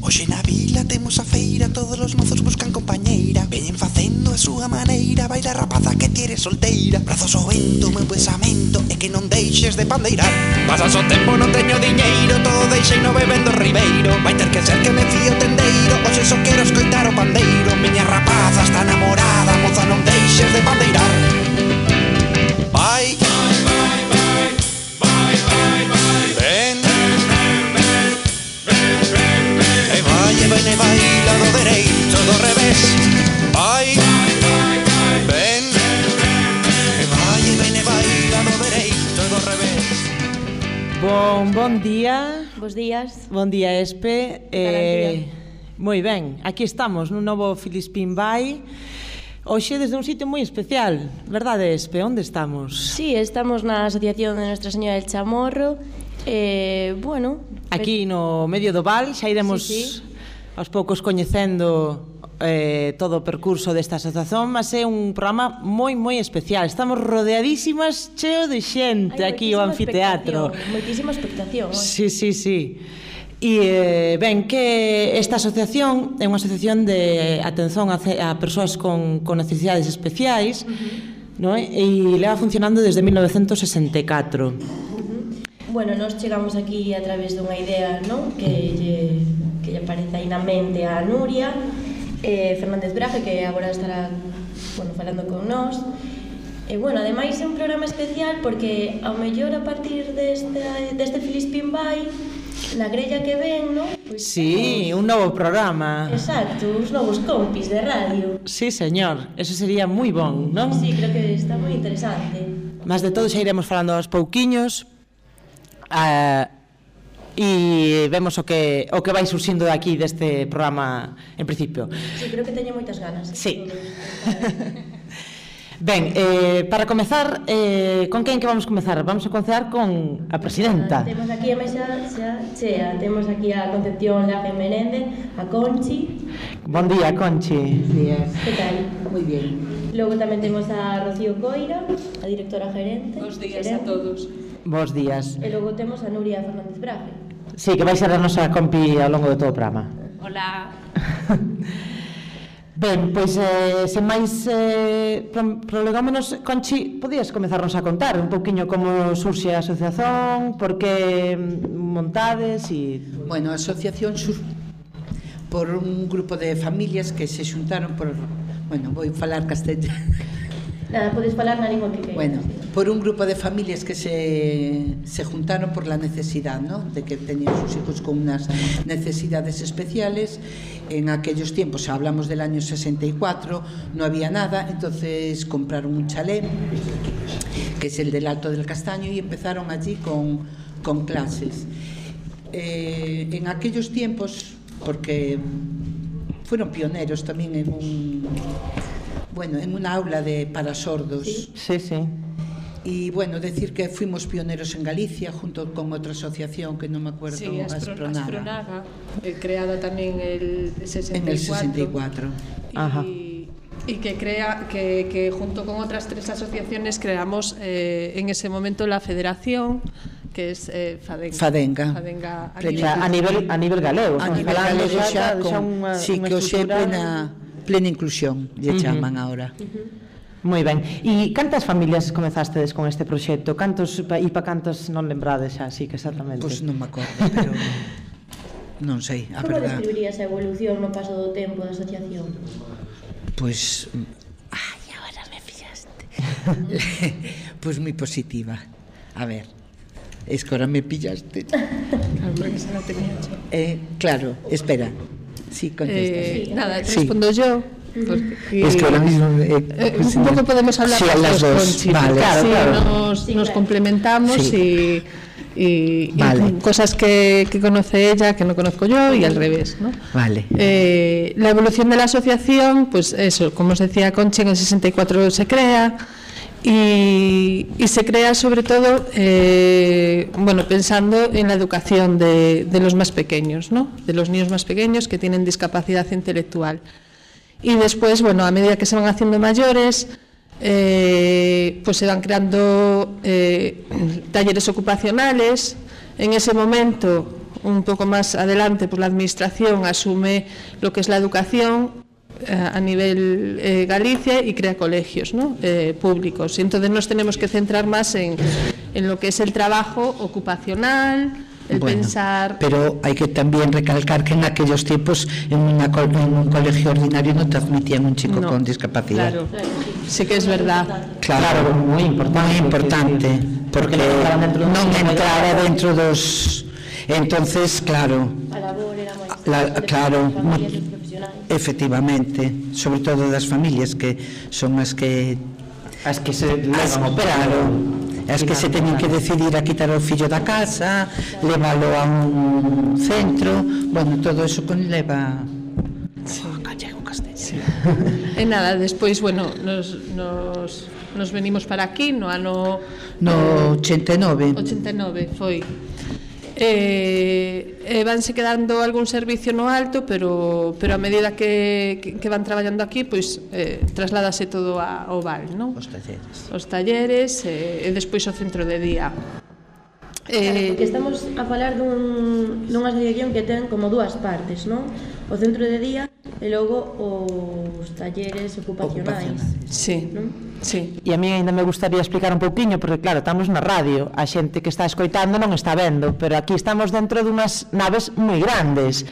Hoxe na vila temos a feira Todos os mozos buscan compañeira. Veñen facendo a súa maneira Baila a rapaza que tire solteira. Brazos ao vento, meu pensamento É que non deixes de pandeirar. Pasas o tempo, non teño diñeiro Todo deixei no bebendo ribeiro. Vai ter que ser que me fío tendeiro Hoxe só quero escoitar o pandeiro. Miña rapaza está namorada Moza non deixes de pandeirar. e vai lado dereito do revés. Vai, ven, e vai e ven e do dereito do revés. Bon, bon día Bos días. Bon día, Espe. Eh, Moi ben, aquí estamos nun novo Filispín Vai Oxe desde un sitio moi especial, verdade Espe? Onde estamos? Sí, estamos na Asociación de Nuestra Señora del Chamorro. Eh, bueno, Aquí no medio do val xa iremos sí, sí aos poucos coñecendo eh, todo o percurso desta asociación, mas é un programa moi, moi especial. Estamos rodeadísimas cheo de xente Hai aquí o anfiteatro. Moitísima expectación. Eh. Sí, sí, sí. E, eh, ben, que esta asociación é unha asociación de atención a, a persoas con, con necesidades especiais, uh -huh. no? e leva funcionando desde 1964. Bueno, nós chegamos aquí a través dunha idea, non? Que lle parece aí na mente a Nuria, eh, Fernández Braje, que agora estará bueno, falando con nós. E, bueno, ademais é un programa especial porque ao mellor a partir deste, deste Filispín vai na grella que ven, non? Pois, sí, un novo programa. Exacto, uns novos compis de radio. Sí, señor, eso sería moi bon, non? Sí, creo que está moi interesante. Mas de todo xa iremos falando aos pouquiños. Ah, e vemos o que o que vai surxindo de aquí deste programa en principio. Sí, creo que teño moitas ganas. Sí. Ben, eh, para comezar, eh, con quen que vamos comezar? Vamos a comezar con a presidenta. Ah, temos aquí a mesa xa chea, temos aquí a Concepción Laje Menéndez, a Conchi. Bon día, Conchi. Bons días. Que tal? Moi bien. Logo tamén temos a Rocío Coira, a directora gerente. Bons días gerente. a todos. Bos días. E logo temos a Nuria Fernández Braje. Sí, que vai ser a nosa compi ao longo de todo o programa. Hola. Ben, pois, eh, sen máis eh, prolegómenos, Conchi, podías comezarnos a contar un pouquiño como surxe a asociación, por que montades e... Bueno, a asociación sur por un grupo de familias que se xuntaron por... Bueno, vou falar castellano Nada, podes falar na lingua que queiras. Bueno, por un grupo de familias que se, se juntaron por la necesidad, ¿no? De que tenían sus hijos con unas necesidades especiales. En aquellos tiempos, hablamos del año 64, no había nada, entonces compraron un chalet, que es el del Alto del Castaño, y empezaron allí con, con clases. Eh, en aquellos tiempos, porque fueron pioneros también en un bueno, en una aula de para sordos. Sí, sí. Y bueno, decir que fuimos pioneros en Galicia junto con otra asociación que no me acuerdo, Sí, Aspro- Aspronaga, Aspronaga, eh, creada también el 64. en el 64. Ajá. Y, y que crea que, que junto con otras tres asociaciones creamos eh, en ese momento la federación que es eh, Fadenga. Fadenga. Fadenga O a nivel a nivel galego, A nivel galego xa, xa unha, sí, unha que é estrutura- plena, plena inclusión, lle chaman uh -huh. ahora. Uh -huh. Moi ben. E cantas familias comezastedes con este proxecto? Cantos e pa cantos non lembrades xa, así que exactamente? Pois pues non me acordo, pero non sei, a Como verdad. Como describirías a evolución no paso do tempo da asociación? Pois pues, ai, agora me fillaste. pois pues moi positiva. A ver, es que ahora me pillaste. eh, claro, espera. Sí, contesta. Eh, nada, te Sí. respondo yo. porque- Es que ahora mismo... Eh, Eh, pues, un poco podemos hablar Sí, las las dos, dos, Conchi, vale. Claro, así claro. nos, Sí, nos complementamos Sí. y, y, y Vale. cosas que, que conoce ella que no conozco yo y al revés, ¿no? Vale. Eh, la evolución de la asociación, pues eso, como os decía Conchi, en el 64 se crea y, se crea sobre todo, eh, bueno, pensando en la educación de, los más pequeños, ¿no? De los niños más pequeños que tienen discapacidad intelectual. Y después, bueno, a medida que se van haciendo mayores, eh, pues se van creando eh, talleres ocupacionales, En ese momento, un pouco máis adelante, pues, la Administración asume lo que es la educación a nivel eh, Galicia y crea colegios ¿no? eh, públicos. Entonces nos tenemos que centrar más en, en lo que es el trabajo ocupacional, el Bueno, pensar... Pero hay que también recalcar que en aquellos tiempos en, una co- en un colegio ordinario no te admitían un chico No, con discapacidad. Claro, sí que es verdad. Claro, Claro, moi importante, Moi importante, porque porque non entraban dentro de- dentro dos... Entonces, claro, La- claro, profesionais. Efectivamente, sobre todo das familias que son as que as que se levan o operaron. as que se teñen que decidir a quitar o fillo da casa, leválo a un centro, bueno, todo eso conleva oh, gallego castellano. E nada, despois, bueno, nos, nos, nos venimos para aquí no ano... No 89. 89 foi eh, eh, vanse quedando algún servicio no alto, pero, pero a medida que, que, que van traballando aquí, pois eh, trasládase todo a, ao Val, non? Os talleres. Os talleres eh, e despois o centro de día. Eh, claro, porque eh, estamos a falar dun, dunha asociación que ten como dúas partes, non? o centro de día e logo os talleres ocupacionais. Sí. Non? Sí. E a mí ainda me gustaría explicar un pouquiño porque claro, estamos na radio, a xente que está escoitando non está vendo, pero aquí estamos dentro dunhas naves moi grandes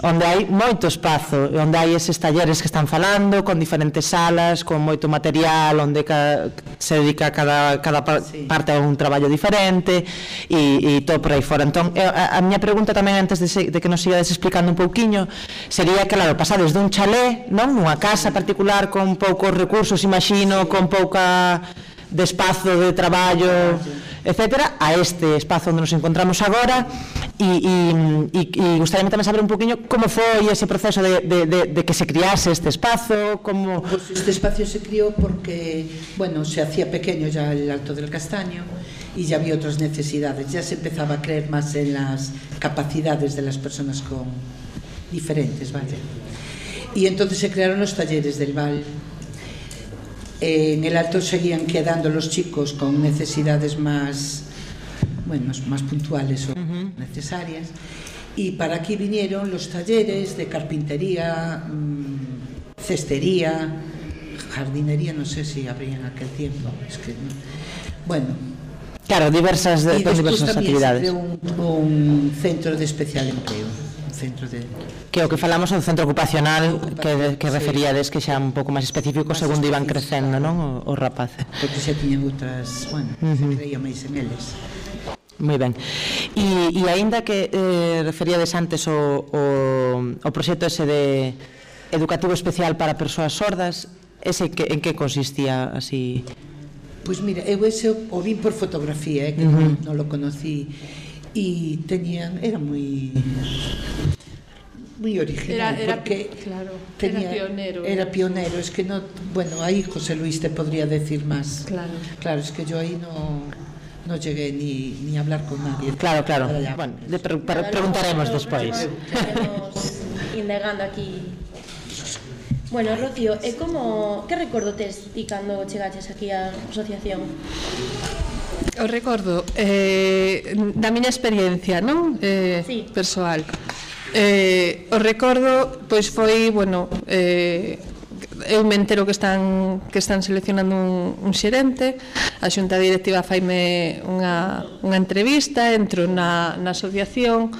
onde hai moito espazo, onde hai eses talleres que están falando, con diferentes salas, con moito material, onde ca, se dedica cada, cada par, sí. parte a un traballo diferente e, e todo por aí fora. Entón, eh, a, a miña pregunta tamén antes de, se, de que nos sigades explicando un pouquiño, sería que, claro, pasades dun chalé, non? Nunha casa particular con poucos recursos, imagino, con pouca de espazo de traballo, etcétera, a este espazo onde nos encontramos agora e, e, e, e gustaríame tamén saber un poquinho como foi ese proceso de, de, de, de que se criase este espazo, como... Pues este espacio se criou porque, bueno, se hacía pequeño ya el Alto del Castaño y ya había otras necesidades, ya se empezaba a creer más en las capacidades de las personas con diferentes, vaya. Y entonces se crearon los talleres del Val, Eh, en el Alto seguían quedando los chicos con necesidades más, bueno, más puntuales o necesarias. Y para aquí vinieron los talleres de carpintería, mm, cestería, jardinería, no sé si habría en aquel tiempo. Es que, no. Bueno, Claro, diversas, y diversas también se actividades. creó un, un centro de especial empleo. centro de... Que o que falamos do centro ocupacional, ocupacional que, que referíades que xa un pouco máis específico segundo iban crecendo, non, os rapaces. Porque xa tiñen outras, bueno, uh -huh. se creía máis en eles. Moi ben. E, e aínda que eh, referíades antes o, o, o proxecto ese de educativo especial para persoas sordas, ese que, en que consistía así? Pois mira, eu ese o, o vin por fotografía, eh, que uh -huh. non, non lo conocí. E teñían, era moi moi original Era- era- porque claro, era pionero. Era pionero, es que no, bueno, ahí José Luis te podría decir más. Claro. Claro, es que yo ahí no no llegué ni, ni a hablar con nadie. Claro, claro. Allá. Bueno, le pre pre Ahora preguntaremos luego. Estaremos indagando aquí. Bueno, Rocío, e como que recordo tes ti cando chegaches aquí á asociación? O recordo eh, da miña experiencia, non? Eh, sí. Persoal. Eh, o recordo, pois foi, bueno, eh, eu me entero que están que están seleccionando un, un xerente, a xunta directiva faime unha, unha entrevista, entro na, na asociación,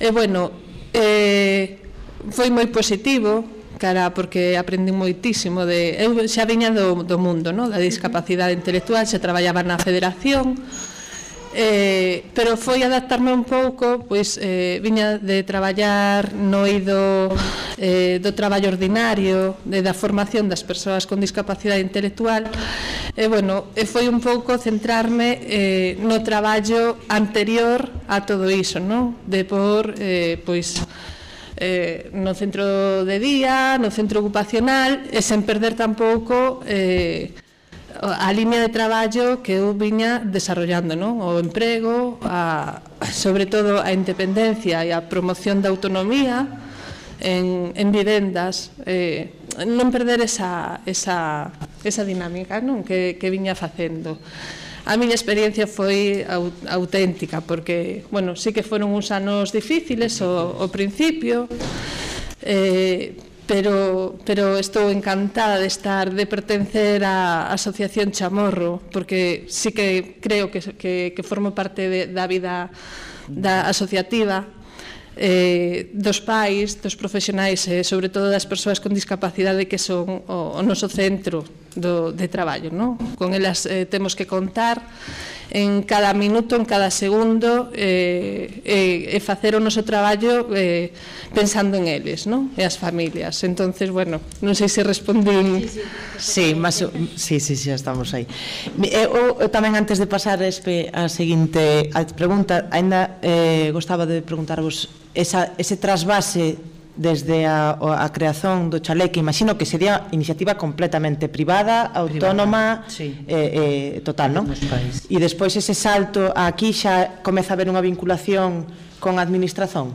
e bueno, eh, foi moi positivo, cara porque aprendi moitísimo de eu xa viña do, do mundo, no? da discapacidade intelectual, xa traballaba na federación, eh, pero foi adaptarme un pouco, pois eh, viña de traballar no ido eh, do traballo ordinario, de da formación das persoas con discapacidade intelectual, e eh, bueno, e foi un pouco centrarme eh, no traballo anterior a todo iso, non? De por, eh, pois, eh, no centro de día, no centro ocupacional, e sen perder tampouco eh, a liña de traballo que eu viña desarrollando, non? O emprego, a, sobre todo a independencia e a promoción da autonomía en, en vivendas, eh, non perder esa, esa, esa dinámica non? Que, que viña facendo. A miña experiencia foi auténtica, porque, bueno, sí que foron uns anos difíciles o, o principio, eh, pero, pero estou encantada de estar, de pertencer á Asociación Chamorro, porque sí que creo que, que, que formo parte de, da vida da asociativa eh, dos pais, dos profesionais e, eh, sobre todo, das persoas con discapacidade que son o, o noso centro do, de traballo. No? Con elas eh, temos que contar en cada minuto, en cada segundo eh, eh, e facer o noso traballo eh, pensando en eles, non? E as familias. Entonces, bueno, non sei se respondín. Sí, sí, mas, sí, sí, sí, estamos aí. Eu, eu eh, tamén antes de pasar espe, a seguinte a pregunta, ainda eh, gostaba de preguntarvos esa, ese trasvase desde a, a creación do chaleque, imagino que sería iniciativa completamente privada, autónoma, privada, sí. eh, eh, total, non? E despois ese salto aquí xa comeza a haber unha vinculación con a administración?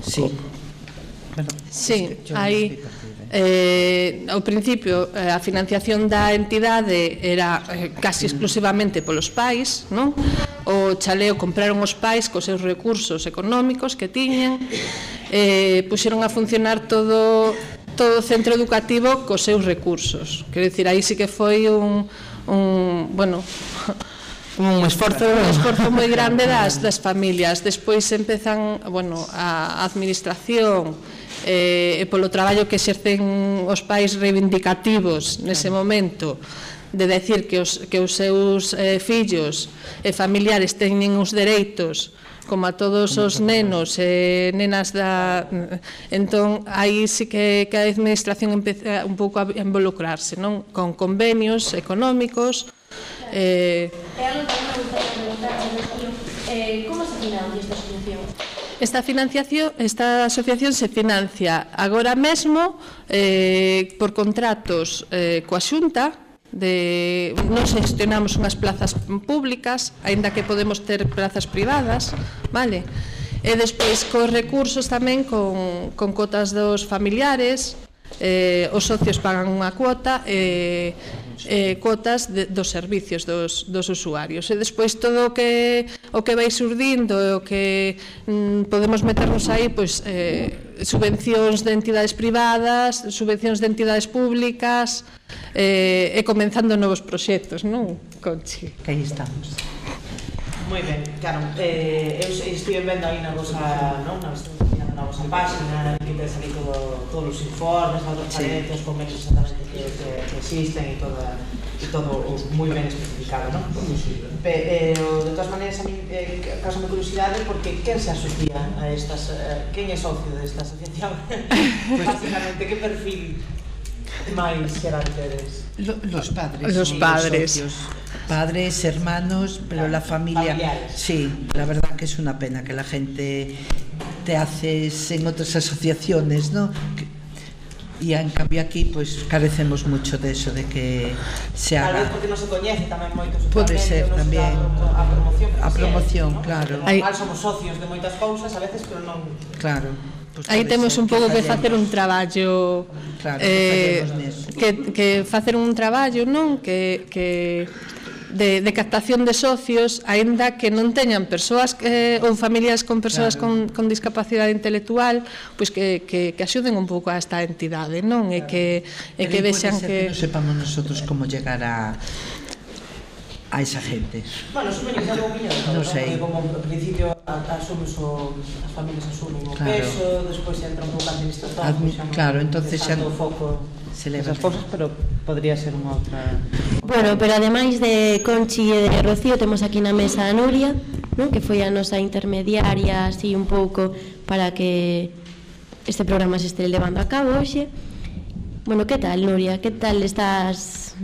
Sí. Sí, aí... Eh, ao principio eh, a financiación da entidade era eh, casi exclusivamente polos pais, non? O chaleo compraron os pais cos seus recursos económicos que tiñen eh, puxeron a funcionar todo todo o centro educativo cos seus recursos. Quero dicir, aí sí que foi un, un bueno, un esforzo. un esforzo moi grande das, das familias. Despois empezan bueno, a administración eh, e polo traballo que exercen os pais reivindicativos nese momento de decir que os, que os seus eh, fillos e familiares teñen os dereitos como a todos os nenos e eh, nenas da... Entón, aí sí que, que a administración empeza un pouco a involucrarse, non? Con convenios económicos... Eh... E algo que me gustaría preguntar, eh, como se financia esta asociación? Esta financiación, esta asociación se financia agora mesmo eh, por contratos eh, coa xunta, de nos gestionamos unhas plazas públicas, aínda que podemos ter plazas privadas, vale? E despois cos recursos tamén con, con cotas dos familiares, eh, os socios pagan unha cuota e eh, eh, cotas de, dos servicios dos, dos usuarios e despois todo o que o que vai surdindo e o que mm, podemos meternos aí pois eh, subvencións de entidades privadas subvencións de entidades públicas eh, e comenzando novos proxectos non, Conchi? Que aí estamos Moi ben, claro, eh, eu estive vendo aí na vosa, non, na vosa, na vosa página, que tens ali todo, todos os informes, outros sí. paletos, convenios exactamente que, que, que existen e toda e todo moi ben especificado, non? Eh. Pe, eh, de todas maneiras, a mí eh, causame curiosidade porque quen se asocia a estas, eh, quen é socio desta asociación? Básicamente, que perfil máis caracteres? tedes? Lo, los padres. Los padres. Los padres, hermanos, pero la familia. Familiares. Sí, la verdad que es una pena que la gente te haces en otras asociaciones, ¿no? Y en cambio aquí pues carecemos mucho de eso, de que se haga. Tal vez porque non se coñece tamén moito Pode ser tamén a promoción. A promoción, sí, claro. ¿no? Hay... Somos socios de moitas cousas a veces, pero non Claro. Pues Aí temos un pouco que, facer un traballo claro, eh, que, que facer un traballo non que, que de, de captación de socios aínda que non teñan persoas que, ou familias con persoas claro. con, con discapacidade intelectual pois que, que, que axuden un pouco a esta entidade non claro. e que, e que vexan que non sepamos nosotros como llegar a a esa gente. Bueno, sumen a opinión, non sei. Como ao principio asumes o, as familias asumen o claro. peso, despois entra un pouco a administración, Admi xa claro, entonces xa o foco se leva esas cousas, pero podría ser unha outra Bueno, pero ademais de Conchi e de Rocío temos aquí na mesa a Nuria, non? que foi a nosa intermediaria así un pouco para que este programa se este levando a cabo hoxe. Bueno, que tal, Nuria? Que tal estás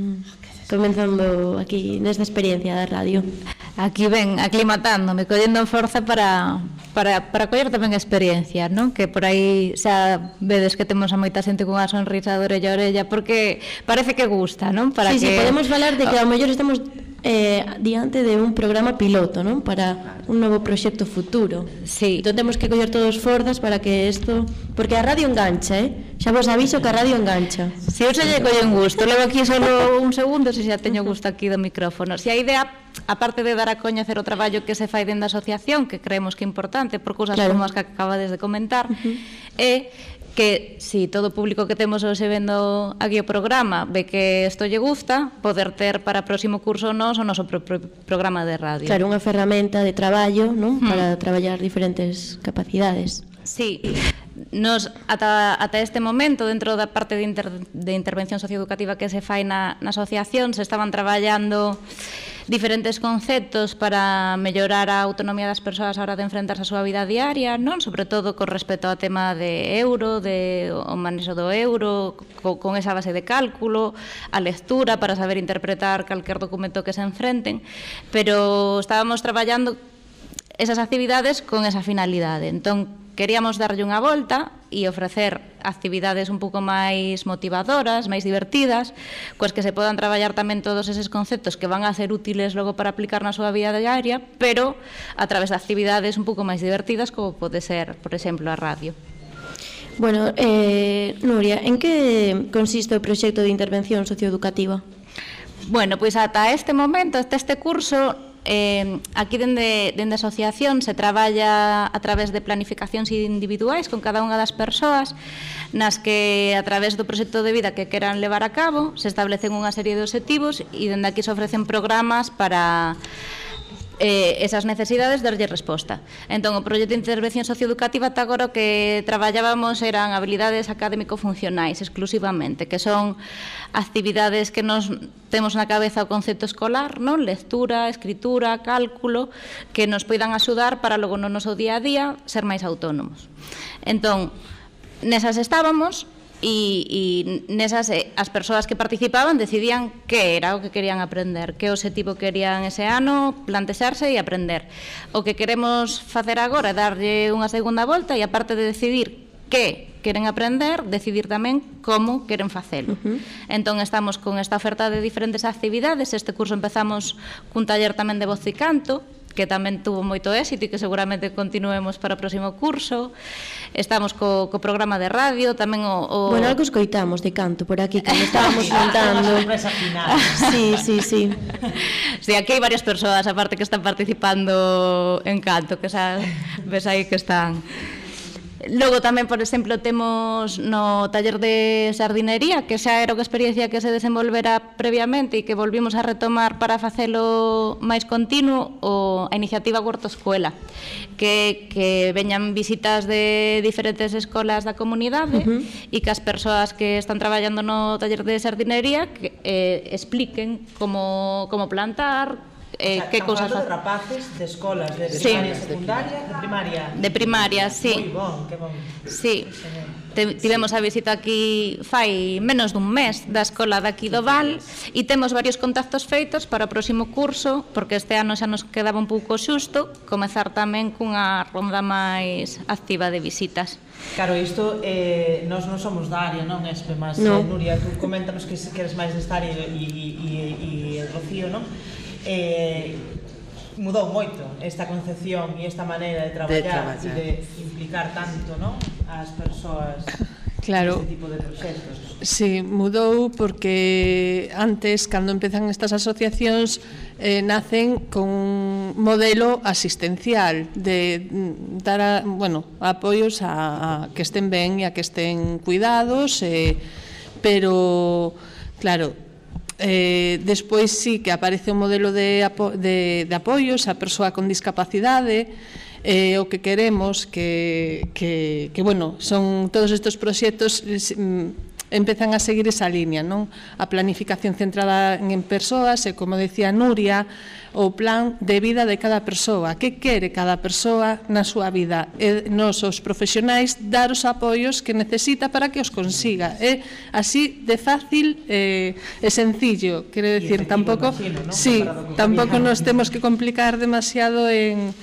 comenzando aquí nesta experiencia da radio. Aquí ven aclimatándome, collendo forza para, para, para coller tamén experiencia, non? Que por aí xa vedes que temos a moita xente cunha sonrisa de orella a orella porque parece que gusta, non? Para sí, que... sí, podemos falar de que ao mellor estamos eh, diante de un programa piloto, non? Para un novo proxecto futuro. Sí. Entón temos que coller todos forzas para que isto... Porque a radio engancha, eh? Xa vos aviso que a radio engancha. Si eu xa lle collen gusto, levo aquí solo un segundo se xa teño gusto aquí do micrófono. Se si a idea, aparte de dar a coñecer o traballo que se fai dentro da asociación, que creemos que é importante por cousas claro. como as que acabades de comentar, uh -huh. é eh, que si todo o público que temos hoxe vendo aquí o programa ve que isto lle gusta, poder ter para o próximo curso nos o noso pro pro programa de radio. Claro, unha ferramenta de traballo, non? Hmm. Para traballar diferentes capacidades. Sí. Nos, ata, ata este momento, dentro da parte de, inter, de intervención socioeducativa que se fai na, na asociación, se estaban traballando diferentes conceptos para mellorar a autonomía das persoas a hora de enfrentarse a súa vida diaria, non? Sobre todo con respecto ao tema de euro, de o manexo do euro, co, con esa base de cálculo, a lectura para saber interpretar calquer documento que se enfrenten, pero estábamos traballando esas actividades con esa finalidade. Entón, Queríamos darlle unha volta e ofrecer actividades un pouco máis motivadoras, máis divertidas, coas que se podan traballar tamén todos eses conceptos que van a ser útiles logo para aplicar na súa vida diaria, pero a través de actividades un pouco máis divertidas como pode ser, por exemplo, a radio. Bueno, eh, Nuria, en que consiste o proxecto de intervención socioeducativa? Bueno, pois ata este momento, ata este curso, eh, aquí dende, dende a asociación se traballa a través de planificacións individuais con cada unha das persoas nas que a través do proxecto de vida que queran levar a cabo se establecen unha serie de objetivos e dende aquí se ofrecen programas para eh, esas necesidades darlle resposta. Entón, o proxecto de intervención socioeducativa ata agora o que traballábamos eran habilidades académico-funcionais exclusivamente, que son actividades que nos temos na cabeza o concepto escolar, non? Lectura, escritura, cálculo, que nos poidan axudar para logo no noso día a día ser máis autónomos. Entón, nesas estábamos, e, e nesas eh, as persoas que participaban decidían que era o que querían aprender, que objetivo querían ese ano, plantexarse e aprender. O que queremos facer agora é darlle unha segunda volta e aparte de decidir que queren aprender, decidir tamén como queren facelo. Uh -huh. Entón estamos con esta oferta de diferentes actividades, este curso empezamos cun taller tamén de voz e canto, que tamén tuvo moito éxito e que seguramente continuemos para o próximo curso. Estamos co, co programa de radio, tamén o, o... Bueno, algo escoitamos de canto por aquí, cando estábamos montando. sí, sí, sí. Sí, aquí hai varias persoas, aparte que están participando en canto, que xa ves aí que están... Logo tamén, por exemplo, temos no taller de sardinería, que xa era unha experiencia que se desenvolvera previamente e que volvimos a retomar para facelo máis continuo, o, a iniciativa Huerto Escuela, que, que veñan visitas de diferentes escolas da comunidade uh -huh. e que as persoas que están traballando no taller de sardinería que, eh, expliquen como, como plantar, eh, o sea, que cousas de rapaces de escolas de, de sí. secundaria, de primaria. De primaria, sí. Moi bon, que bon. Sí. Te, tivemos a visita aquí fai menos dun mes da escola daqui do Val e temos varios contactos feitos para o próximo curso, porque este ano xa nos quedaba un pouco xusto comezar tamén cunha ronda máis activa de visitas. Claro, isto eh, nós non somos da área, non, Espe, mas no. eh, Nuria, tú coméntanos que se queres máis desta área e, e, e, e Rocío, non? eh, mudou moito esta concepción e esta maneira de traballar, de traballar. e de implicar tanto non as persoas Claro. Este tipo de proxectos. Sí, mudou porque antes, cando empezan estas asociacións, eh, nacen con un modelo asistencial de dar, a, bueno, apoios a, a que estén ben e a que estén cuidados, eh, pero, claro, Eh, despois sí que aparece un modelo de, apo de, de apoios a persoa con discapacidade, eh, o que queremos que, que, que bueno, son todos estes proxectos mm, empezan a seguir esa liña, non? A planificación centrada en persoas e, como decía Nuria, o plan de vida de cada persoa, que quere cada persoa na súa vida. E nos, os profesionais, dar os apoios que necesita para que os consiga. É así de fácil eh, e sencillo. Quero decir, tampouco... Imagino, ¿no? Sí, tampouco nos temos que complicar demasiado en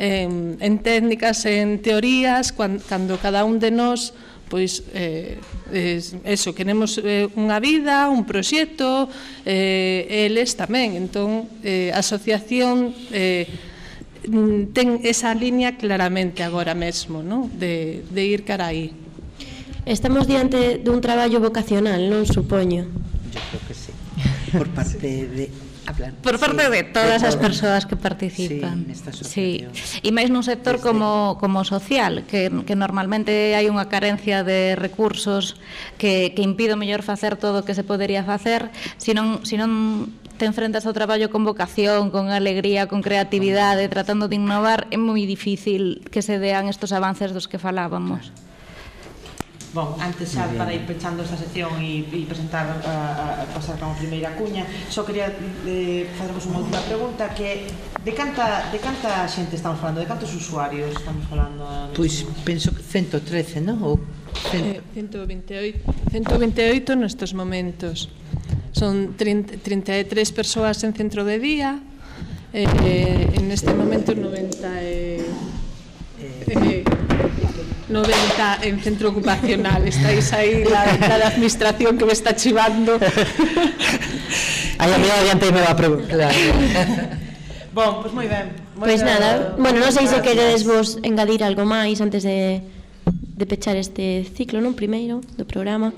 en, en técnicas, en teorías, cando, cando cada un de nós pois eh, eh, eso, queremos eh, unha vida, un proxecto, eh, eles tamén. Entón, eh, a asociación eh, ten esa línea claramente agora mesmo, no? de, de ir cara aí. Estamos diante dun traballo vocacional, non supoño. Yo creo que sí, por parte de hablar por parte sí, de todas de as persoas que participan. Sí, nesta sí. E máis nun sector Desde... como como social, que que normalmente hai unha carencia de recursos que que impide o mellor facer todo o que se podería facer, se non se non te enfrentas ao traballo con vocación, con alegría, con creatividade, tratando de innovar, é moi difícil que se dean estos avances dos que falábamos. Claro. Bon, antes xa para ir pechando esta sección e, e presentar a, a pasar como primeira cuña, só quería eh, facervos unha última pregunta que de canta, de canta xente estamos falando, de cantos usuarios estamos falando? Pois penso que 113, non? Ou eh, 128, 128 nestes momentos. Son 30, 33 persoas en centro de día, eh, en este momento 90 e... Eh, eh, 90 en centro ocupacional. Estáis aí la, la de administración que me está chivando. Aí a mí adiante me va a preguntar. bon, pois pues moi ben. Pois pues nada, bueno, non sei se queredes vos engadir algo máis antes de, de pechar este ciclo, non? Primeiro, do programa.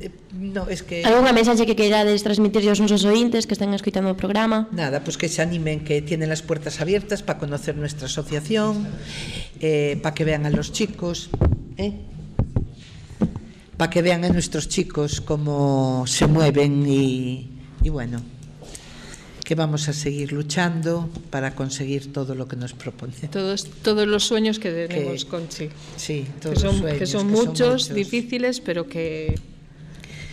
Eh, No, es que Algúnha mensaxe que queirades transmitir aos nosos ointes que están escoitando o programa? Nada, pues que se animen, que tienen las puertas abiertas para conocer nuestra asociación, eh, para que vean a los chicos, ¿eh? para que vean a nuestros chicos cómo se mueven y, y bueno, que vamos a seguir luchando para conseguir todo lo que nos propone. Todos, todos los sueños que tenemos, Que- Conchi. Sí, Que todos son, los sueños, que son muchos, difíciles, pero que,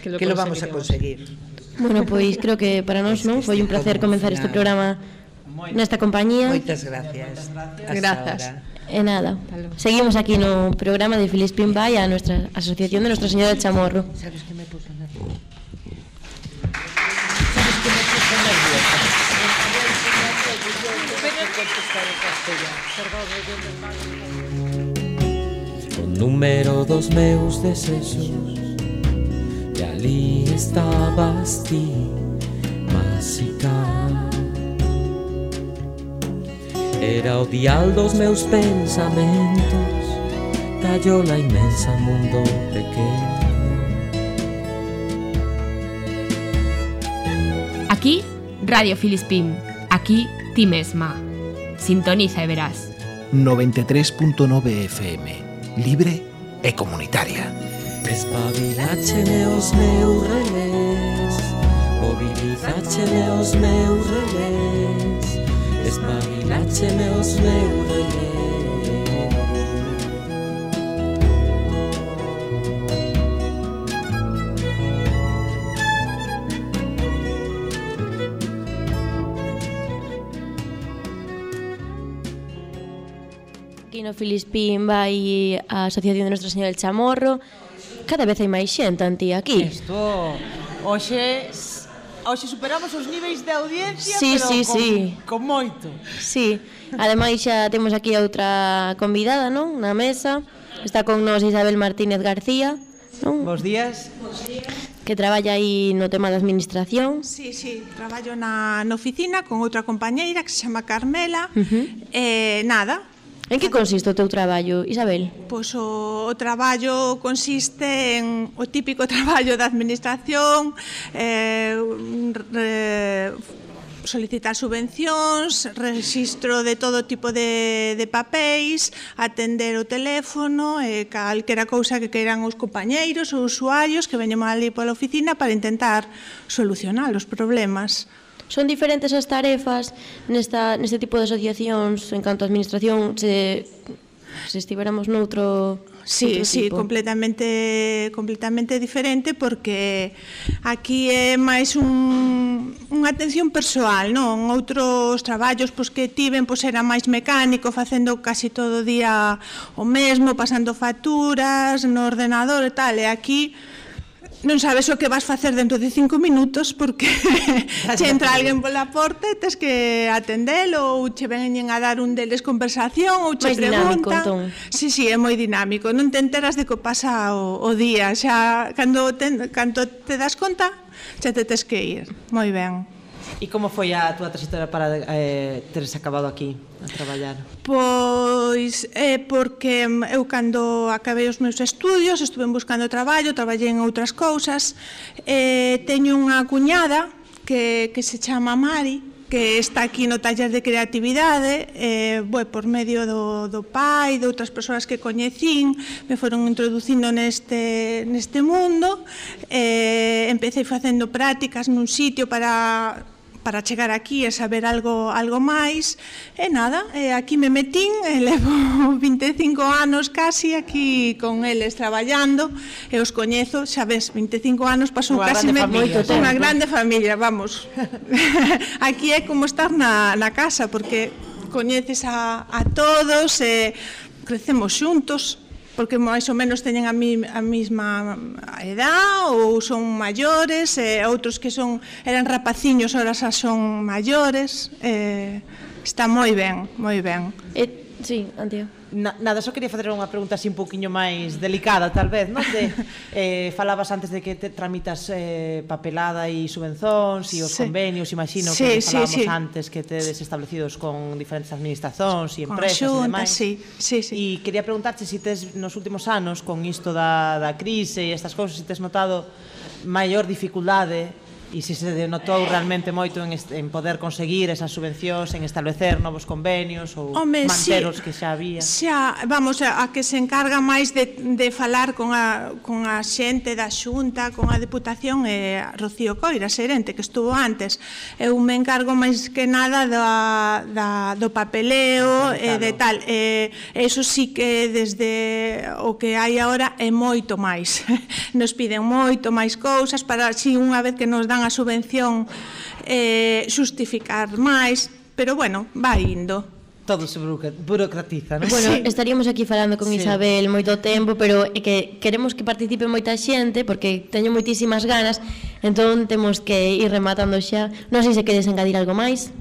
que lo, que lo vamos a conseguir. Bueno, pois creo que para nós non foi un placer comenzar este programa nesta compañía. Moitas gracias. Grazas. E nada, seguimos aquí no programa de Filispín Bay a nuestra asociación de Nuestra Señora de Chamorro. Sabes que me puso nerviosa. Sabes que me puso nerviosa. O número dos meus desexos. E ali estabas ti, máxica Era o dial dos meus pensamentos Tallola inmensa mundo pequeno Aquí, Radio Filispín. Aquí, ti mesma. Sintoniza e verás. 93.9 FM Libre e comunitaria Espabilatzen eoz neurrenez, mobilizatzen eoz neurrenez, espabilatzen eoz neurrenez. Filipín va y a Asociación de Nuestra Señora del Chamorro, cada vez hai máis xente anti aquí. Isto, hoxe Hoxe superamos os niveis de audiencia, sí, pero sí, con, sí. con moito. Sí, ademais xa temos aquí outra convidada, non? Na mesa. Está con nós Isabel Martínez García. Non? Bos días. Que traballa aí no tema da administración. Sí, sí, traballo na, na oficina con outra compañeira que se chama Carmela. Uh -huh. eh, nada, En que consiste o teu traballo, Isabel? Pois o, o traballo consiste en o típico traballo da administración, eh, re, solicitar subvencións, registro de todo tipo de, de papéis, atender o teléfono, e calquera cousa que queiran os compañeiros ou usuarios que veñen ali pola oficina para intentar solucionar os problemas. Son diferentes as tarefas nesta, neste tipo de asociacións en canto a administración se, se estiveramos noutro... Sí, sí, tipo. completamente completamente diferente porque aquí é máis un, unha atención persoal, non? Outros traballos pois que tiven pois era máis mecánico, facendo casi todo o día o mesmo, pasando facturas no ordenador e tal, e aquí non sabes o que vas facer dentro de cinco minutos porque che entra alguén pola porta e tes que atendelo ou che veñen a dar un deles conversación ou che pregunta. Dinámico, entón. sí, sí, é moi dinámico. Non te enteras de que pasa o, o día. Xa, cando te, cando te das conta, xa te tes que ir. Moi ben. E como foi a túa trayectoria para eh, teres acabado aquí a traballar? Pois é eh, porque eu cando acabei os meus estudios estuve buscando traballo, traballei en outras cousas. Eh, teño unha cuñada que, que se chama Mari que está aquí no taller de creatividade, eh, boi, por medio do, do pai, de outras persoas que coñecín, me foron introducindo neste, neste mundo, eh, empecé facendo prácticas nun sitio para para chegar aquí e saber algo algo máis. E nada, e aquí me metín, e levo 25 anos casi aquí con eles traballando, e os coñezo, xa ves, 25 anos pasou unha casi me... Familia, unha grande familia, vamos. aquí é como estar na, na casa, porque coñeces a, a todos, e crecemos xuntos, porque máis ou menos teñen a, mi, a mesma edad ou son maiores, e outros que son eran rapaciños, ahora xa son maiores, eh, está moi ben, moi ben. E, sí, Antía. Na, nada, só quería facer unha pregunta así un poquinho máis delicada, tal vez, non? De, eh, falabas antes de que te tramitas eh, papelada e subvenzóns e os sí. convenios, imagino sí, que sí, falábamos sí. antes que tedes establecidos con diferentes administracións e empresas xunta, e demais. Sí, sí, sí. E quería preguntarte se si tes nos últimos anos con isto da, da crise e estas cousas, se si tes notado maior dificuldade e se se denotou realmente moito en, este, en poder conseguir esas subvencións, en establecer novos convenios ou Home, manteros sí, que xa había. Xa, vamos, a, a que se encarga máis de, de falar con a, con a xente da xunta, con a deputación, é eh, Rocío Coira, xerente, que estuvo antes. Eu me encargo máis que nada da, da, do papeleo e eh, de tal. Eh, eso sí que desde o que hai agora é moito máis. Nos piden moito máis cousas para si unha vez que nos dan a subvención eh, xustificar máis, pero bueno, vai indo todo se burocratiza, non? Bueno, sí. estaríamos aquí falando con sí. Isabel moito tempo, pero é que queremos que participe moita xente porque teño moitísimas ganas, entón temos que ir rematando xa. Non sei se queres engadir algo máis.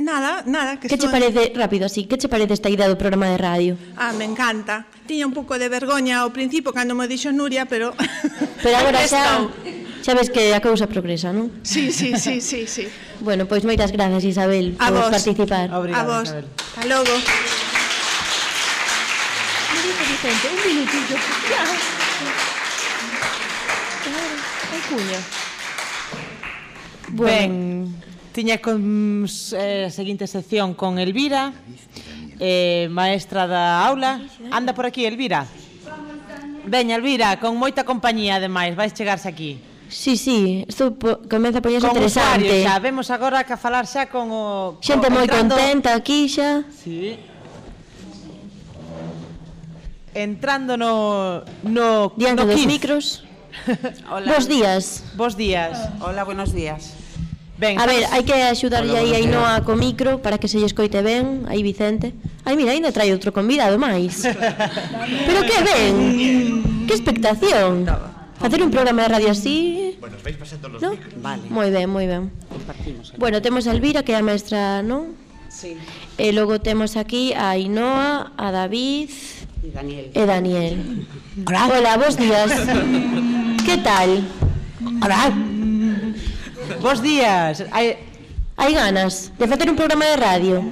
Nada, nada. Que, que son... che parece, rápido así, que che parece esta idea do programa de radio? Ah, me encanta. Tiña un pouco de vergoña ao principio cando me dixo Nuria, pero... Pero agora xa, Xa ves que a cousa progresa, non? Sí, sí, sí, sí, sí. bueno, pois moitas grazas Isabel a por vos. participar. Obrigado, a vos. Isabel. Hasta logo. Vicente, un minutillo. Claro. Claro, cuña. Ben, tiña con, eh, a seguinte sección con Elvira, eh, maestra da aula. Anda por aquí, Elvira. Veña, Elvira, con moita compañía, ademais, vais chegarse aquí. Sí, sí, isto po, comeza a poñerse interesante. Usuario, xa vemos agora que a falar xa con o Xente moi entrando... contenta aquí xa. Sí. Entrando no no Diante no dos micros. Hola. Bos días. Bos días. Hola, buenos días. Ben, a ver, hai que axudarlle aí a Inoa co micro para que se lle escoite ben, aí Vicente. Ai, mira, ainda trai outro convidado máis. Pero que ben. Que expectación. Estaba. Facer un programa de radio así... Bueno, os vais pasando los ¿no? micros. Vale. Moi ben, moi ben. Compartimos. Bueno, temos a Elvira, que é a maestra, non? Sí. Eh, e logo temos aquí a Inoa, a David... E Daniel. E Daniel. Hola. Hola, bons días. que tal? Hola. Bos días. Hai... Hai ganas de facer un programa de radio.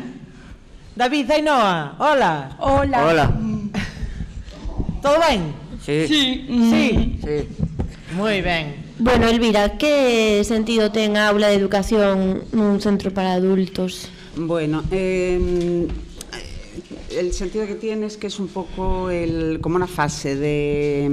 David, Ainhoa, Hola. Hola. Hola. Todo ben? Sí. Sí. Sí. Sí. Moi ben. Bueno, Elvira, que sentido ten a aula de educación nun centro para adultos? Bueno, eh, el sentido que tiene es que es un poco el, como una fase de...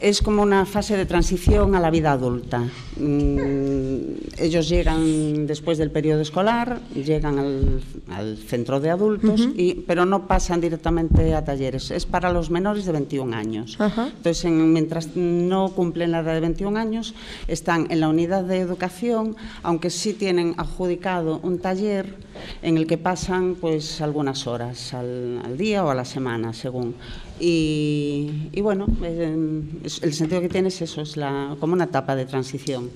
Es como una fase de transición a la vida adulta. Mm, ellos llegan después del periodo escolar, llegan al al centro de adultos, y, pero no pasan directamente a talleres. Es para los menores de 21 años. Entonces, en- mientras no cumplen la edad de 21 años, están en la unidad de educación, aunque sí tienen adjudicado un taller en el que pasan pues algunas horas al, al día o a la semana, según. Y, y bueno, el sentido que tiene es eso, es la, como una etapa de transición.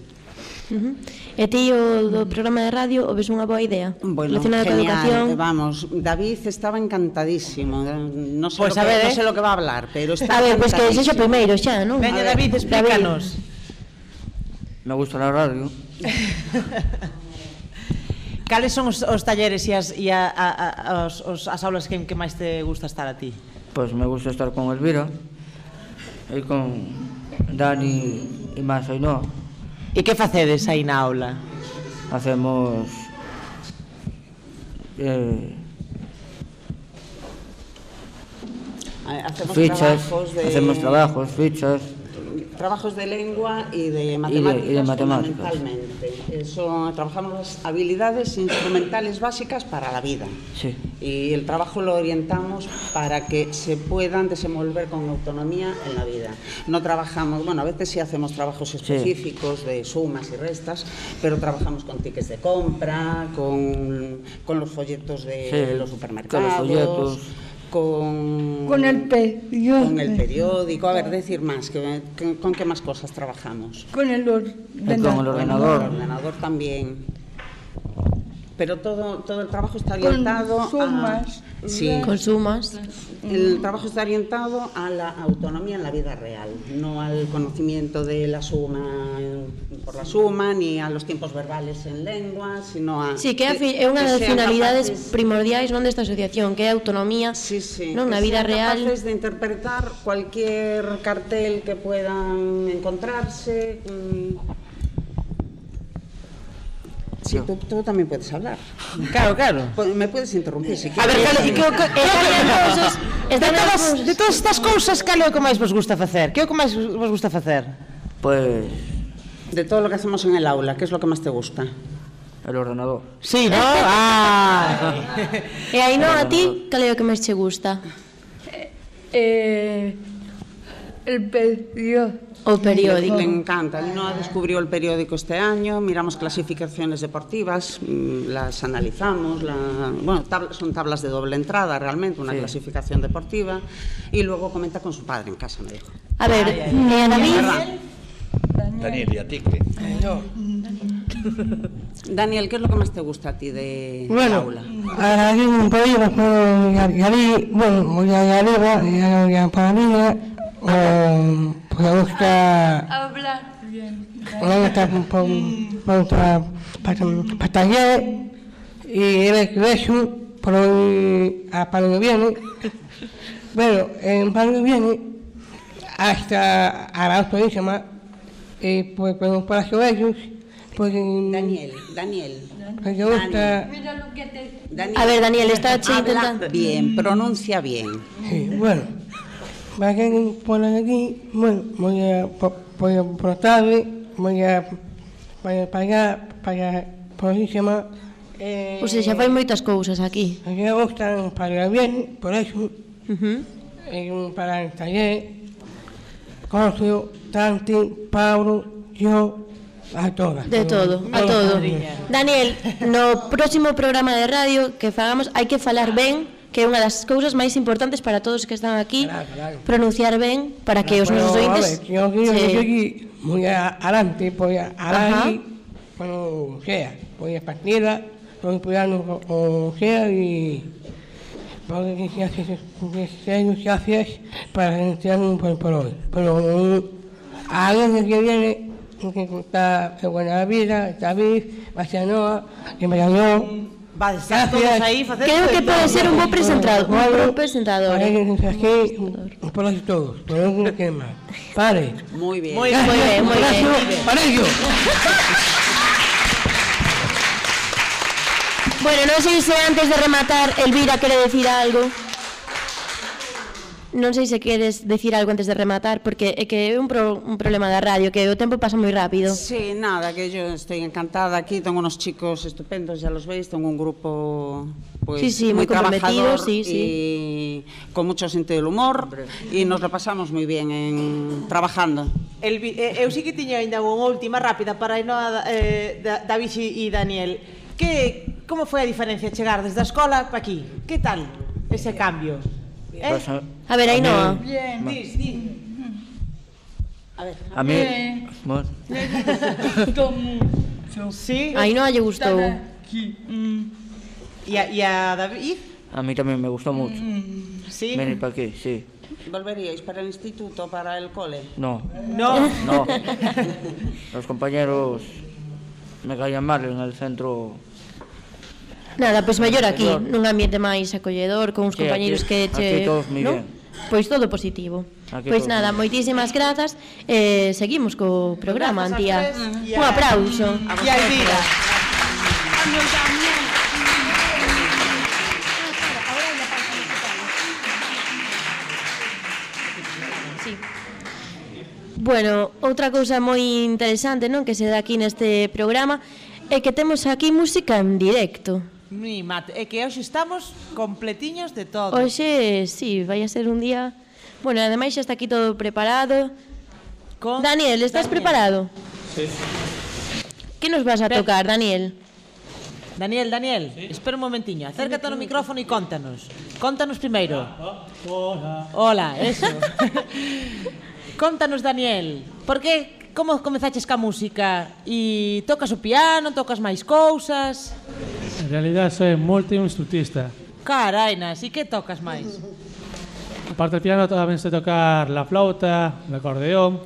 Uh -huh. E ti o do programa de radio o ves unha boa idea bueno, relacionada genial, coa educación. Vamos, David estaba encantadísimo. Eh, non sei, pues, pois lo, que, ver, eh? non lo que va a hablar, pero está A ver, pois pues que sexo primeiro xa, non? Veña David, explícanos. David. Me gusta la radio. Cales son os, os talleres e as, e a, a, a, os, os, as aulas que, que máis te gusta estar a ti? Pois me gusta estar con Elvira e con Dani e máis Ainhoa. E que facedes aí na aula? Hacemos eh, ah, hacemos fichas, trabajos de... hacemos trabajos, fichas, trabajos de lengua y de matemáticas, y de matemáticas. fundamentalmente. Trabajamos las habilidades instrumentales básicas para la vida. Sí. Y el trabajo lo orientamos para que se puedan desenvolver con autonomía en la vida. No trabajamos, bueno, a veces sí hacemos trabajos específicos de sumas y restas, pero trabajamos con tickets de compra, con, con los folletos de Sí, los con supermercados. los folletos. Con, Con el periódico. con el periódico, a ver, decir más, que, que- ¿con qué más cosas trabajamos? Con el con el ordenador. ordenador. Con el ordenador también. Pero todo, todo el trabajo está Con orientado sumas, a... Sí, Con sumas. el trabajo está orientado a la autonomía en la vida real, no al conocimiento de la suma por la suma, ni a los tiempos verbales en lengua, sino a... Sí, que é, unha das finalidades capaces- primordiais non desta asociación, que é a autonomía Sí, sí, non na vida sean real. capaces de interpretar cualquier cartel que puedan encontrarse. espacio. Sí, tú, tú, también puedes hablar. Claro, claro. Me puedes interrumpir si quieres. A ver, calo, que, que, que, que, de, todas, de todas estas cousas, cal é o que máis vos gusta facer? Que é o que máis vos gusta facer? Pois... Pues... De todo lo que hacemos en el aula, que es lo que más te gusta? El ordenador. Sí, ¿no? ah. e aí non a ti, cal é o que máis che gusta? Eh, eh, el pedido O periódico. Le encanta. Noa descubrió el periódico este año, miramos clasificaciones deportivas, mm, las analizamos, la, bueno, tab- son tablas de doble entrada realmente, una clasificación deportiva, y luego comenta con su padre en casa, me dijo. A ver, e a David? Daniel, ¿y a ti qué? Daniel, ¿qué es lo que más te gusta a ti de Bueno, aula? ahora aquí un poquito después de allí, bueno, voy a voy a eh, pues me gusta, Hablar bien. me gusta me gusta para, para taller, y el eso, por hoy, a para que viene, bueno, en para que viene, hasta a la próxima, y pues cuando para ellos, pues... Daniel, Daniel. Pues me gusta... Mira lo que te... Daniel. A ver, Daniel, está intentando. bien, pronuncia bien. Sí, bueno, maging polagi mun moya poya protavi moya para para para próxima eh, Ou seja, fai moitas cousas aquí Aquí gustan para bien, por eso uh -huh. eh, Para el taller Corcio, Tanti, Paulo, yo A todas. De todo, a todo. Daniel, no próximo programa de radio que fagamos hai que falar ben que é unha das cousas máis importantes para todos que están aquí claro, claro. pronunciar ben para que os nosos ointes yo quiero que aquí moi adelante pois adelante cando sea pois a partida pois cuidarnos o sea e pois que se hace que se hace para denunciar un por por hoy pero a alguien que viene eh, que está en Buenavida, David, Barcelona, que me ganó, Va, todos aí facendo Creo que pode ser un bo presentador, un bo presentador. Eh. aquí, todos, pero no que más. Pare. Muy bien. Moi ben. Para ello. Bueno, non sei se antes de rematar Elvira quere decir algo. Non sei se queres decir algo antes de rematar, porque é que é un, pro, un problema da radio, que o tempo pasa moi rápido. Sí, nada, que yo estou encantada aquí, ten unos chicos estupendos, ya los veis, ten un grupo pues, sí, sí, moi comprometido, sí, sí. Y con mucho sentido del humor, e nos lo pasamos moi bien en, trabajando. El, eh, eu sí que tiño ainda unha última rápida para irnos a eh, David e Daniel. Que, como foi a diferencia chegar desde a escola para aquí? Que tal ese cambio? Eh? A, ver, Ainhoa. Bien, dis, dis. A ver, a mí, bueno, Sí. A Ainhoa lle gustou. E a, e a David? a mí también me gustó mucho. Sí. Venir para aquí, sí. ¿Volveríais para el instituto, para el cole? No, No. no. Los compañeros me caían mal en el centro. Nada, pois mellor aquí, nun ambiente máis acolledor, con uns sí, compañeiros que che, todos moi Bien. Pois todo positivo. Aquí pois nada, bien. moitísimas grazas. Eh, seguimos co programa, Antía. Un aplauso. E a Elvira. Bueno, outra cousa moi interesante, non, que se dá aquí neste programa é que temos aquí música en directo. Ni mate. É que hoxe estamos completiños de todo. Hoxe, sí, vai a ser un día... Bueno, ademais xa está aquí todo preparado. Con Daniel, estás Daniel. preparado? Sí. Que nos vas a Pero... tocar, Daniel? Daniel, Daniel, ¿Sí? espera un momentiño, acércate ao micrófono e contanos. Contanos primeiro. Ah, ah, hola. Hola, eso. contanos, Daniel, por que como comezaches ca música? E tocas o piano, tocas máis cousas? En realidad soy multiinstrutista. Carainas, e que tocas máis? Aparte del piano tamén sei tocar la flauta, el acordeón,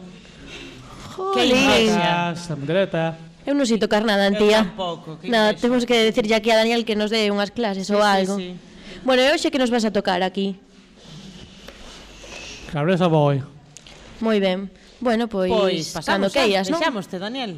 Que as bandereta. Eu non sei tocar nada, tía. antía. tampouco, que Nada, temos que decirlle aquí a Daniel que nos dé unhas clases ou Sí, sí, algo. sí. Bueno, e hoxe que nos vas a tocar aquí? Cabresa voy. Moi ben. Bueno, pois, pois cando queiras, non? Deixámoste, Daniel.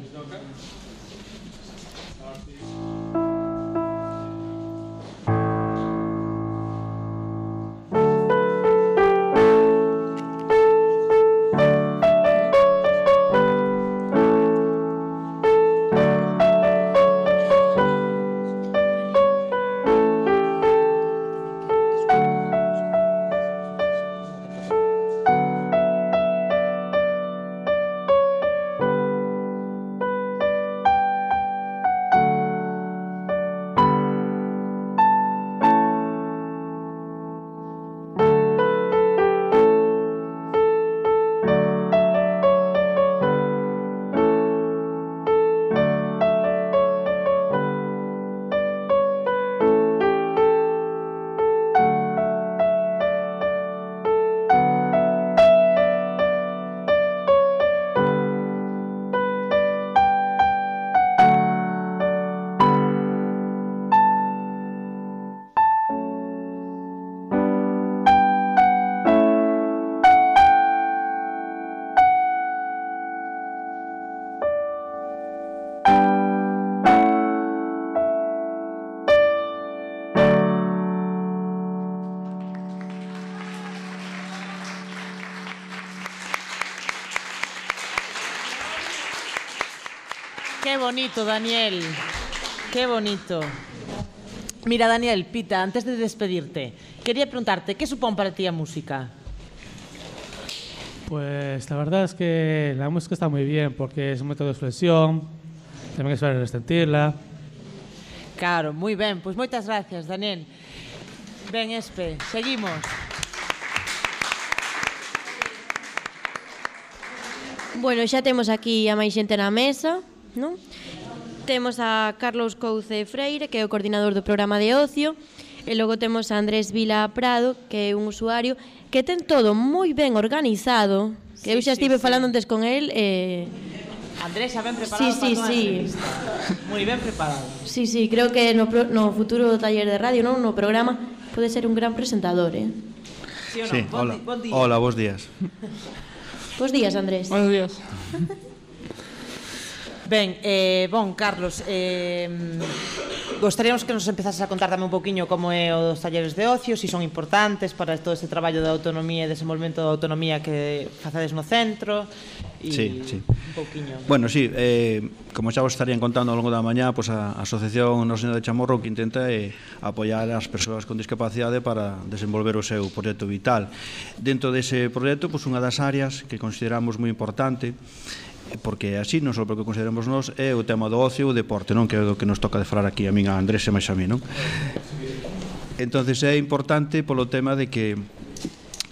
Bonito, Daniel. Qué bonito. Mira, Daniel, Pita, antes de despedirte, quería preguntarte, ¿qué supone para ti a música? Pues la verdad es que la música está muy bien porque es un método de expresión, también es para sentirla. Claro, moi ben, pois moitas gracias, Daniel. Ben, Espe, seguimos. Bueno, xa temos aquí a máis xente na mesa, non? Temos a Carlos Couce Freire, que é o coordinador do programa de ocio, e logo temos a Andrés Vila Prado, que é un usuario que ten todo moi ben organizado, que sí, eu xa estive sí, falando sí. antes con el e. Andrés xa ben preparado sí, sí, para sí. Moi ben preparado. Sí, sí, creo que no, no futuro taller de radio, non, no programa pode ser un gran presentador, eh. Sí, o no? sí bon hola. Bon día. Hola, bos días. Bos días, Andrés. Buenos días. Ben, eh, bon, Carlos, eh, gostaríamos que nos empezases a contar tamén un poquinho como é os talleres de ocio, se si son importantes para todo este traballo da autonomía e desenvolvemento da autonomía que facedes no centro, e sí, sí. un poquinho. Bueno, sí, eh, como xa vos estarían contando ao longo da mañá, pois pues a, a Asociación Nosa Señor de Chamorro que intenta é eh, apoiar as persoas con discapacidade para desenvolver o seu proxecto vital. Dentro dese proxecto, pois pues, unha das áreas que consideramos moi importante porque así non só porque consideramos nós é o tema do ocio e o deporte, non que é do que nos toca de falar aquí a min a Andrés e máis a mí, non? Entonces é importante polo tema de que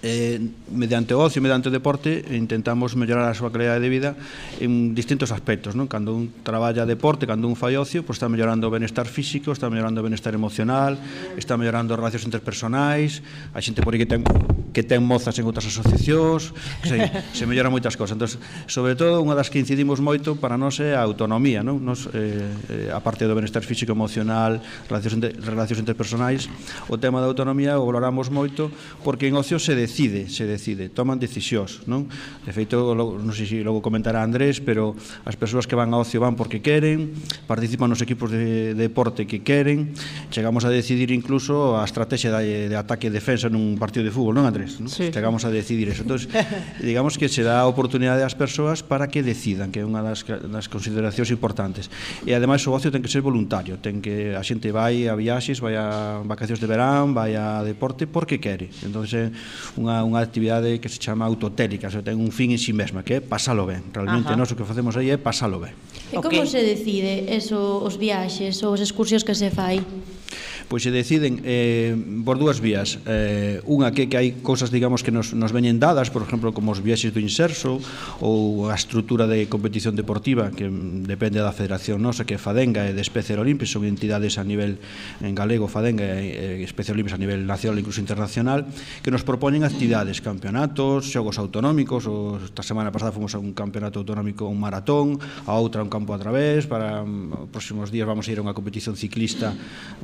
eh, mediante o ocio, mediante o deporte, intentamos mellorar a súa calidad de vida en distintos aspectos. Non? Cando un traballa deporte, cando un fai ocio, pois está mellorando o benestar físico, está mellorando o benestar emocional, está mellorando as relacións interpersonais, a xente por aí que ten, que ten mozas en outras asociacións, se, se mellora moitas cosas. Entón, sobre todo, unha das que incidimos moito para nós é a autonomía, non? Nos, eh, eh, a parte do benestar físico, emocional, relacións, relacións interpersonais, o tema da autonomía o valoramos moito porque en ocio se decide decide, se decide, toman decisións, non? De feito, logo, non sei se logo comentará Andrés, pero as persoas que van ao ocio van porque queren, participan nos equipos de, de deporte que queren, chegamos a decidir incluso a estrategia de, de ataque e defensa nun partido de fútbol, non Andrés? Non? Sí. Chegamos a decidir eso. Entón, digamos que se dá a oportunidade ás persoas para que decidan, que é unha das, das consideracións importantes. E ademais o ocio ten que ser voluntario, ten que a xente vai a viaxes, vai a vacacións de verán, vai a deporte porque quere. Entón, é unha, unha actividade que se chama autotélica, o sea, ten un fin en si sí mesma, que é pasalo ben. Realmente, nós o que facemos aí é pasalo ben. E okay. como se decide eso, os viaxes ou as excursións que se fai? pois se deciden eh, por dúas vías eh, unha que, que hai cousas digamos que nos, nos veñen dadas por exemplo como os viaxes do inserso ou a estrutura de competición deportiva que depende da federación nosa que é Fadenga e de Especial Olimpis son entidades a nivel en galego Fadenga e Especial Olimpis a nivel nacional incluso internacional que nos propoñen actividades campeonatos, xogos autonómicos ou esta semana pasada fomos a un campeonato autonómico un maratón a outra un campeonato campo a través, para mm, os próximos días vamos a ir a unha competición ciclista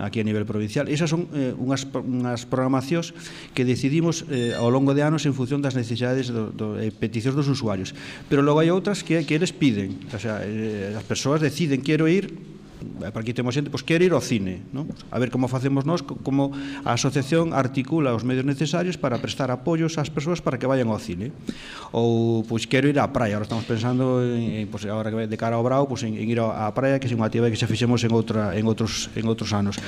aquí a nivel provincial. Esas son eh, unhas, unhas programacións que decidimos eh, ao longo de anos en función das necesidades do, do, e eh, peticións dos usuarios. Pero logo hai outras que, que eles piden, o sea, eh, as persoas deciden quero ir para aquí temos xente, pois quere ir ao cine, non? A ver como facemos nós, como a asociación articula os medios necesarios para prestar apoios ás persoas para que vayan ao cine. Ou pois quero ir á praia, agora estamos pensando en, en pois agora que de cara ao Brao, pois en, en ir á praia, que é unha actividade que xa fixemos en outra en outros en outros anos.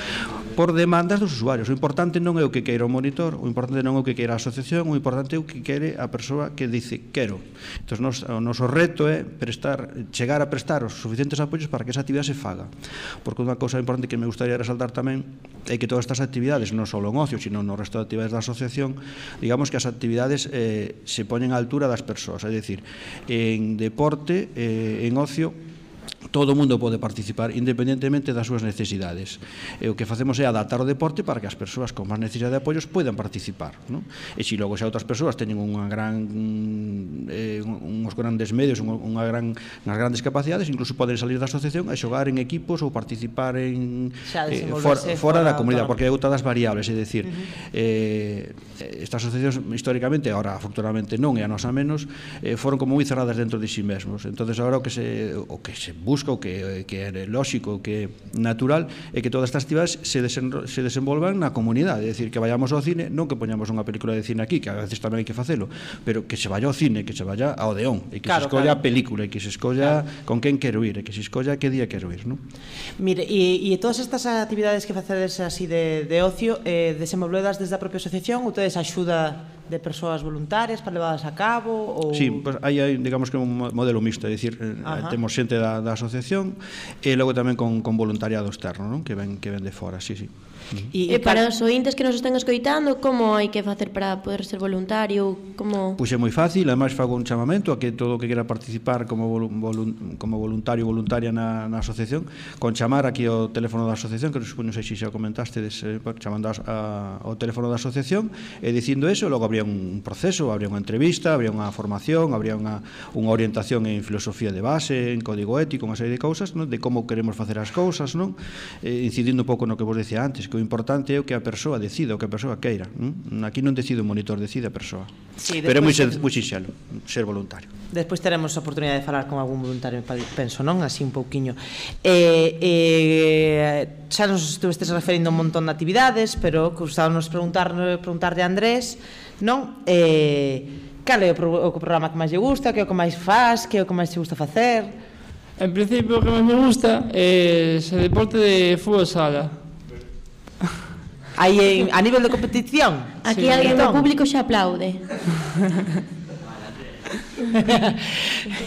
Por demandas dos usuarios. O importante non é o que queira o monitor, o importante non é o que queira a asociación, o importante é o que quere a persoa que dice quero. Entón, nos, o noso reto é prestar, chegar a prestar os suficientes apoios para que esa actividade se faga. Porque unha cousa importante que me gustaría resaltar tamén é que todas estas actividades, non só en ocio, sino no resto de actividades da asociación, digamos que as actividades eh, se poñen á altura das persoas, é dicir, en deporte, eh, en ocio, todo o mundo pode participar independentemente das súas necesidades e o que facemos é adaptar o deporte para que as persoas con máis necesidade de apoios poidan participar non? e se logo xa outras persoas teñen unha gran eh, uns grandes medios unha gran, unhas grandes capacidades incluso poden salir da asociación e xogar en equipos ou participar en xa, eh, for, fora, fora da comunidade porque é outra das variables é dicir uh -huh. eh, estas asociacións históricamente ahora afortunadamente non e a nosa menos eh, foron como moi cerradas dentro de si sí mesmos entonces agora o que se, o que se busca busca o que, que é lóxico, o que é natural, é que todas estas actividades se, desenro, se desenvolvan na comunidade, é dicir, que vayamos ao cine, non que poñamos unha película de cine aquí, que a veces tamén hai que facelo, pero que se vaya ao cine, que se vaya ao Odeón, e que claro, se escolla claro. a película, e que se escolla claro. con quen quero ir, e que se escolla que día quero ir, non? Mire, e, e todas estas actividades que facedes así de, de ocio, eh, desenvolvedas desde a propia asociación ou tedes axuda de persoas voluntarias para levadas a cabo ou Si, sí, pues, aí hai digamos que un modelo mixto, é dicir, eh, Ajá. temos xente da, da asociación e logo tamén con, con voluntariado externo, non? Que ven que ven de fora, si, sí, si. Sí. E, e para os ointes que nos están escoitando, como hai que facer para poder ser voluntario? Como... Pois é moi fácil, ademais fago un chamamento a que todo o que quera participar como, volun, como voluntario ou voluntaria na, na asociación, con chamar aquí o teléfono da asociación, que non sei se xa comentaste, des, eh, chamando a, a, o teléfono da asociación, e dicindo eso, logo habría un proceso, habría unha entrevista, habría unha formación, habría unha, unha orientación en filosofía de base, en código ético, unha serie de cousas, non? de como queremos facer as cousas, non? Eh, incidindo un pouco no que vos decía antes, que o importante é o que a persoa decida, o que a persoa queira. Non? Aquí non decide o monitor, decide a persoa. Sí, Pero é moi, ser, moi sinxelo, ser voluntario. Despois teremos a oportunidade de falar con algún voluntario, penso, non? Así un pouquiño. Eh, eh, xa nos estuvestes referindo un montón de actividades, pero gustábamos preguntar, preguntarle a Andrés, non? Eh, cal é o, pro, o programa que máis lle gusta, que é o que máis faz, que é o que máis te gusta facer? En principio, o que máis me gusta é eh, o deporte de fútbol sala Aí en, a nivel de competición. Aquí sí, alguén do público xa aplaude.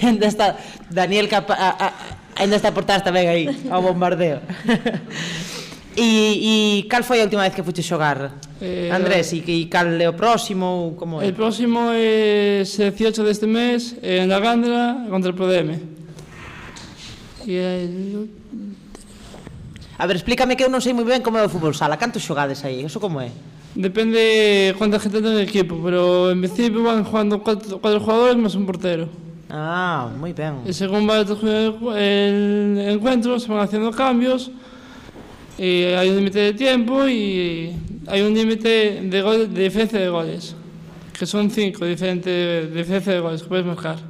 Ainda está Daniel Capa, a, a, ainda está portadas tamén aí ao bombardeo. E, e cal foi a última vez que fuche xogar? Eh, Andrés, e, e cal é o próximo? Como é? O próximo é 18 deste mes, eh, en Argándara, contra o Prodeme. E A ver, explícame que eu non sei moi ben como é o fútbol sala. Cantos xogades aí? Eso como é? Depende cuánta gente ten o equipo, pero en principio van jugando cuatro, cuatro jugadores más un portero. Ah, moi ben. E según va el encuentro, se van haciendo cambios, y hay un límite de tiempo y hay un límite de, gol, de diferencia de goles, que son cinco diferentes de diferencia de goles que puedes marcar.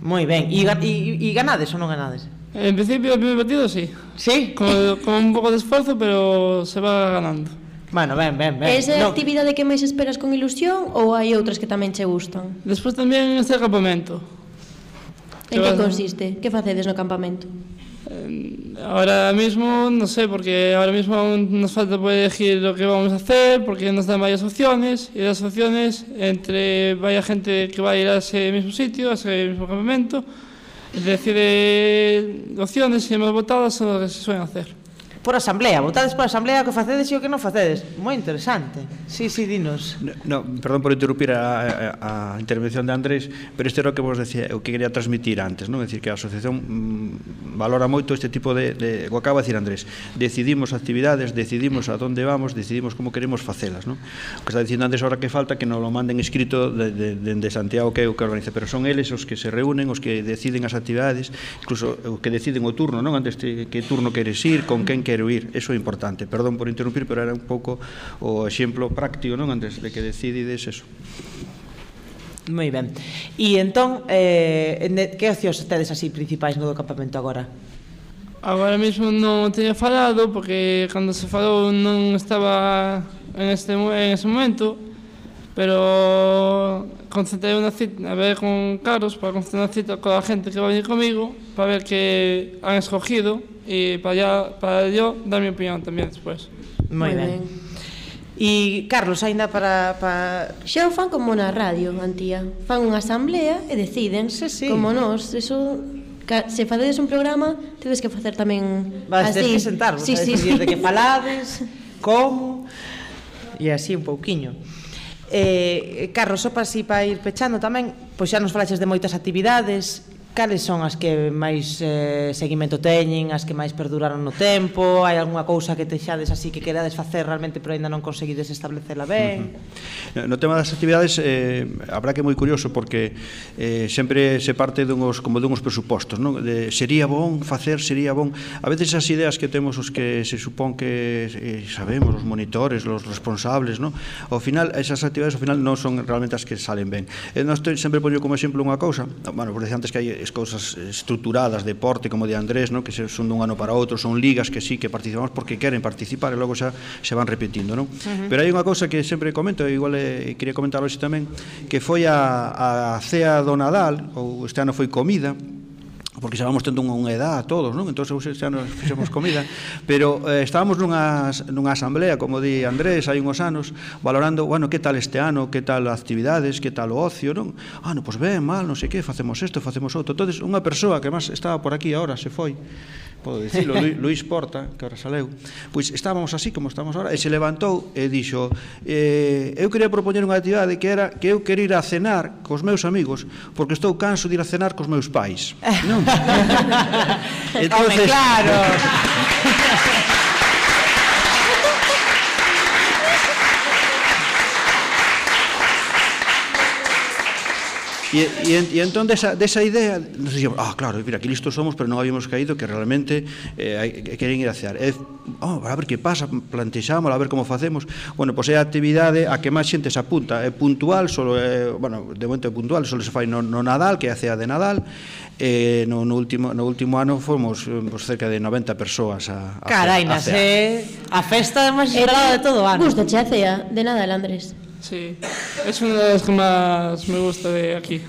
Moi ben. E, e, e ganades ou non ganades? En principio, el primer partido sí. ¿Sí? Con, con un pouco de esforzo, pero se va ganando. Bueno, ben, ben, ben. Esa é a no. actividade que máis esperas con ilusión ou hai outras que tamén che gustan? Despois tamén este campamento. En que vas- consiste? Que facedes no campamento? Eh, Ahora mismo, no sé, porque ahora mismo aún nos falta poder elegir lo que vamos a hacer, porque nos dan varias opciones, y las opciones entre vaya gente que va a ir a ese mismo sitio, a ese mismo campamento, decide opciones y más votadas son las que se suelen hacer. por asamblea, votades por asamblea o que facedes e o que non facedes. Moi interesante. Sí, sí, dinos. No, no perdón por interrumpir a, a, a intervención de Andrés, pero este era o que vos decía, o que quería transmitir antes, non? É dicir que a asociación mm, valora moito este tipo de, de o acaba de decir Andrés. Decidimos actividades, decidimos a onde vamos, decidimos como queremos facelas, non? O que está dicindo Andrés ahora que falta que non lo manden escrito de, de, de Santiago que é o que organiza, pero son eles os que se reúnen, os que deciden as actividades, incluso o que deciden o turno, non? Antes de que turno queres ir, con quen quero ir, eso é importante. Perdón por interrumpir, pero era un pouco o exemplo práctico, non, antes de que decidides eso. Moi ben. E entón, eh, que ocios tedes así principais no do campamento agora? Agora mesmo non teño falado porque cando se falou non estaba en este en ese momento, pero concentrei unha cita a ver con Carlos para concentrar unha cita con a gente que vai venir comigo para ver que han escogido e para, allá, para yo dar mi opinión tamén despois. Moi ben. E Carlos, aínda para, para... Xa o fan como na radio, Antía. Fan unha asamblea e deciden, sí, sí. como nós, eso se facedes un programa, tedes que facer tamén Vas, así. Vas que sentarvos, sí, sí, sí. de que falades, como, e así un pouquiño. Eh, Carlos, só para, para ir pechando tamén, pois xa nos falaches de moitas actividades Cales son as que máis eh, seguimento teñen, as que máis perduraron no tempo? Hai algunha cousa que texades así que querades facer realmente pero aínda non conseguides establecela ben? Uh -huh. No tema das actividades eh, habrá que moi curioso porque eh, sempre se parte dunhos como dunhos presupostos, non? De sería bon facer, sería bon. A veces as ideas que temos os que se supón que eh, sabemos os monitores, os responsables, non? Ao final esas actividades ao final non son realmente as que salen ben. Eh, nós sempre poño como exemplo unha cousa, bueno, por decir antes que hai es cousas estruturadas, deporte como de Andrés, no? que son dun ano para outro, son ligas que sí que participamos porque queren participar e logo xa se van repetindo, non? Uh -huh. Pero hai unha cousa que sempre comento, igual eh, quería comentar hoxe tamén, que foi a, a cea do Nadal, ou este ano foi comida, porque xa vamos tendo unha edad a todos, non? Entón xa nos fixemos comida, pero eh, estábamos nunha, nunha asamblea, como di Andrés, hai uns anos, valorando, bueno, que tal este ano, que tal actividades, que tal o ocio, non? Ah, non, pois ben, mal, non sei que, facemos isto, facemos outro. Entonces, unha persoa que máis estaba por aquí agora, se foi, podo dicilo, Luis Porta, que ahora saleu, pois estábamos así como estamos ahora, e se levantou e dixo, eh, eu quería propoñer unha actividade que era que eu quería ir a cenar cos meus amigos, porque estou canso de ir a cenar cos meus pais. non? Entonces, Home, claro. E, e, e entón desa, desa idea nos dixemos, ah, claro, mira, que listos somos pero non habíamos caído que realmente eh, queren ir a cear e, oh, a ver que pasa, plantexámoslo, a ver como facemos bueno, pois é a actividade a que máis xente se apunta é puntual, solo é, bueno, de momento é puntual, solo se fai no, no Nadal que é a cea de Nadal. Eh, no, no, último, no último ano fomos pues, cerca de 90 persoas a, a Carainas, é a festa máis xerada de todo o ano Gusta a cea de Nadal, Andrés. Sí, es unha das que más me gusta de aquí.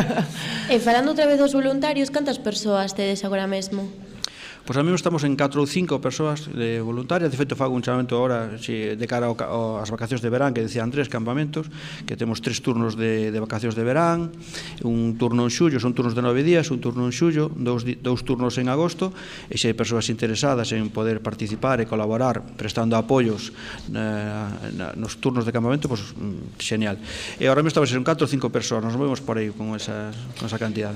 e eh, falando outra vez dos voluntarios, cantas persoas tedes agora mesmo? Pois a mesmo estamos en 4 ou 5 persoas de voluntarias, de feito fago un chamamento agora si, de cara ao, ao, vacacións de verán, que decían tres campamentos, que temos tres turnos de, de vacacións de verán, un turno en xullo, son turnos de nove días, un turno en xullo, dous, dous turnos en agosto, e se hai persoas interesadas en poder participar e colaborar prestando apoios na, na, nos turnos de campamento, pois mm, xenial. E agora mesmo estamos en 4 ou 5 persoas, nos movemos por aí con esa, con esa cantidade.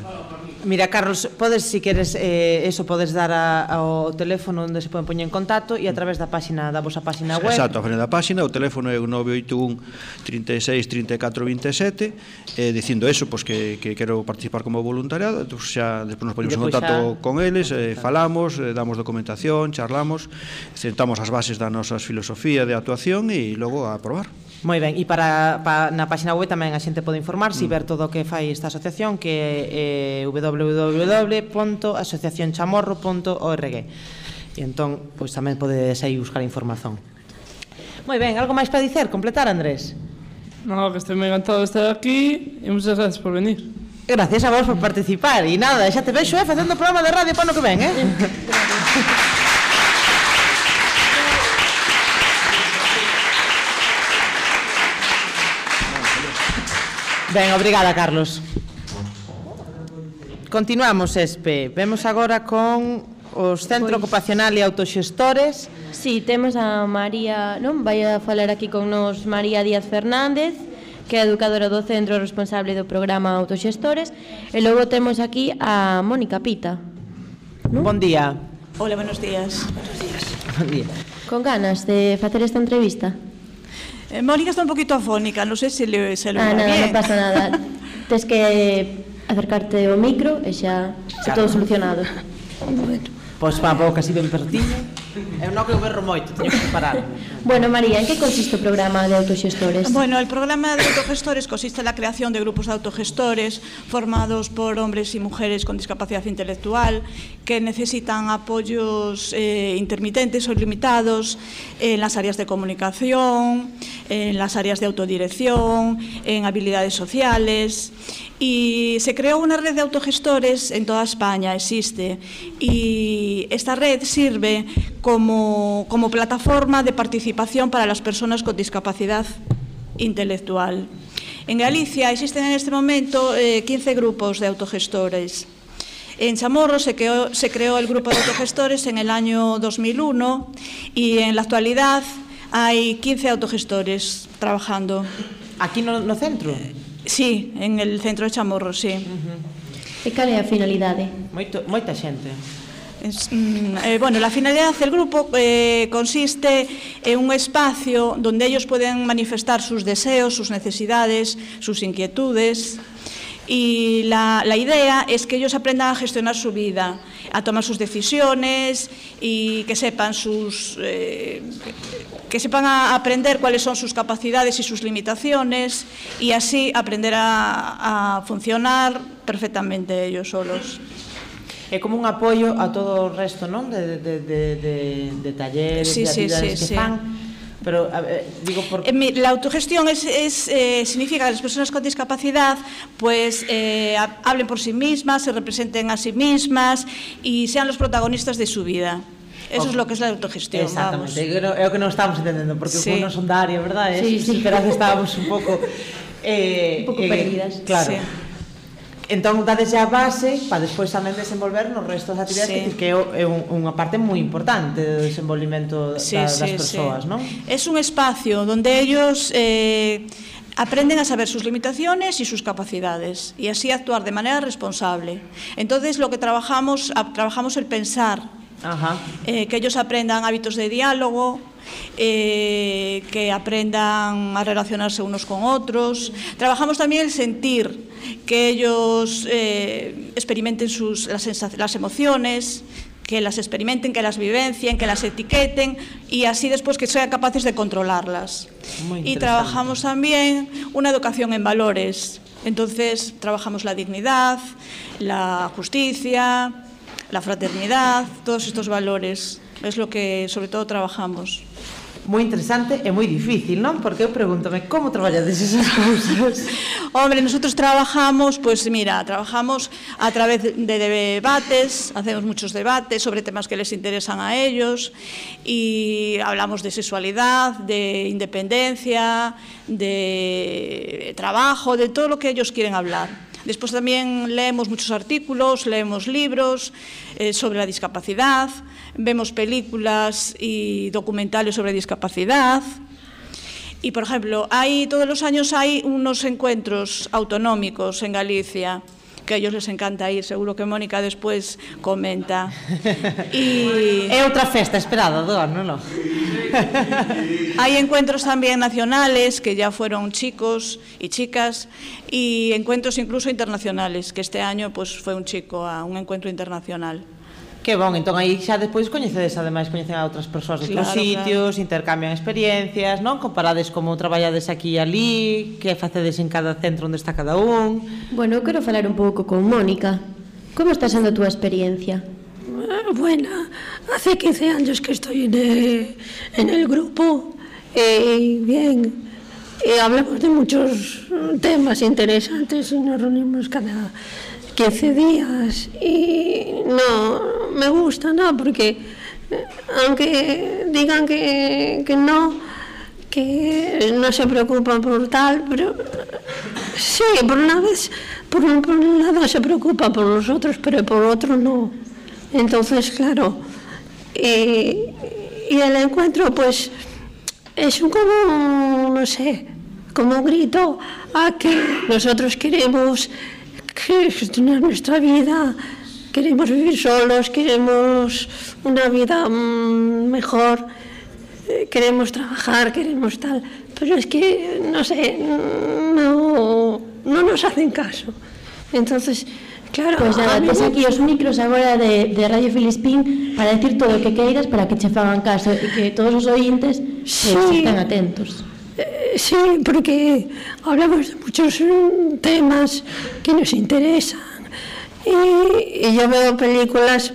Mira, Carlos, podes, si queres, eh, eso podes dar a, ao teléfono onde se poden poñer en contacto e a través da páxina da vosa páxina web. Exacto, a da páxina, o teléfono é o 981 36 34 27 eh, dicindo eso, pois que, que quero participar como voluntariado, entón xa despois nos ponemos en contacto xa, con eles, eh, falamos, eh, damos documentación, charlamos, sentamos as bases da nosa filosofía de actuación e logo a aprobar. Moi ben, e para, para na páxina web tamén a xente pode informarse mm. e ver todo o que fai esta asociación que é eh, www.asociacionchamorro.org www.radiocomunitaria.org. E entón, pois tamén podedes aí buscar información. Moi ben, algo máis para dicer, completar, Andrés? No, que estoy moi encantado de estar aquí e moitas gracias por venir. Gracias a vos por participar E nada, xa te vexo, eh, facendo o programa de radio o que ven, eh? ben, obrigada, Carlos Continuamos, Espe Vemos agora con os Centro pois... Ocupacional e Autoxestores. Si, sí, temos a María, non? Vai a falar aquí con nos María Díaz Fernández, que é educadora do centro responsable do programa Autoxestores, e logo temos aquí a Mónica Pita. Non? Bon día. Hola, buenos días. Buenos días. Bon día. Con ganas de facer esta entrevista. Eh, Mónica está un poquito afónica, non sei sé si se le se lo ah, nada, bien. non pasa nada. Tes que acercarte ao micro e xa está todo solucionado. Bueno. Pois pa boca así ben pertiño. Eu non creo berro moito, teño que parar. Bueno, María, en que consiste o programa de autogestores? Bueno, el programa de autogestores consiste na creación de grupos de autogestores formados por hombres e mujeres con discapacidade intelectual que necesitan apoios eh, intermitentes ou limitados en las áreas de comunicación, en las áreas de autodirección, en habilidades sociales Y se creó una red de autogestores en toda España, existe. Y esta red sirve como, como plataforma de participación para las personas con discapacidad intelectual. En Galicia existen en este momento eh, 15 grupos de autogestores. En Chamorro se creó, se creó el grupo de autogestores en el año 2001 y en la actualidad hay 15 autogestores trabajando. ¿Aquí no, no centro? Sí, en el centro de Chamorro, sí. E cal é a finalidade? Moito, moita xente. Es, mm, eh, bueno, la finalidad del grupo eh, consiste en un espacio donde ellos pueden manifestar sus deseos, sus necesidades, sus inquietudes. Y la, la idea es que ellos aprendan a gestionar su vida, a tomar sus decisiones y que sepan sus, eh, que sepan a aprender cuáles son sus capacidades y sus limitaciones y así aprender a, a funcionar perfectamente ellos solos. É como un apoio a todo o resto, non? De, de, de, de, de talleres, sí, de actividades sí, sí, que sí. fan pero a ver, digo por... Eh, la autogestión es, es eh, significa que las personas con discapacidad pues eh, hablen por sí mismas se representen a sí mismas y sean los protagonistas de su vida Eso é o que é a autogestión, Exactamente. vamos. É o que non estamos entendendo, porque sí. non son da área, verdad? Sí, sí. sí. que estábamos un pouco... Eh, un pouco eh, perdidas. Claro. Sí. Entón, dades a base para despois tamén desenvolver nos restos das actividades sí. que é unha parte moi importante do desenvolvimento sí, da, das sí, persoas, sí. non? É un espacio onde ellos... Eh, aprenden a saber sus limitaciones y sus capacidades y así actuar de manera responsable. Entonces lo que trabajamos, trabajamos el pensar Ajá. eh, que ellos aprendan hábitos de diálogo eh, que aprendan a relacionarse unos con otros. Trabajamos también el sentir, que ellos eh, experimenten sus, las, emociones, que las experimenten, que las vivencien, que las etiqueten y así después que sean capaces de controlarlas. Y trabajamos también una educación en valores. Entonces trabajamos la dignidad, la justicia, la fraternidad, todos estos valores. Es lo que sobre todo trabajamos. Moi interesante e moi difícil, non? Porque eu pregúntome como traballades esas cousas. Hombre, nosotros trabajamos, pues mira, trabajamos a través de debates, hacemos muchos debates sobre temas que les interesan a ellos y hablamos de sexualidad, de independencia, de trabajo, de todo lo que ellos quieren hablar. Despois tamén leemos moitos artículos, leemos libros eh, sobre a discapacidad, vemos películas e documentales sobre a discapacidad, E, por exemplo, hai, todos os anos hai unos encuentros autonómicos en Galicia que a ellos les encanta ir, seguro que Mónica después comenta. y... É outra festa esperada do ano, non? Hay encuentros también nacionales que ya fueron chicos y chicas y encuentros incluso internacionales, que este año pues fue un chico a un encuentro internacional. Que bon, entón aí xa despois coñecedes, ademais coñecen a outras persoas de claro, sitios, claro. intercambian experiencias, non? Comparades como traballades aquí e ali, que facedes en cada centro onde está cada un. Bueno, eu quero falar un pouco con Mónica. Como está sendo a túa experiencia? Ah, buena, hace 15 años que estoy en el, en el grupo e bien, e hablamos de muchos temas interesantes y nos reunimos cada, 15 días y no, me gusta, ¿no? Porque eh, aunque digan que, que no, que no se preocupan por tal, pero sí, por una vez, por un, por un lado se preocupa por nosotros, pero por otro no. Entonces, claro, y, y el encuentro, pues, es un como, no sé, como un grito a que nosotros queremos que isto non é nuestra vida, queremos vivir solos, queremos unha vida mm, mejor, eh, queremos trabajar, queremos tal, pero es que, no sé, mm, no, no nos hacen caso. Entonces, Claro, pois pues nada, tes aquí os micros agora de, de Radio Filispín para decir todo o que queiras para que che fagan caso e que todos os ointes sí. pues, estén atentos. Eh, Sí, porque hablamos de muchos temas que nos interesan. Y, y yo veo películas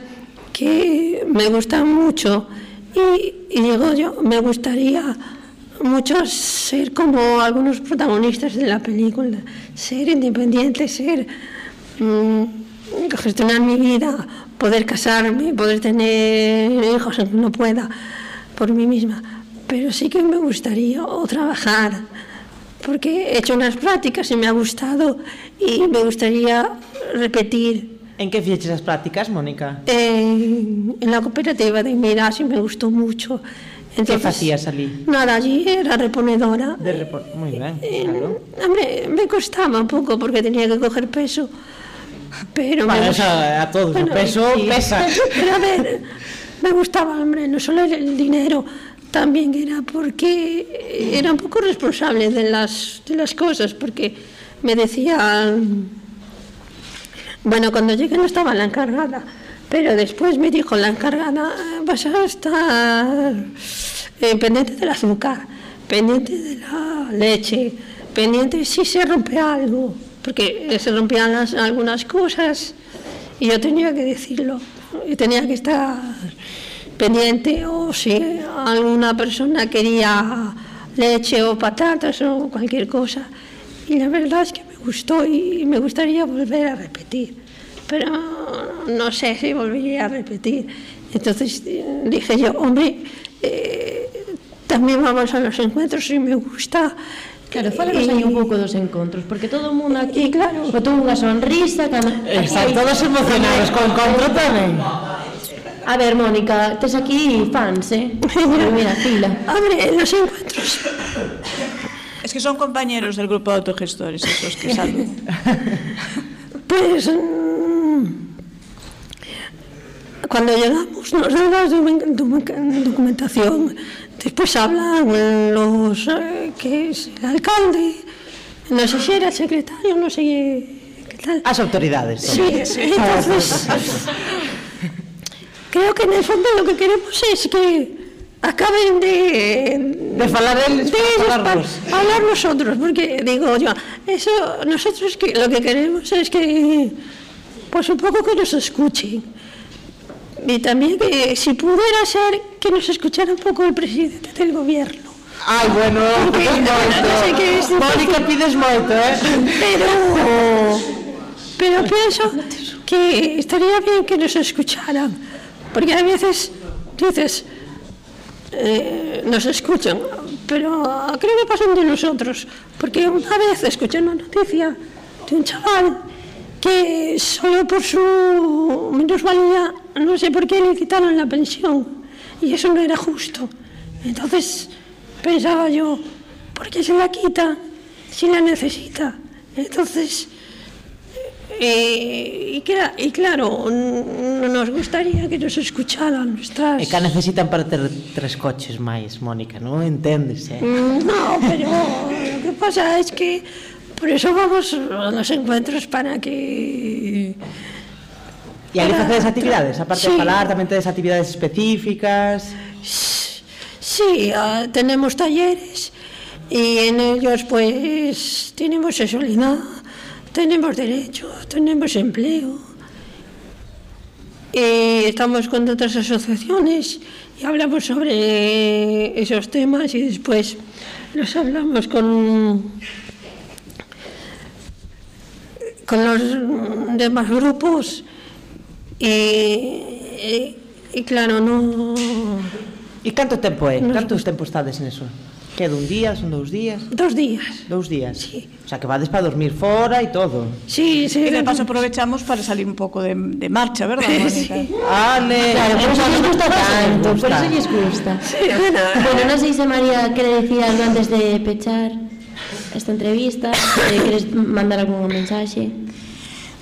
que me gustan mucho y, y digo yo, me gustaría mucho ser como algunos protagonistas de la película, ser independiente, ser mm, gestionar mi vida, poder casarme, poder tener hijos aunque no pueda por mí misma. Pero sí que me gustaría o trabajar, porque he hecho unas prácticas y me ha gustado y me gustaría repetir. En que fixeches as prácticas, Mónica? En, en la cooperativa de Miras y me gustó mucho. que facías ali? Nada, allí era reponedora. De repor... Moi ben, claro. Hombre, me costaba un poco porque tenía que coger peso. Pero Bueno, me eso a todos, o peso pesa. Pero a ver, me gustaba, hombre, no solo el dinero, también era porque era un poco responsable de las, de las cosas, porque me decían, bueno, cuando llegué no estaba la encargada, pero después me dijo la encargada, "Eh, vas a estar eh, pendiente del azúcar, pendiente de la leche, pendiente si se rompe algo, porque se rompían las- algunas cosas y yo tenía que decirlo, y tenía que estar pendiente o si alguna persona quería leche o patatas o cualquier cosa. Y la verdad es que me gustó y me gustaría volver a repetir, pero no sé si volvería a repetir. Entonces dije yo, hombre, eh, también vamos a los encuentros y me gusta. Claro, fálanos aí un pouco dos encontros, porque todo o mundo aquí claro. botou unha sonrisa cando... Están todos emocionados co encontro tamén. A ver, Mónica, tes aquí fans, eh? Mira, fila. Hombre, los encuentros. Es que son compañeros del grupo de autogestores, esos que saludan. Pues mm, cuando llegamos nos dan la docu- docu- documentación Después hablan los eh, que es el alcalde, no sé si era el secretario, no sé qué tal. As autoridades. Sí, entonces creo que en el fondo lo que queremos es que acaben de De falar eles de para ellos falarnos. para hablar nosotros, porque digo yo, eso nosotros que lo que queremos es que pues un poco que nos escuchen. Y también que si pudiera ser que nos escuchara un poco el presidente del gobierno. Ai, bueno, pides moito. no sé qué es Mónica, pides moito, eh? Pero, pero pienso que estaría bien que nos escucharan, porque a veces dices, eh, nos escuchan, pero creo que pasan de nosotros, porque una vez escuché una noticia de un chaval que solo por su minusvalía, no sé por qué le quitaron la pensión, y eso no era justo. Entonces pensaba yo, ¿por qué se la quita si la necesita? Entonces, eh, y, y claro, n- nos gustaría que nos escucharan nuestras... E que necesitan para ter tres coches máis, Mónica, non entendes, eh? Mm, No, pero lo que pasa es que por eso vamos a los encuentros para que... E ali facedes actividades, aparte Sí. de falar, tamén tedes actividades específicas. Sí, ah, tenemos talleres y en ellos pues tenemos sexualidad, tenemos derechos, tenemos empleo. Y estamos con otras asociaciones y hablamos sobre esos temas y después los hablamos con, con los demás grupos y, y- y claro, no... E canto tempo é? Cantos tempo estades neso? Que é dun día, son dous días? Dos días. Dous días. Sí. O sea, que vades para dormir fora e todo. Sí, sí. E de paso aprovechamos para salir un pouco de, de marcha, verdad, Mónica? Sí. Ale, claro, por eso lles gusta tanto, por eso lles gusta. Sí, bueno, bueno non sei se María quere decir algo antes de pechar esta entrevista, eh, queres mandar algún mensaxe?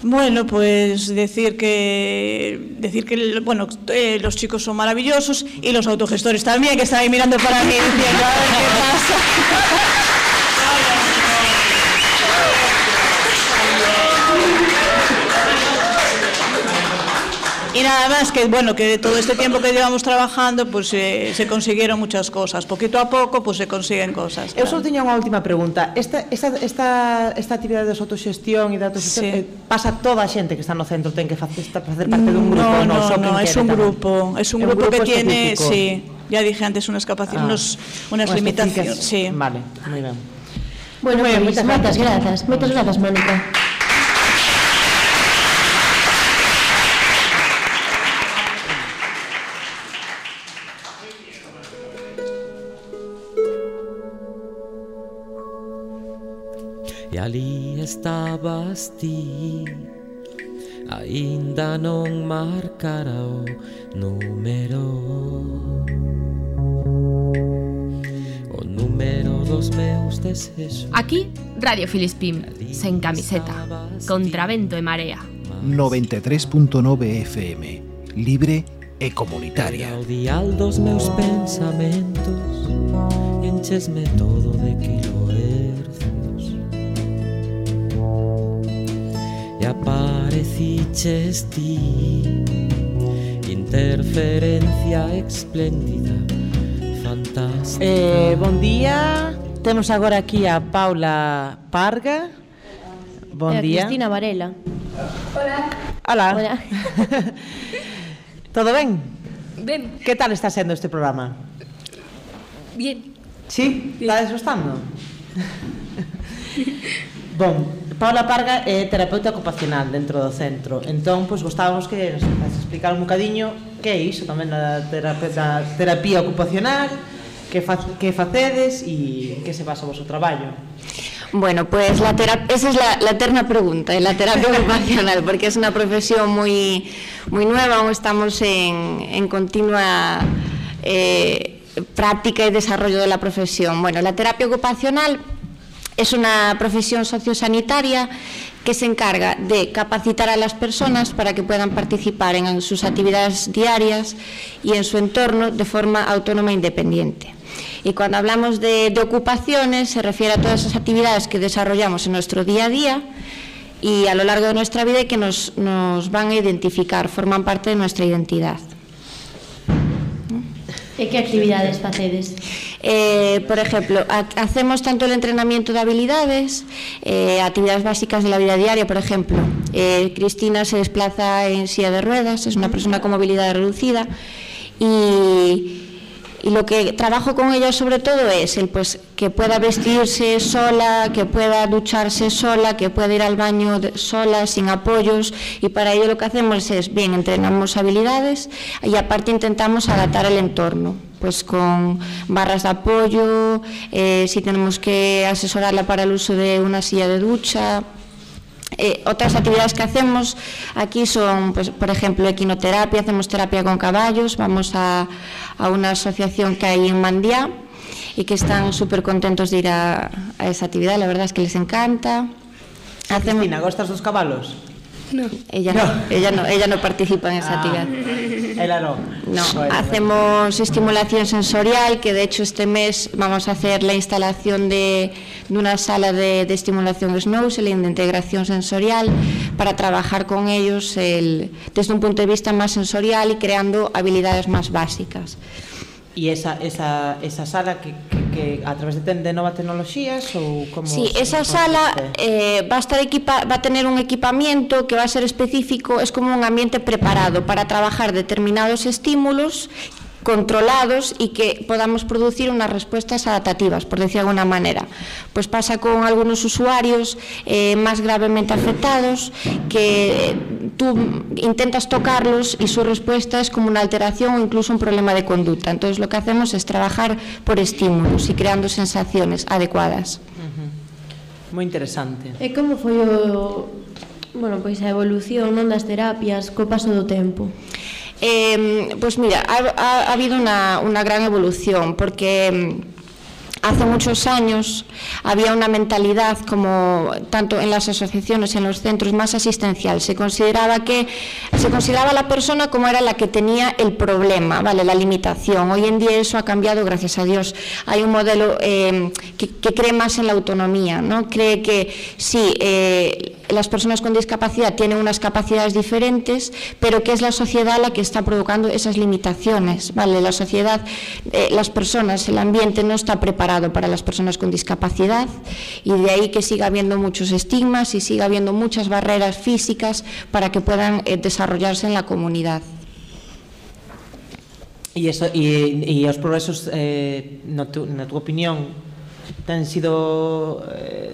Bueno, pues decir que decir que bueno eh, los chicos son maravillosos y los autogestores también que están ahí mirando para mí diciendo qué pasa. Y nada más que, bueno, que todo este tiempo que llevamos trabajando, pues eh, se consiguieron muchas cosas. Poquito a pouco, pues se consiguen cosas. Claro. Eu só tiña unha última pregunta. Esta, esta, esta, esta actividade de autoxestión e de autoxestión sí. eh, pasa toda a xente que está no centro, ten que facer, facer parte dun grupo? No, no, no, no es, un grupo, es un grupo, un grupo que tiene, sí, ya dije antes, ah, unas capacidades, ah, unas, unas limitaciones. Sí. Vale, muy ben. Bueno, moitas, pues, moitas grazas. Moitas grazas, Mónica. ali estabas ti. Ainda non marcara o número. O número dos meus desexos. Aquí, Radio Filispim, sen camiseta, contra vento e marea. 93.9 FM, libre e comunitaria. O dial dos meus pensamentos Enchesme todo de que apareciches ti. Interferencia espléndida Fantástica. Eh, Bon día Temos agora aquí a Paula Parga. Bon eh, día Cristina Varela. Hola. Hola, Todo ben? Ben. Que tal está sendo este programa? Bien. Sí? Está desgostando? bon, Paula Parga é terapeuta ocupacional dentro do centro. Entón, pois gostábamos que nos explicar un bocadiño que é iso tamén da, terapia, da terapia ocupacional, que, fa, que facedes e que se basa o vosso traballo. Bueno, pues la terapia, esa es la, la eterna pregunta, ¿eh? la terapia ocupacional, porque es una profesión muy, muy nueva, aún estamos en, en continua eh, práctica y desarrollo de la profesión. Bueno, la terapia ocupacional es una profesión sociosanitaria que se encarga de capacitar a las personas para que puedan participar en sus actividades diarias y en su entorno de forma autónoma e independiente. Y cuando hablamos de, ocupaciones se refiere a todas esas actividades que desarrollamos en nuestro día a día y a lo largo de nuestra vida y que nos, nos van a identificar, forman parte de nuestra identidad. E que actividades facedes? Eh, por ejemplo, ha- hacemos tanto el entrenamiento de habilidades, eh, actividades básicas de la vida diaria, por ejemplo. Eh, Cristina se desplaza en silla de ruedas, es una persona con movilidad reducida y, y lo que trabajo con ella sobre todo es el pues que pueda vestirse sola, que pueda ducharse sola, que pueda ir al baño sola, sin apoyos y para ello lo que hacemos es, bien, entrenamos habilidades y aparte intentamos adaptar el entorno pues con barras de apoyo, eh, si tenemos que asesorarla para el uso de una silla de ducha, eh, otras actividades que hacemos aquí son, pues, por ejemplo, equinoterapia, hacemos terapia con caballos, vamos a, a una asociación que hay en Mandía y que están súper contentos de ir a, a esa actividad, la verdad es que les encanta. Hacemos... Cristina, gostas dos cabalos? No. Ella no. ella no, ella no participa en esa Ah. actividad. Ela no. No, Bueno, hacemos estimulación sensorial, que de hecho este mes vamos a hacer la instalación de, de una sala de, de estimulación Snow-Selling, de integración sensorial, para trabajar con ellos el- desde un punto de vista más sensorial y creando habilidades más básicas. E esa, esa, esa sala que, que, que a través de, de novas tecnoloxías ou como Sí, esa sala eh, va a estar equipa va a tener un equipamiento que va a ser específico, es como un ambiente preparado para trabajar determinados estímulos controlados y que podamos producir unas respuestas adaptativas, por decir de alguna manera. Pues pasa con algunos usuarios eh, más gravemente afectados que tú intentas tocarlos y su respuesta es como una alteración o incluso un problema de conducta. Entonces lo que hacemos es trabajar por estímulos y creando sensaciones adecuadas. moi interesante. E como foi o bueno, pois a evolución non das terapias co paso do tempo? Eh, pues mira, ha, ha- ha habido una, gran evolución porque mm, hace muchos años había una mentalidad como tanto en las asociaciones en los centros más asistencial. Se consideraba que se consideraba la persona como era la que tenía el problema vale la limitación. Hoy en día eso ha cambiado gracias a Dios. Hay un modelo eh, que, que cree más en la autonomía no cree que sí eh, las personas con discapacidad tienen unas capacidades diferentes, pero que es la sociedad la que está provocando esas limitaciones. ¿vale? La sociedad, eh, las personas, el ambiente no está preparado para las personas con discapacidad y de ahí que siga habiendo muchos estigmas y siga habiendo muchas barreras físicas para que puedan eh, desarrollarse en la comunidad. E, eso, e, e os progresos, eh, tu, opinión, ten sido eh,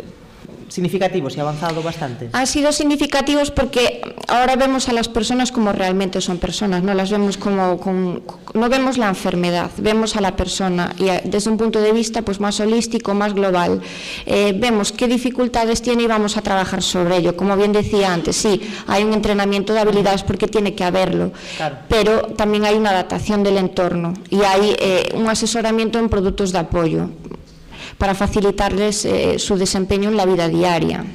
significativos e avanzado bastante? Han sido significativos porque ahora vemos a las personas como realmente son personas, no las vemos como, con- no vemos la enfermedad, vemos a la persona y a- desde un punto de vista pues más holístico, más global. Eh, vemos qué dificultades tiene y vamos a trabajar sobre ello. Como bien decía antes, sí, hay un entrenamiento de habilidades porque tiene que haberlo, Claro. pero también hay una adaptación del entorno y hay eh, un asesoramiento en productos de apoyo para facilitarles eh, su desempeño en la vida diaria.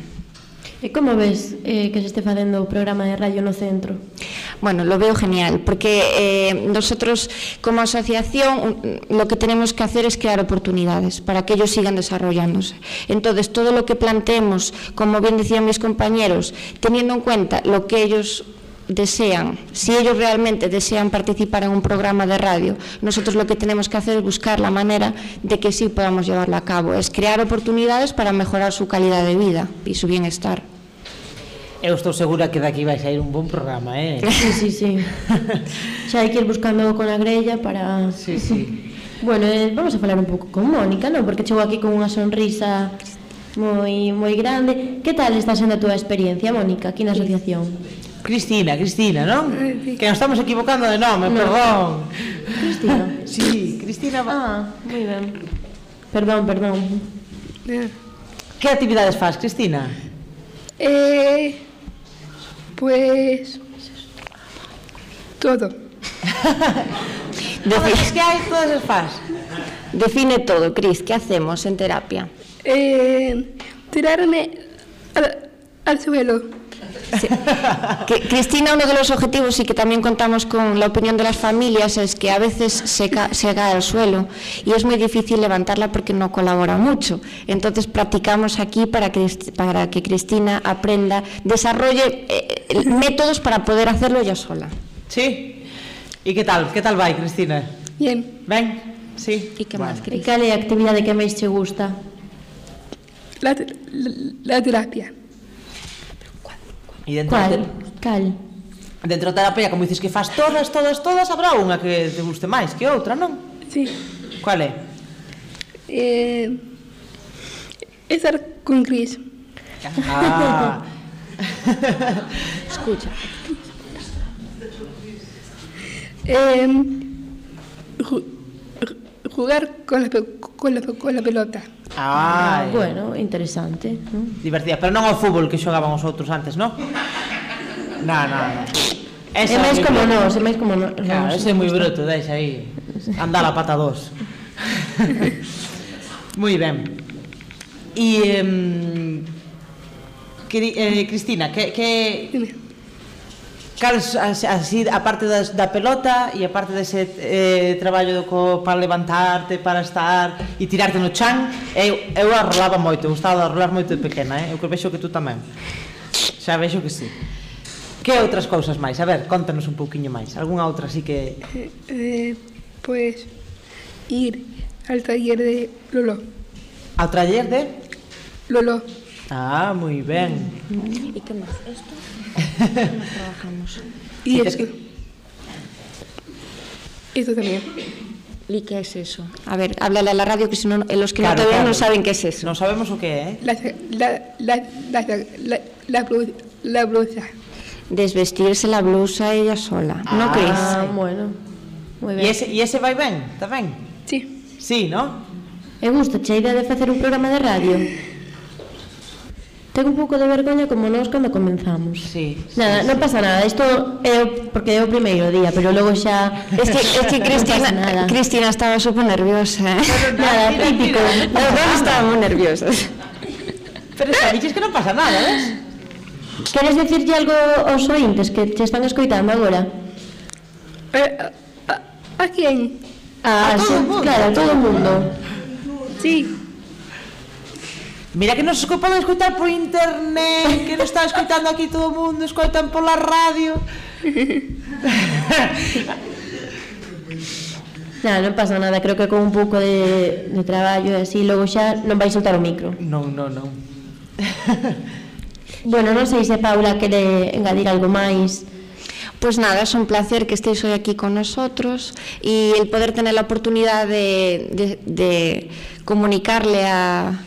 E como ves eh, que se este facendo o programa de radio no centro? Bueno, lo veo genial, porque eh, nosotros como asociación lo que tenemos que hacer es crear oportunidades para que ellos sigan desarrollándose. Entonces, todo lo que planteemos, como bien decían mis compañeros, teniendo en cuenta lo que ellos desean, si ellos realmente desean participar en un programa de radio, nosotros lo que tenemos que hacer es buscar la manera de que sí podamos llevarlo a cabo, es crear oportunidades para mejorar su calidad de vida y su bienestar. Eu estou segura que daqui vai sair un bon programa, eh? Sí, sí, sí. Xa hai que ir buscando con a grella para... Sí, sí. Bueno, eh, vamos a falar un pouco con Mónica, non? Porque chegou aquí con unha sonrisa moi moi grande. Que tal está sendo a túa experiencia, Mónica, aquí na asociación? Sí. Cristina, Cristina, non? Que nos estamos equivocando de nome, No. perdón. Cristina. Sí, Cristina va... Ah, moi ben. Perdón, perdón. Que actividades faz, Cristina? Eh, pues todo. Define, que hai, todas as faz. Define todo, Cris, ¿qué hacemos en terapia? Eh, tirarme al suelo. Que, Cristina, uno de los objetivos y que también contamos con la opinión de las familias es que a veces se, ca- se cae al suelo y es muy difícil levantarla porque no colabora mucho. Entonces practicamos aquí para que, para que Cristina aprenda, desarrolle eh, métodos para poder hacerlo ella sola. Sí? E que tal? Que tal vai, Cristina? Bien. Ben? Sí? E que máis, E cal é a actividade que máis che gusta? La, la, la terapia. E dentro Cal? De... Cal? Dentro da terapia, como dices que faz todas, todas, todas, habrá unha que te guste máis que outra, non? Sí. Cual é? Eh, estar con Cris. Ah. Escucha. Eh, jugar con la, con la, con la pelota. Ah, bueno, interesante. ¿no? Divertida, pero non o fútbol que xogaban os outros antes, non? Na, na, na. É máis como nós, é máis como nós. Claro, ese é moi bruto, dais aí. Andar a pata dos. moi ben. E... Eh, Cristina, que, que, Carlos, así, a parte das, da pelota e a parte dese eh, traballo do co, para levantarte, para estar e tirarte no chan, eh, eu, eu arrolaba moito, gustaba de arrolar moito de pequena, eh? eu que vexo que tú tamén. Xa vexo que sí. Que outras cousas máis? A ver, contanos un pouquiño máis. Algúnha outra así que... Eh, eh, pois, pues, ir al taller de Lolo. Ao taller de? Lolo. Ah, moi ben. E que máis? Esto? Trabajamos. Y esto. Esto también. ¿Y qué es eso? A ver, háblale a la radio que si no, los que Claro, no ven claro. no saben qué es eso. No sabemos o que é, eh? La, la, la, la, la, la, blu- la blusa. Desvestirse la blusa ella sola, ¿no Ah, crees? bueno. Moi E ese, e ese vai ben, tamén? Sí. Sí, no? E gusta che a idea de facer un programa de radio? ten un pouco de vergoña como nós cando comenzamos. Sí, sí, nada, sí. non pasa nada, isto é porque é o primeiro día, pero logo xa Es que es que Cristina, no Cristina estaba super nerviosa. Eh. Pero nada, típico. Nós dos estábamos nerviosos. Pero xa dices que non pasa nada, ves? Queres dicirlle algo aos ointes que te están escoitando agora? Eh, a, a, a quen? A, ah, a todo o mundo. Claro, a todo o mundo. Sí. Mira que nos poden escoitar por internet, que nos está escoitando aquí todo o mundo, escoitan pola radio. Nada, non pasa nada, creo que con un pouco de, de traballo e así, logo xa non vai soltar o micro. Non, non, non. bueno, non sei se Paula quere engadir algo máis. Pois pues nada, es un placer que estéis hoy aquí con nosotros y el poder tener la oportunidad de, de, de comunicarle a,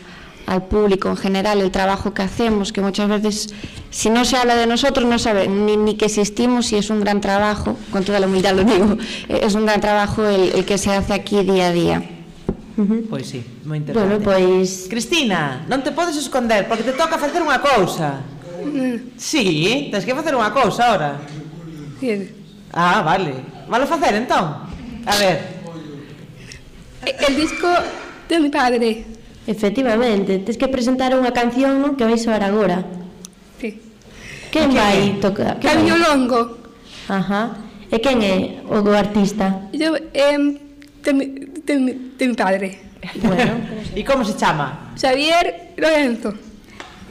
al público en general el trabajo que hacemos, que muchas veces si no se habla de nosotros no saben ni, ni que existimos y es un gran trabajo, con toda la humildad lo digo, eh, es un gran trabajo el, el que se hace aquí día a día. Pois sí, moi interesante. Bueno, pois... Cristina, non te podes esconder, porque te toca facer unha cousa. Sí, tens que facer unha cousa ahora. Bien. Ah, vale. Valo facer, entón? A ver. El disco de mi padre. Efectivamente, tens que presentar unha canción non que vais soar agora. Sí. Quen que vai tocar? Cambio Longo. Ajá. E quen é o do artista? Yo, eh, de, de, de mi padre. Bueno. E como se chama? Xavier Lorenzo.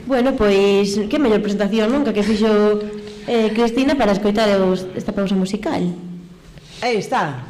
Bueno, pois, que mellor presentación nunca que fixo eh, Cristina para escoitar os, esta pausa musical. Aí está.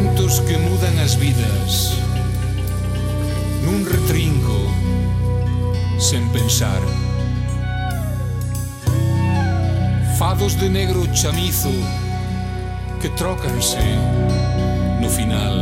Momentos que mudan as vidas. Nun retrinco Sen pensar. Fados de negro chamizo Que trócanse No final.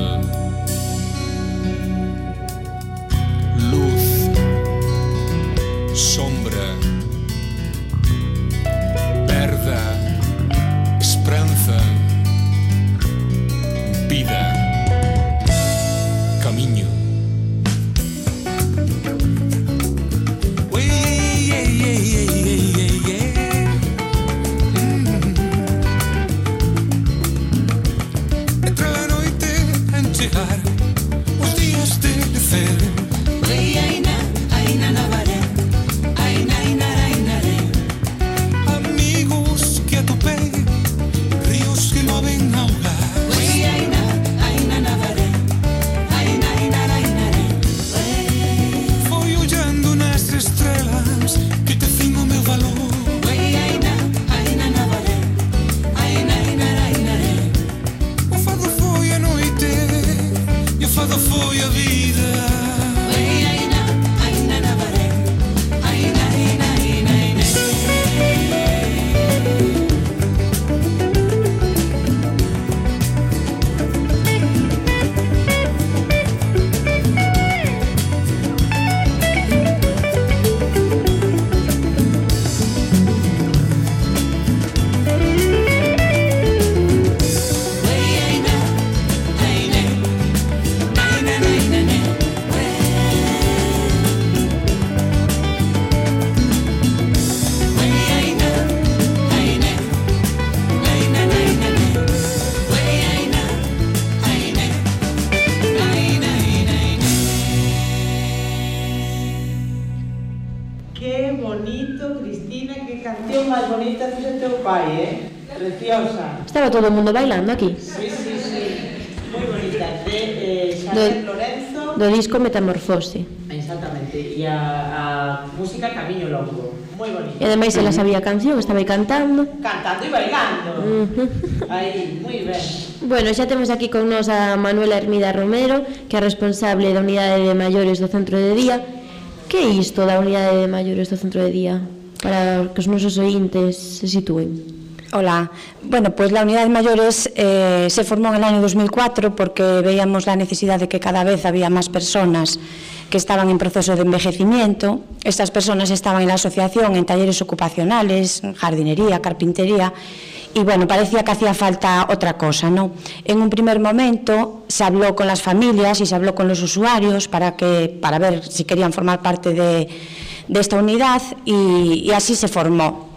todo o mundo bailando aquí. Sí, sí, sí. Muy bonita. De eh, Xavier Lorenzo. Do disco Metamorfose. Exactamente. E a, a música Camiño Longo. Moi bonita. E ademais ela sabía a canción, estaba aí cantando. Cantando e bailando. Uh -huh. Aí, moi ben. Bueno, xa temos aquí con nos a Manuela Hermida Romero, que é responsable da unidade de maiores do centro de día. Que é isto da unidade de maiores do centro de día? Para que os nosos ointes se sitúen. Ola, Bueno, pues la unidad de mayores eh, se formó en el año 2004 porque veíamos la necesidad de que cada vez había más personas que estaban en proceso de envejecimiento. Estas personas estaban en la asociación, en talleres ocupacionales, jardinería, carpintería, y bueno, parecía que hacía falta otra cosa, ¿no? En un primer momento se habló con las familias y se habló con los usuarios para, que, para ver si querían formar parte de, esta unidad y así se formó.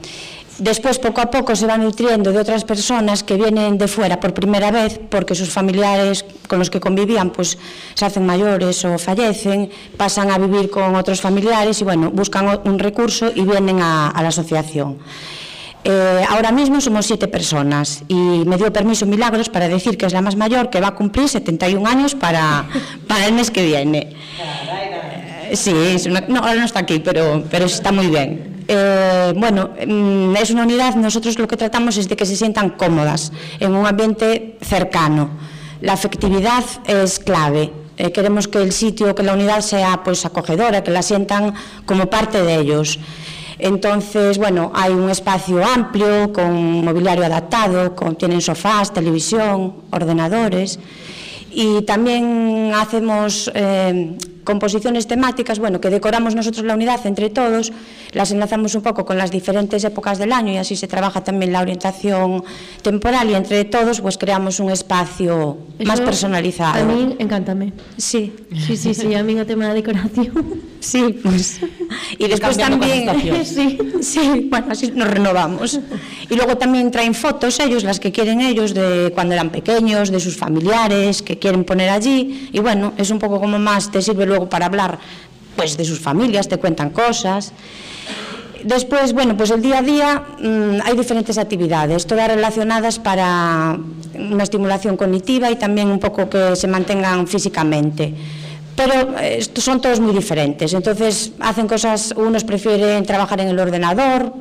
Después, poco a poco, se va nutriendo de otras personas que vienen de fuera por primera vez porque sus familiares con los que convivían pues, se hacen mayores o fallecen, pasan a vivir con otros familiares y bueno, buscan un recurso y vienen a, a la asociación. Eh, ahora mismo somos siete personas y me dio permiso Milagros para decir que es la más mayor, que va a cumplir 71 años para, para el mes que viene. Sí, es una- no, ahora no está aquí, pero, pero está muy bien. Eh, bueno, mm, es una unidad, nosotros lo que tratamos es de que se sientan cómodas, en un ambiente cercano. La afectividad es clave. Eh, queremos que el sitio, que la unidad sea pues acogedora, que la sientan como parte de ellos. Entonces, bueno, hay un espacio amplio con mobiliario adaptado, con, tienen sofás, televisión, ordenadores y también hacemos eh, composiciones temáticas, bueno, que decoramos nosotros la unidad entre todos, las enlazamos un poco con las diferentes épocas del año y así se trabaja también la orientación temporal y entre todos pues creamos un espacio Eso más personalizado. A mí encántame. Sí. Sí, sí, sí, a mí o tema da decoración. Sí, pues. Y después también. Sí, sí, bueno, así nos renovamos. Y luego también traen fotos ellos, las que quieren ellos, de cuando eran pequeños, de sus familiares, que quieren poner allí. Y bueno, es un poco como más, te sirve luego para hablar pues de sus familias, te cuentan cosas. Después, bueno, pues el día a día mm, hay diferentes actividades, todas relacionadas para una estimulación cognitiva y también un poco que se mantengan físicamente. Pero eh, son todos muy diferentes, entonces hacen cosas, unos prefieren trabajar en el ordenador,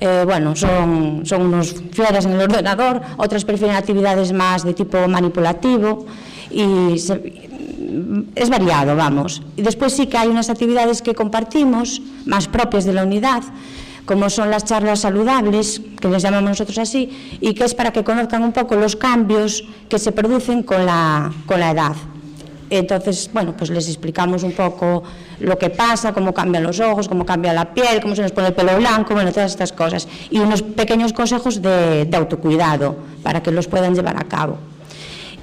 eh, bueno, son, son unos fieras en el ordenador, otros prefieren actividades más de tipo manipulativo y se- es variado, vamos. Y después sí que hay unas actividades que compartimos, más propias de la unidad, como son las charlas saludables, que les llamamos nosotros así, y que es para que conozcan un poco los cambios que se producen con la, con la edad. Entonces, bueno, pues les explicamos un poco lo que pasa, cómo cambian los ojos, cómo cambia la piel, cómo se nos pone el pelo blanco, bueno, todas estas cosas. Y unos pequeños consejos de, autocuidado para que los puedan llevar a cabo.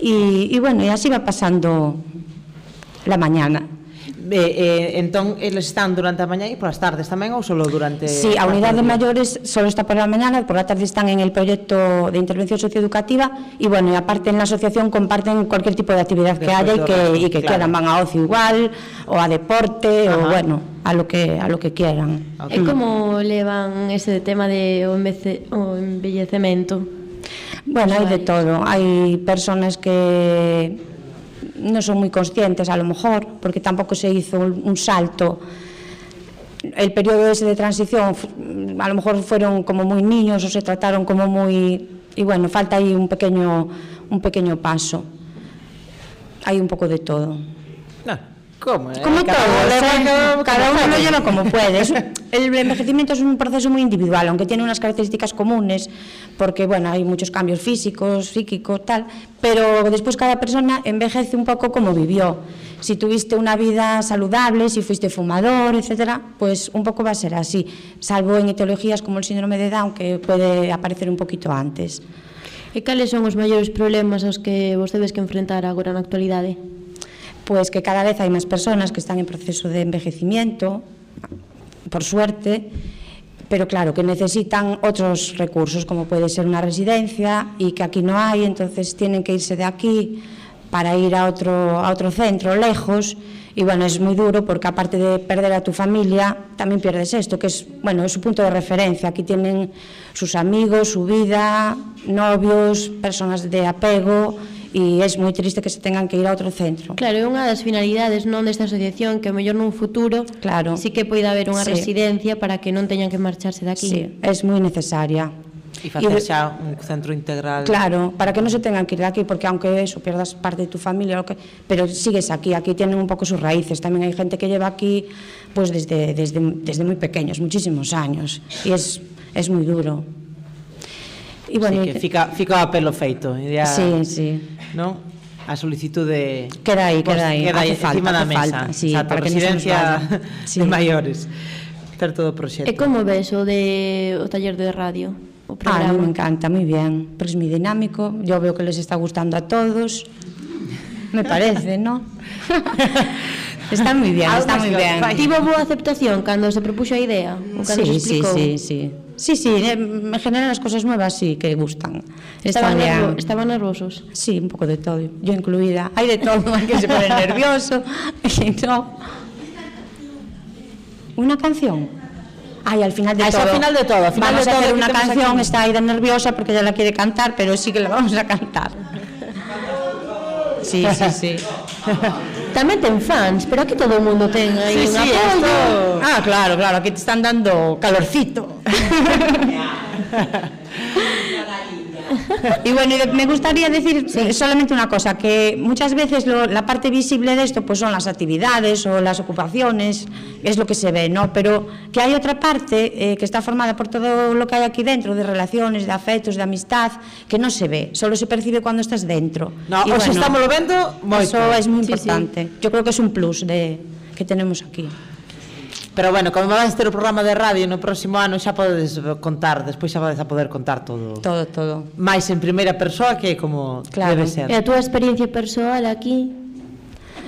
Y bueno, y así va pasando la mañana. Eh, eh, entón, eles están durante a mañá e polas tardes tamén ou solo durante... Si, sí, a unidade de maiores solo está pola mañana, por la tarde están en el proyecto de intervención socioeducativa e, bueno, e aparte en la asociación comparten cualquier tipo de actividad que haya e que, y que claro. quedan, van a ocio igual, o a deporte, Ajá. bueno, a lo que a lo que quieran. E como levan ese tema de o, envece, o embellecemento? Bueno, hai de todo. Hai personas que no son muy conscientes a lo mejor, porque tampoco se hizo un salto. El periodo ese de transición, a lo mejor fueron como muy niños o se trataron como muy... Y bueno, falta ahí un pequeño, un pequeño paso. Hay un poco de todo. Como, eh? Como Cada todo, uno cada uno lo puede. lleva como puede. Es- el envejecimiento es un proceso muy individual, aunque tiene unas características comunes, porque bueno, hay muchos cambios físicos, psíquicos, tal, pero después cada persona envejece un poco como vivió. Si tuviste una vida saludable, si fuiste fumador, etcétera, pues un poco va a ser así, salvo en etiologías como el síndrome de Down, que puede aparecer un poquito antes. E cales son os maiores problemas aos que vos tedes que enfrentar agora na actualidade? Pues que cada vez hay más personas que están en proceso de envejecimiento, por suerte, pero claro, que necesitan otros recursos, como puede ser una residencia, y que aquí no hay, entonces tienen que irse de aquí para ir a otro, a otro centro, lejos, y bueno, es muy duro porque aparte de perder a tu familia, también pierdes esto, que es, bueno, es su punto de referencia. Aquí tienen sus amigos, su vida, novios, personas de apego, y es muy triste que se tengan que ir a outro centro. Claro, é unha das finalidades non desta asociación que mellor nun futuro claro. sí que poida haber unha Sí. residencia para que non teñan que marcharse de aquí. Sí, es muy necesaria. E facer xa un centro integral. Claro, para que no se tengan que ir de aquí, porque aunque eso pierdas parte de tu familia, que, pero sigues aquí, aquí tienen un poco sus raíces. También hay gente que lleva aquí pues desde, desde, desde muy pequeños, muchísimos años, y es, es muy duro. Y bueno, sí, que fica, fica o apelo feito. e Ya, Sí, sí. non? a solicitude queda aí, queda aí, queda aí encima falta, da mesa sí, Exacto, para que residencia sí. de maiores ter todo o proxecto E como ves o de o taller de radio? O ah, programa? Ah, me encanta, moi ben porque é moi dinámico, yo veo que les está gustando a todos me parece, non? está moi ben, está moi ben. Tivo boa aceptación cando se propuxo a idea, cando sí, se explicou. Sí, sí, sí. Sí, eh, en general las cosas nuevas sí que gustan. Estaban, nervosos? Sí, un poco de todo, yo incluida. Hay de todo, hay que se pone nervioso, y no. ¿Una canción? Ay, al final de Ah, todo. al final de todo, al final vamos de a todo hacer una canción, aquí. está Aida nerviosa porque ella la quiere cantar, pero sí que la vamos a cantar. Sí, sí, sí. Tamén ten fans, pero aquí todo o mundo ten aí sí, un sí, apoio. Esto... Ah, claro, claro, aquí te están dando calorcito. Y bueno, me gustaría decir solamente una cosa, que muchas veces lo- la parte visible de esto pues son las actividades o las ocupaciones, es lo que se ve, ¿no? Pero que hay otra parte eh, que está formada por todo lo que hay aquí dentro, de relaciones, de afectos, de amistad, que no se ve, solo se percibe cuando estás dentro. No, Y hoxe estámolo vendo moito. Eso es muy Sí, sí. importante. Yo creo que es un plus de, que tenemos aquí. Pero bueno, como vais ter o programa de radio no próximo ano xa podedes contar, despois xa podes a poder contar todo. Todo, todo. Mais en primeira persoa que como claro. debe ser. E a túa experiencia persoal aquí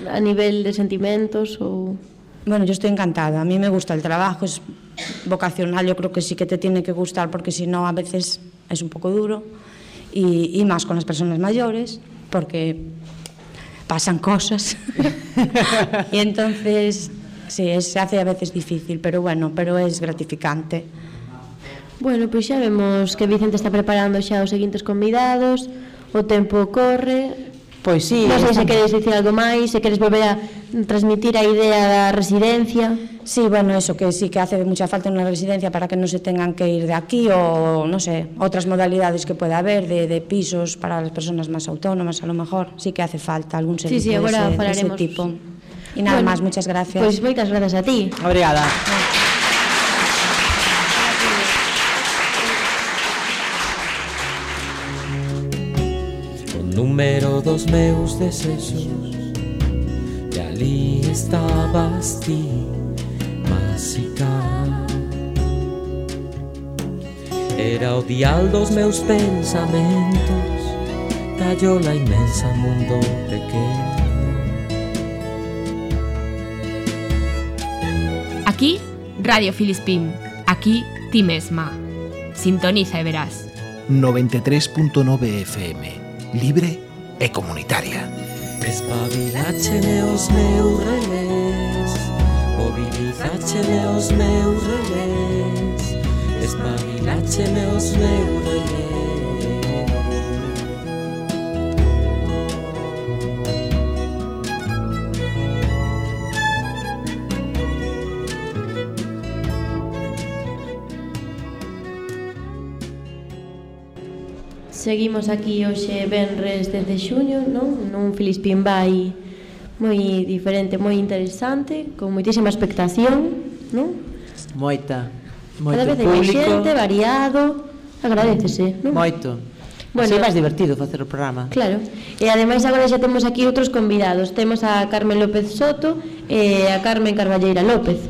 a nivel de sentimentos ou Bueno, yo estoy encantada. A mí me gusta el trabajo, es vocacional, yo creo que sí que te tiene que gustar porque si no a veces es un poco duro y, y más con las personas mayores porque pasan cosas. y entonces Sí, se hace a veces difícil, pero bueno, pero es gratificante. Bueno, pois xa vemos que Vicente está preparando xa os seguintes convidados, o tempo corre, Pois sí. Non sei se queres dicir algo máis, se queres volver a transmitir a idea da residencia. Sí, bueno, eso que sí que hace mucha falta unha residencia para que non se tengan que ir de aquí ou, non sei, outras modalidades que pueda haber de, de pisos para as persoas máis autónomas, a lo mejor, sí que hace falta algún servicio sí, sí, agora de ese, de ese tipo. Y nada Bueno, más, muchas gracias. Pois moitas grazas a ti. Obrigada. O número dos meus desexos E ali estabas ti, máxica Era o dial dos meus pensamentos Tallola inmensa mundo pequeno Radio Filispín. Aquí ti mesma. Sintoniza e y verás. 93.9 FM. Libre e comunitaria. Espabilatxe neus neurrenez, mobilizatxe neus neurrenez, espabilatxe neus neurrenez. Seguimos aquí hoxe Benres desde xuño, non? Nun Filispín vai moi diferente, moi interesante, con moitísima expectación, non? Moita. Moito Cada vez público. xente, variado, agradecese, non? Moito. Bueno, Así é máis divertido facer o programa. Claro. E ademais agora xa temos aquí outros convidados. Temos a Carmen López Soto e a Carmen Carballeira López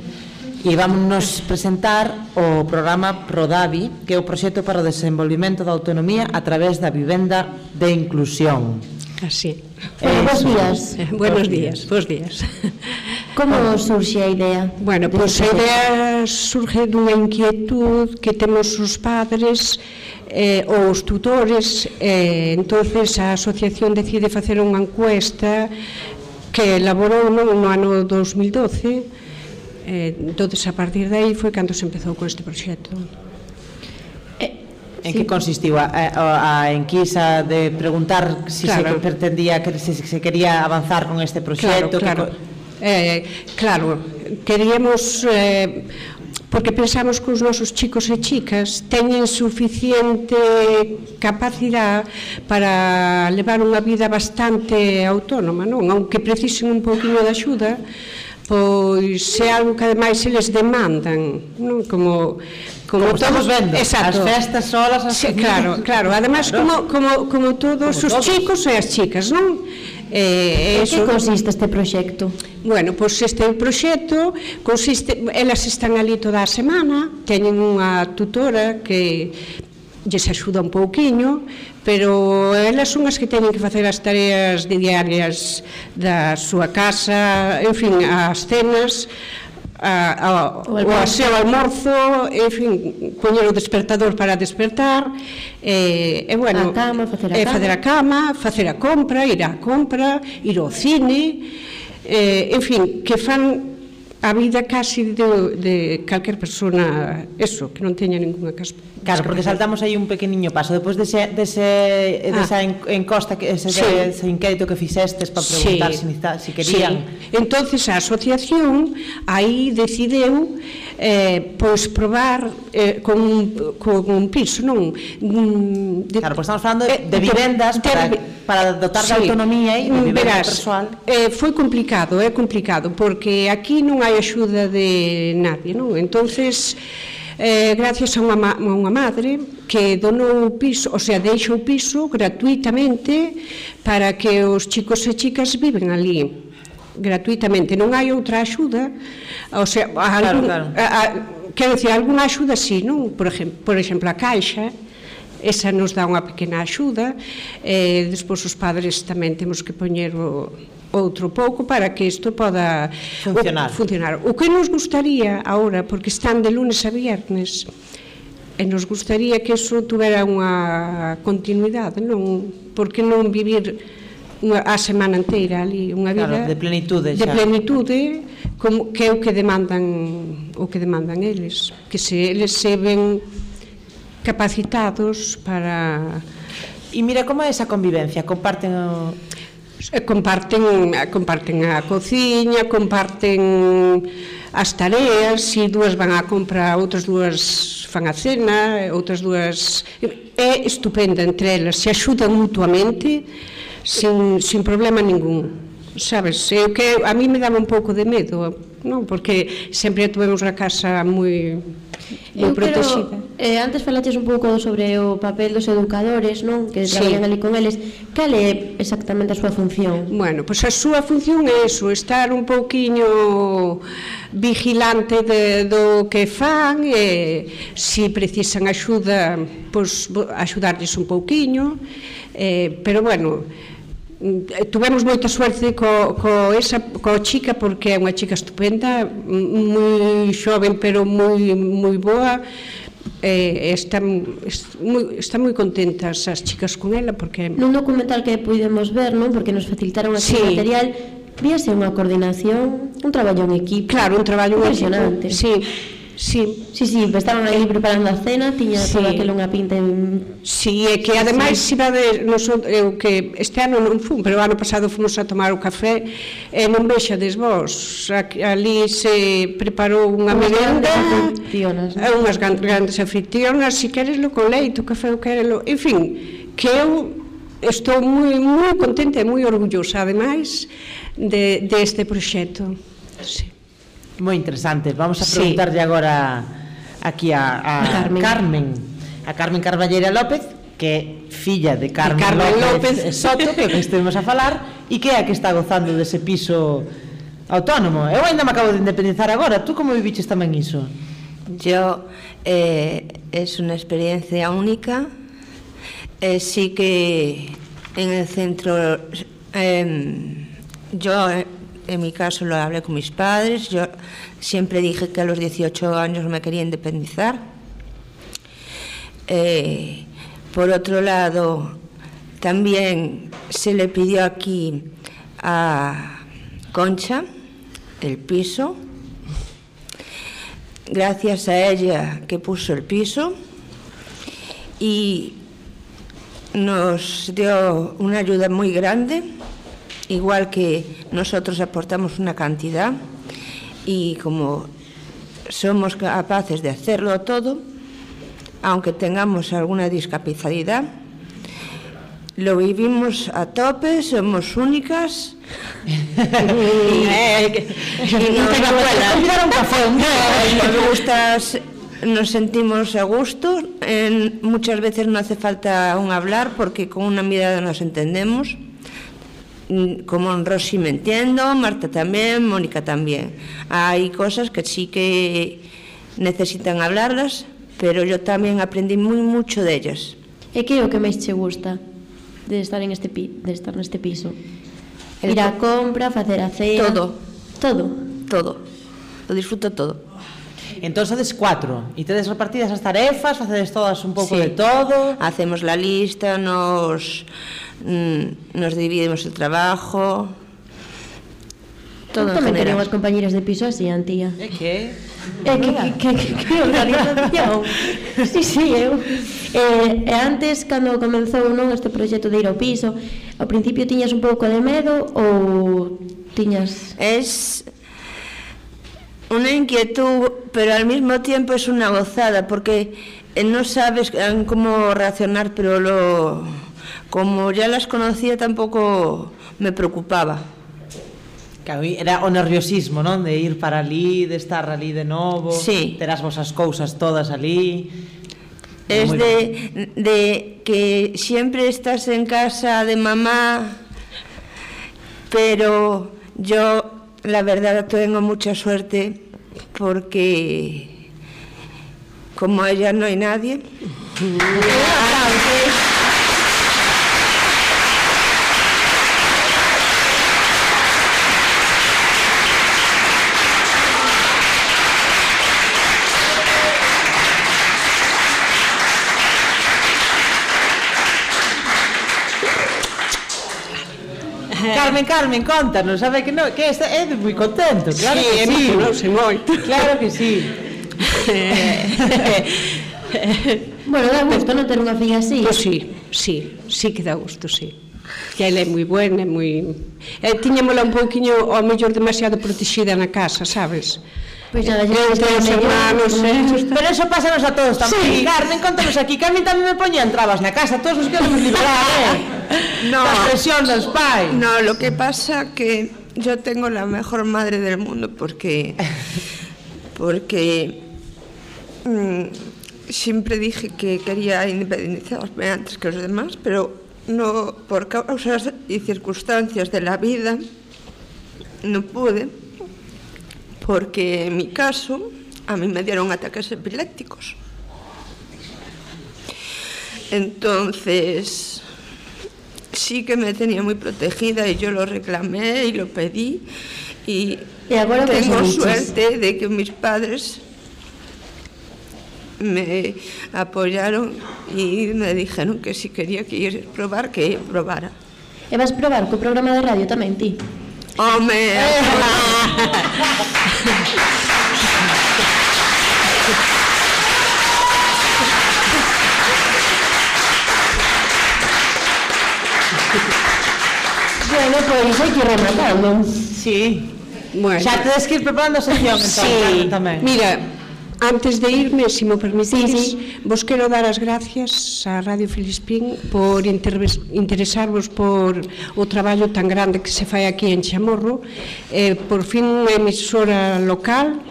e vámonos presentar o programa PRODAVI, que é o proxecto para o desenvolvimento da autonomía a través da vivenda de inclusión. Así. Eh, buenos días. Eh, buenos días, bons días. Como surxe a idea? Bueno, pois pues, a idea surge dunha inquietud que temos os padres eh, ou os tutores, eh, entonces a asociación decide facer unha encuesta que elaborou no, no ano 2012 Eh, entonces a partir de aí foi cando se empezou con este proxecto. Eh, en sí. que consistiu a, a, a enquisa de preguntar se si claro. se pretendía que se, se quería avanzar con este proxecto? Claro, claro. Que... Eh, eh, claro, queríamos eh, porque pensamos que os nosos chicos e chicas teñen suficiente capacidade para levar unha vida bastante autónoma, non? Aunque precisen un pouquinho de axuda, pois é algo que ademais eles demandan, non? Como como, como todos vendo, exacto. as festas solas, as sí, claro, claro, además claro. como como como todos como os todos. chicos e as chicas, non? Eh, en eh, que consiste este proxecto? Bueno, pois este proxecto consiste, elas están ali toda a semana, teñen unha tutora que lles axuda un pouquiño, pero elas son as que teñen que facer as tareas diarias da súa casa, en fin, as cenas, a, a, o, o a seu almorzo, en fin, poñer o despertador para despertar, e, e bueno, a cama, facer a, e, facer a cama, facer a compra, ir á compra, ir ao cine, eh, en fin, que fan a vida casi de, de calquer persona, eso, que non teña ninguna caspa. Claro, porque saltamos aí un pequeniño paso depois dese dese ah. desa encosta que ese, sí. ese inquérito que fixestes para preguntar sí. si, si querían. Sí. Entonces a asociación aí decideu eh, pois probar eh, con, un, con un piso, non? De, claro, pois estamos falando eh, de, de vivendas de, para, de, para dotar sí. de autonomía e de mm, vivenda Verás, persoal. Eh, foi complicado, é eh, complicado, porque aquí non hai axuda de nadie, non? Entonces eh, gracias a unha, ma a unha madre que donou o piso, o sea, deixa o piso gratuitamente para que os chicos e chicas viven ali gratuitamente, non hai outra axuda, o sea, a algún, claro, claro. A, a, quero dicir, algunha axuda sí, non? Por exemplo, por exemplo a Caixa, esa nos dá unha pequena axuda, eh, despois os padres tamén temos que poñer o, outro pouco para que isto poda funcionar. O, funcionar. o que nos gustaría ahora, porque están de lunes a viernes, e nos gustaría que iso tuvera unha continuidade, non? Porque non vivir unha, a semana inteira ali, unha vida claro, de plenitude xa. De plenitude, como que é o que demandan o que demandan eles, que se eles se ven capacitados para E mira como é esa convivencia, comparten o... E eh, comparten, eh, comparten a cociña, comparten as tareas, si dúas van a compra, outras dúas fan a cena, outras dúas... É estupenda entre elas, se axudan mutuamente sin, sin problema ningún sabes, é o que a mí me daba un pouco de medo, non? Porque sempre tivemos a casa moi eu protexida. Creo, eh, antes falaches un pouco sobre o papel dos educadores, non? Que sí. traballan ali con eles. Cal é exactamente a súa función? Bueno, pois pues a súa función é eso, estar un pouquiño vigilante de, do que fan e se precisan axuda, pois pues, axudarles un pouquiño. Eh, pero bueno, Mm, tuvemos moita suerte co, co, esa, co chica porque é unha chica estupenda moi xoven pero moi, moi boa eh, están, est, moi, están moi contentas as chicas con ela porque... Nun documental que pudemos ver, non? Porque nos facilitaron así sí. material Víase unha coordinación, un traballo en equipo Claro, un traballo en equipo Sí, Sí, sí, sí, estaban aí preparando a cena, tiña sí. toda aquela unha pinta en... Sí, é que ademais sí. iba de, nos, eu que este ano non fun, pero o ano pasado fomos a tomar o café e non vexades vos, ali se preparou unha unhas merenda grandes e eh, unhas gran, grandes anfitrionas, si querelo con leite, o café o querelo, en fin, que eu estou moi moi contenta e moi orgullosa ademais de deste de proxecto. Sí moi interesante. Vamos a preguntarlle sí. agora aquí a, a Carmen. Carmen, a Carmen Carballera López, que é filla de Carmen, Carmen López, López Soto, que é que a falar, e que é a que está gozando dese piso autónomo. Eu ainda me acabo de independizar agora. Tú como viviches tamén iso? Yo eh, es una experiencia única. Eh, sí que en el centro eh, yo en mi caso lo hablé con mis padres, yo siempre dije que a los 18 años me quería independizar. Eh, por otro lado, también se le pidió aquí a Concha el piso gracias a ella que puso el piso y nos dio una ayuda muy grande, igual que nosotros aportamos una cantidad y como somos capaces de hacerlo todo, aunque tengamos alguna discapacidad, lo vivimos a tope, somos únicas y, y nos, nos gusta, nos sentimos a gusto. En- muchas veces no hace falta un hablar porque con una mirada nos entendemos. Mm, como Rosy me entiendo, Marta tamén, Mónica tamén. Hai cosas que sí que necesitan hablarlas, pero yo tamén aprendí moi mucho de ellas. E que é o que máis che gusta de estar en este pi, de estar neste piso? El Ir a compra, facer a cena... Todo. Todo. Todo. Lo disfruto todo. Entón sodes cuatro e tedes repartidas as tarefas, facedes todas un pouco sí. de todo. Hacemos la lista, nos mm, nos dividimos el trabajo. Todo en general. Tamén compañeras de piso así, Antía. É que... É que, que, que, que organización. sí, sí, eu. Eh, e antes, cando comenzou non este proxecto de ir ao piso, ao principio tiñas un pouco de medo ou tiñas... Es una inquietud, pero al mismo tiempo es una gozada, porque eh, no sabes eh, cómo reaccionar, pero lo, como ya las conocía tampoco me preocupaba. Era o nerviosismo, non? De ir para ali, de estar ali de novo, sí. ter as vosas cousas todas ali. Es de, de que siempre estás en casa de mamá, pero yo la verdad tengo mucha suerte porque como ella no hay nadie. Carmen, Carmen, contanos, sabe que no, que este é moi contento, claro sí, que sí. Sí, non sei moito. Claro que sí. bueno, dá gusto non ter unha filla así. Pois pues sí, sí, sí que dá gusto, sí. Que ela é moi buena, é moi... Eh, tiñémola un pouquiño, ao mellor, demasiado protegida na casa, sabes? Entre hermanos, eh? Pero eso pásanos a todos tamén. Sí. Carmen, contanos aquí, a mí tamén me poñían trabas na casa, todos os queremos liberar, eh? No. La presión dos pais. No, lo que pasa que yo tengo la mejor madre del mundo porque porque mm, siempre dije que quería independizarme antes que los demás, pero no por causas y circunstancias de la vida no pude porque en mi caso a mí me dieron ataques epilépticos. Entonces, sí que me tenía muy protegida y yo lo reclamé y lo pedí y, que tengo suerte de que mis padres me apoyaron y me dijeron que si quería que ir a probar, que probara. E vas probar co programa de radio tamén, ti? ¡Hombre! Bueno, pois hai que ir rematando. Sí. Bueno. Xa tedes que ir preparando a sección, entón, Sí, tamén. mira, Antes de irme, se si me permitís, sí, sí. vos quero dar as gracias a Radio Filispín por interesarvos por o traballo tan grande que se fai aquí en Chamorro, eh, por fin unha emisora local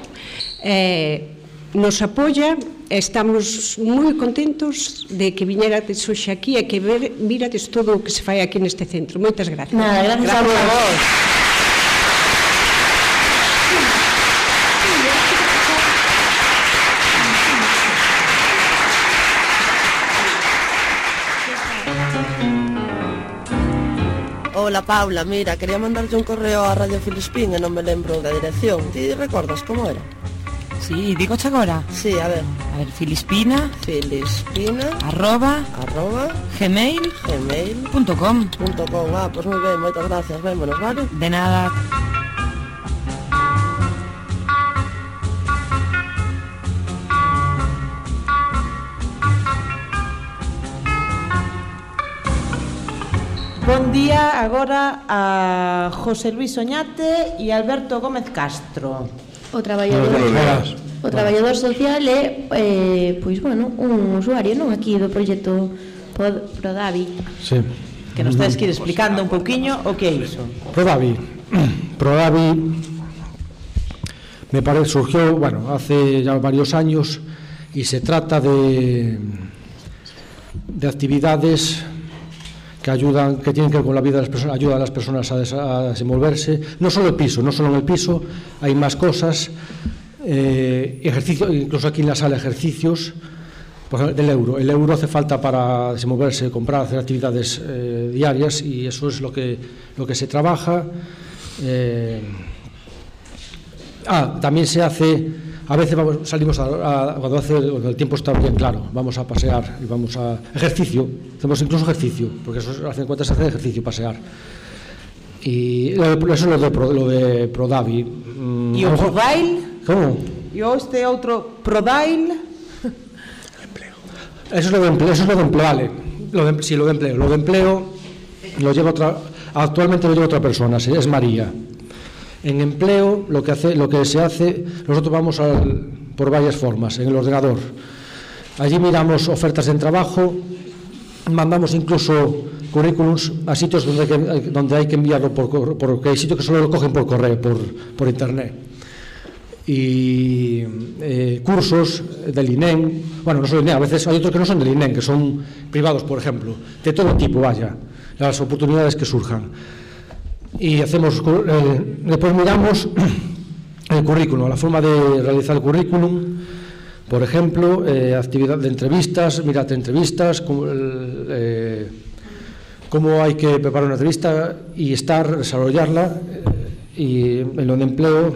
eh, nos apoia, estamos moi contentos de que viñerades hoxe aquí e que ver, mirades todo o que se fai aquí neste centro. Moitas gracias. Nada, gracias, gracias a vos. Hola Paula, mira, quería mandarte un correo a Radio Filispín e non me lembro da dirección. Ti recordas como era? Sí, digo agora. Sí, a ver. A ver, Filispina Filispina arroba arroba gmail gmail punto com. punto com. Ah, pois moi ben, moitas gracias. Vémonos, vale? De nada. Bon día agora a José Luis Oñate e Alberto Gómez Castro. O traballador, o traballador social é, eh, pois, bueno, un usuario, non? Aquí do proxecto Pod Prodavi. Sí. Que nos tedes que ir explicando un pouquiño o que é iso. Prodavi. Prodavi me parece surgió, bueno, hace ya varios años y se trata de de actividades que ayudan, que tienen que ver con la vida de las personas, ayudan a las personas a, des- a desenvolverse, no solo el piso, no solo en el piso, hay más cosas, eh, incluso aquí en la sala ejercicios, del euro. El euro hace falta para desenvolverse, comprar, hacer actividades eh, diarias y eso es lo que, lo que se trabaja. Eh, ah, también se hace, a veces vamos, salimos a, a- cuando, hace, cuando el tiempo está bien claro, vamos a pasear y vamos a ejercicio, hacemos incluso ejercicio, porque eso, a fin de cuentas, se hace ejercicio, pasear. Y lo de- eso es lo de, lo de Prodavi. Mm, E a o lo mejor- Prodail? ¿Cómo? E o este outro Prodail? Eso es lo de empleo, eso es lo de empleo, vale. Lo de, sí, lo de empleo. Lo de empleo lo lleva otra, actualmente lo lleva otra persona, es María. En empleo lo que, hace, lo que se hace, nosotros vamos al- por varias formas, en el ordenador. Allí miramos ofertas de trabajo, mandamos incluso currículums a sitios donde hay que, donde hay que enviarlo por porque hay sitios que solo lo cogen por correo, por, por internet. Y eh, cursos del INEM, bueno, no solo INEM, a veces hay otros que no son del INEM, que son privados, por ejemplo, de todo tipo, vaya, las oportunidades que surjan. Y hacemos, eh, después miramos el currículum, la forma de realizar el currículum, por ejemplo, eh, actividad de entrevistas, mirad entrevistas, cómo, eh, cómo hay que preparar una entrevista y estar, desarrollarla, y en lo de empleo,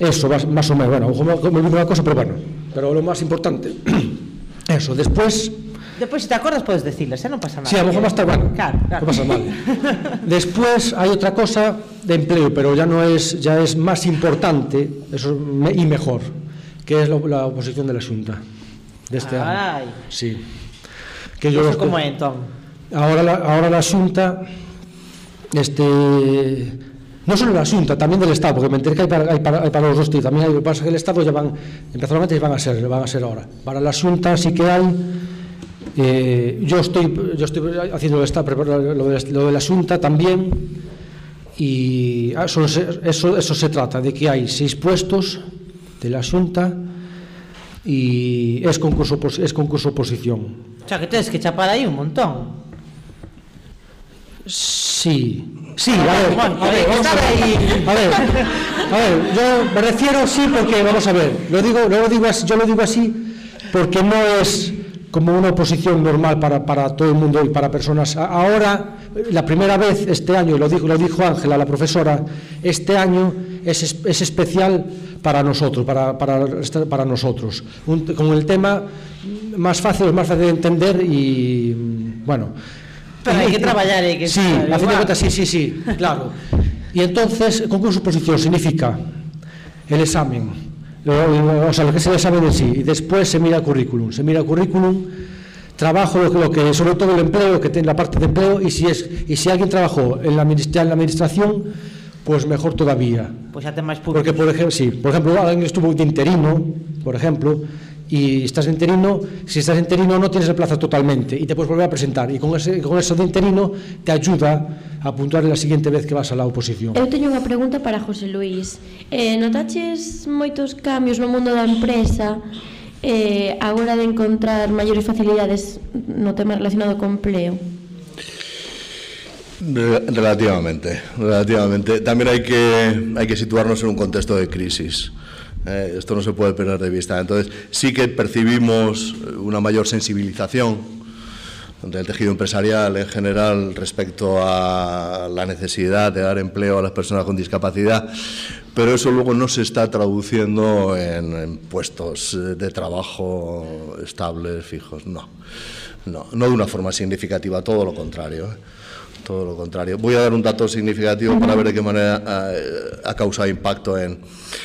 eso, más, más o menos, bueno, me olvido una cosa, pero bueno, pero lo más importante, eso, después, Despois, se te acordas, podes decilas, eh? non pasa nada. sí, a lo mejor más tarde, bueno, Claro, claro. no pasa nada. Después hay otra cosa de empleo, pero ya no es, ya es más importante eso, y mejor, que es la, la oposición de la Junta de este año. Ai. Sí. Que yo Eso como entón? Ahora la, ahora la Xunta este no solo la Xunta, tamén del Estado, porque me enteré que hai para, hai para, hai para os dos tíos, tamén hai, pasa que el Estado ya van, empezaron antes y van a ser, van a ser ahora. Para la Xunta sí que hay, eh, yo estoy, yo estoy haciendo esta, lo de, lo de la Xunta también, y ah, se- eso, eso se trata, de que hay seis puestos de la Xunta y es concurso, es concurso oposición. O sea, que tens que chapar aí un montón. Sí, sí, a ver, a ver, vamos a ver, a ver, a ver, yo me refiero sí porque, vamos a ver, lo digo, lo digo así, yo lo digo así porque no es como una oposición normal para, para todo el mundo y para personas. Ahora, la primera vez este año, y lo dijo, lo dijo Ángela, la profesora, este año es, es especial para nosotros, para, para, para nosotros, un, con el tema más fácil, más fácil de entender y, bueno... Pero hay que traballar, hay que... Sí, saber, a fin de cuentas, sí, sí, sí, claro. Y entonces, concurso oposición significa el examen, o sea, lo que es el examen en sí, y después se mira el currículum, se mira el currículum, trabajo, lo que, lo que sobre todo el empleo, que tiene la parte de empleo, y si, es, y si alguien trabajó en la, en la administración, pues mejor todavía. Pois xa ten máis público. Porque, por ejemplo, sí, por ejemplo, alguien estuvo de interino, por ejemplo, y estás interino, si estás interino no tienes la plaza totalmente y te puedes volver a presentar y con, ese, con eso de interino te ayuda a puntuar la siguiente vez que vas a la oposición. Eu teño unha pregunta para José Luís. Eh, notaches moitos cambios no mundo da empresa eh, a hora de encontrar maiores facilidades no tema relacionado con empleo? Relativamente, relativamente. También hay que, hay que situarnos en un contexto de crisis. Eh, esto no se puede perder de vista. Entonces, sí que percibimos una mayor sensibilización del tejido empresarial en general respecto a la necesidad de dar empleo a las personas con discapacidad, pero eso luego no se está traduciendo en, en puestos eh, de trabajo estables, fijos, no. No, no de una forma significativa, todo lo contrario. ¿eh? Todo lo contrario. Voy a dar un dato significativo para ver de qué manera eh, ha causado impacto. En,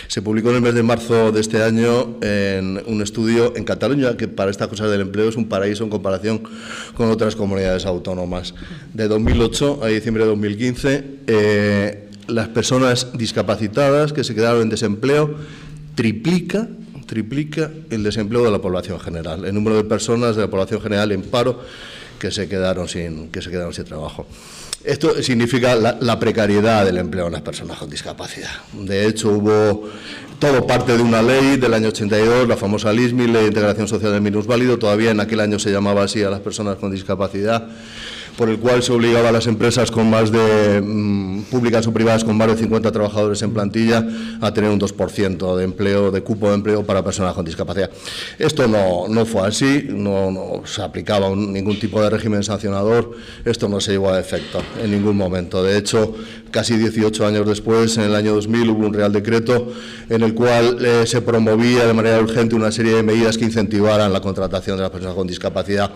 se publicó en el mes de marzo de este año en un estudio en Cataluña, que para estas cosas del empleo es un paraíso en comparación con otras comunidades autónomas. De 2008 a diciembre de 2015, eh, las personas discapacitadas que se quedaron en desempleo triplica triplica el desempleo de la población general, el número de personas de la población general en paro que se quedaron sin, que se quedaron sin trabajo. Esto significa la, la precariedad del empleo en las personas con discapacidad. De hecho, hubo todo parte de una ley del año 82, la famosa LISMI, Ley de Integración Social del Minusválido, todavía en aquel año se llamaba así a las personas con discapacidad, por el cual se obligaba a las empresas con más de mm, públicas o privadas con más de 50 trabajadores en plantilla a tener un 2% de empleo, de cupo de empleo para personas con discapacidad. Esto no, no fue así, no, se aplicaba ningún tipo de régimen sancionador, esto no se llevó a efecto en ningún momento. De hecho, casi 18 años después, en el año 2000, hubo un Real Decreto en el cual eh, se promovía de manera urgente una serie de medidas que incentivaran la contratación de las personas con discapacidad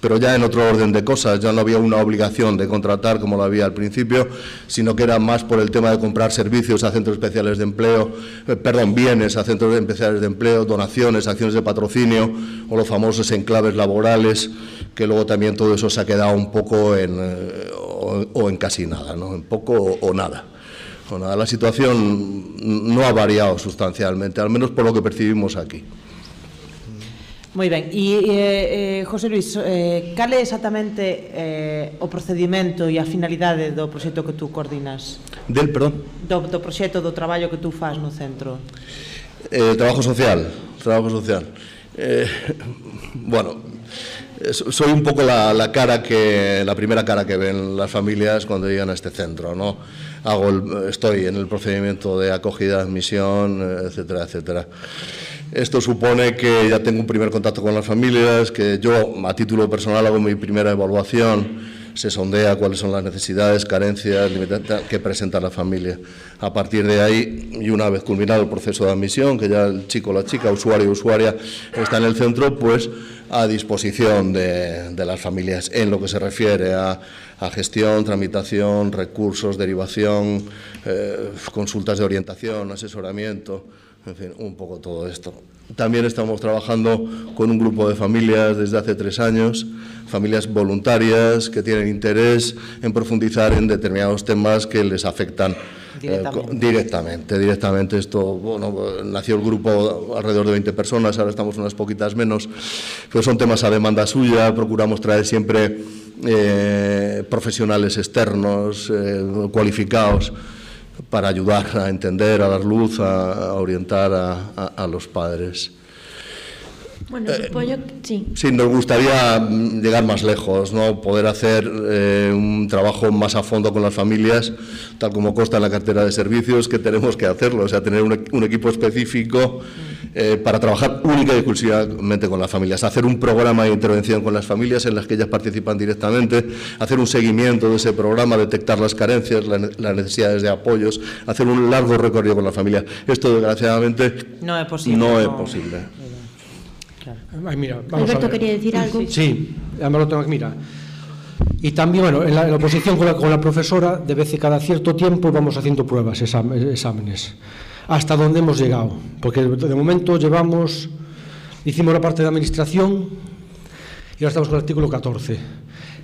pero ya en otro orden de cosas, ya no había una obligación de contratar como lo había al principio, sino que era más por el tema de comprar servicios a centros especiales de empleo, eh, perdón, bienes a centros especiales de empleo, donaciones, acciones de patrocinio o los famosos enclaves laborales, que luego también todo eso se ha quedado un poco en, eh, o, en casi nada, ¿no? en poco o nada. O nada. La situación no ha variado sustancialmente, al menos por lo que percibimos aquí. Moi ben, e eh, eh, José Luis, eh, cal é exactamente eh, o procedimento e a finalidade do proxecto que tú coordinas? Del, perdón. Do, do proxecto do traballo que tú fas no centro? Eh, trabajo social, trabajo social. Eh, bueno, eh, so- soy un poco la, la cara que, la primera cara que ven las familias cuando llegan a este centro, ¿no? Hago el- estoy en el procedimiento de acogida, admisión, etcétera, etcétera. Esto supone que ya tengo un primer contacto con las familias, que yo a título personal hago mi primera evaluación, se sondea cuáles son las necesidades, carencias que presenta la familia. A partir de ahí, y una vez culminado el proceso de admisión, que ya el chico, la chica, usuario o usuaria está en el centro, pues a disposición de, de las familias en lo que se refiere a, a gestión, tramitación, recursos, derivación, eh, consultas de orientación, asesoramiento, en fin, un poco todo esto. También estamos trabajando con un grupo de familias desde hace tres años, familias voluntarias que tienen interés en profundizar en determinados temas que les afectan eh, Directamente. directamente. Directamente esto, bueno, nació el grupo alrededor de 20 personas, ahora estamos unas poquitas menos, pero son temas a demanda suya, procuramos traer siempre eh, profesionales externos, eh, cualificados, para ayudar a entender, a dar luz, a, a orientar a, a- a los padres. Bueno, supoño que sí. Sí, nos gustaría mm, llegar más lejos, ¿no? poder hacer eh, un trabajo más a fondo con las familias, tal como consta en la cartera de servicios, que tenemos que hacerlo, o sea, tener un, un equipo específico eh, para trabajar única y exclusivamente con las familias, hacer un programa de intervención con las familias en las que ellas participan directamente, hacer un seguimiento de ese programa, detectar las carencias, la las necesidades de apoyos, hacer un largo recorrido con las familias. Esto, desgraciadamente, No é posible. no es posible. Ay, mira, vamos Alberto a ver. quería decir algo. Sí, además lo tengo aquí, mira. Y también, bueno, en la, en la oposición con la, con la profesora, de vez en cada cierto tiempo vamos haciendo pruebas, exámenes, hasta donde hemos llegado. Porque de momento llevamos, hicimos la parte de administración y ahora estamos con el artículo 14.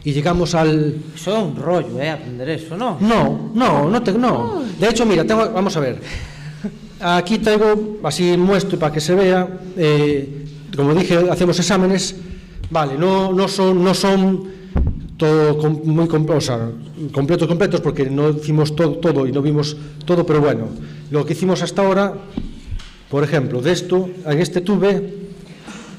Y llegamos al... Eso é un rollo, eh, aprender eso, ¿no? No, no, no, te, no. De hecho, mira, tengo, vamos a ver. Aquí traigo, así muestro para que se vea, eh, como dije, hacemos exámenes, vale, no, no son, no son todo com, moi com, o sea, completos completos porque no hicimos todo, todo y no vimos todo, pero bueno, lo que hicimos hasta ahora, por ejemplo, de esto, en este tube,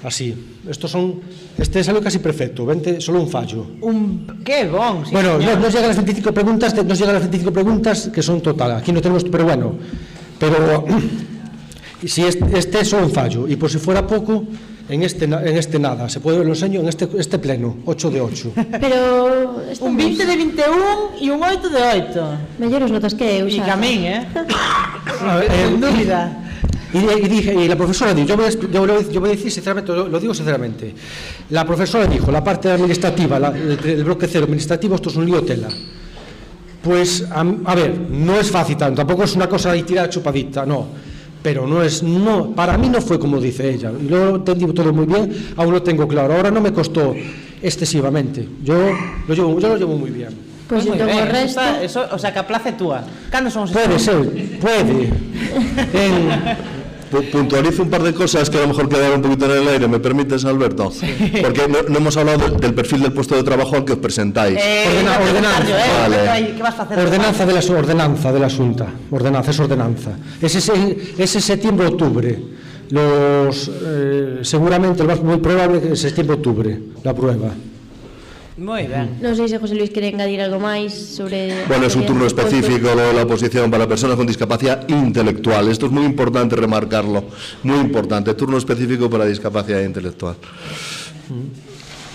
así, estos son, este salió casi perfecto, 20, solo un fallo. Un, qué bon, sí Bueno, no, nos llegan las 25 preguntas, nos llegan las 25 preguntas que son total, aquí no tenemos, pero bueno, pero si este, este solo un fallo, y por si fuera poco, en este na- en este nada, se puede ver lo enseño en este este pleno, 8 de 8. Pero Un 20 de 21 e un 8 de 8. Mellores notas que eu E xa. camín, eh? A ver, eh, dúbida. Y, y dije, y la profesora dijo, yo voy, yo, voy a- yo voy a decir sinceramente, lo, lo digo sinceramente, la profesora dijo, la parte administrativa, la- el, el bloque cero administrativo, esto es un lío tela. Pues, a, a ver, no es fácil tanto, tampoco es una cosa de tirar chupadita, no. pero no es, no, para mí no fue como dice ella, y lo entendí todo muy bien, aún lo tengo claro, ahora no me costó excesivamente, yo lo llevo, yo lo llevo muy bien. Pois pues entón o resto... Eso, o sea, que a plaza é túa. Ah, Cando son os Pode ser, pode. en, Puntualizo un par de cosas que a lo mejor quedaron un poquito en el aire, ¿me permites, Alberto? Porque no, no hemos hablado del, del perfil del puesto de trabajo al que os presentáis. Eh, Ordena- ordenanza. eh, Vale. Ordenanza de la ordenanza de la Junta, ordenanza es ordenanza. Ese es, ese septiembre octubre. Los eh, seguramente el más muy probable que es septiembre octubre la prueba. Moi ben. Non sei se José Luis quere engadir algo máis sobre... Bueno, é un turno específico lo de la oposición para personas con discapacidad intelectual. Esto es muy importante remarcarlo, muy importante. Turno específico para discapacidad intelectual.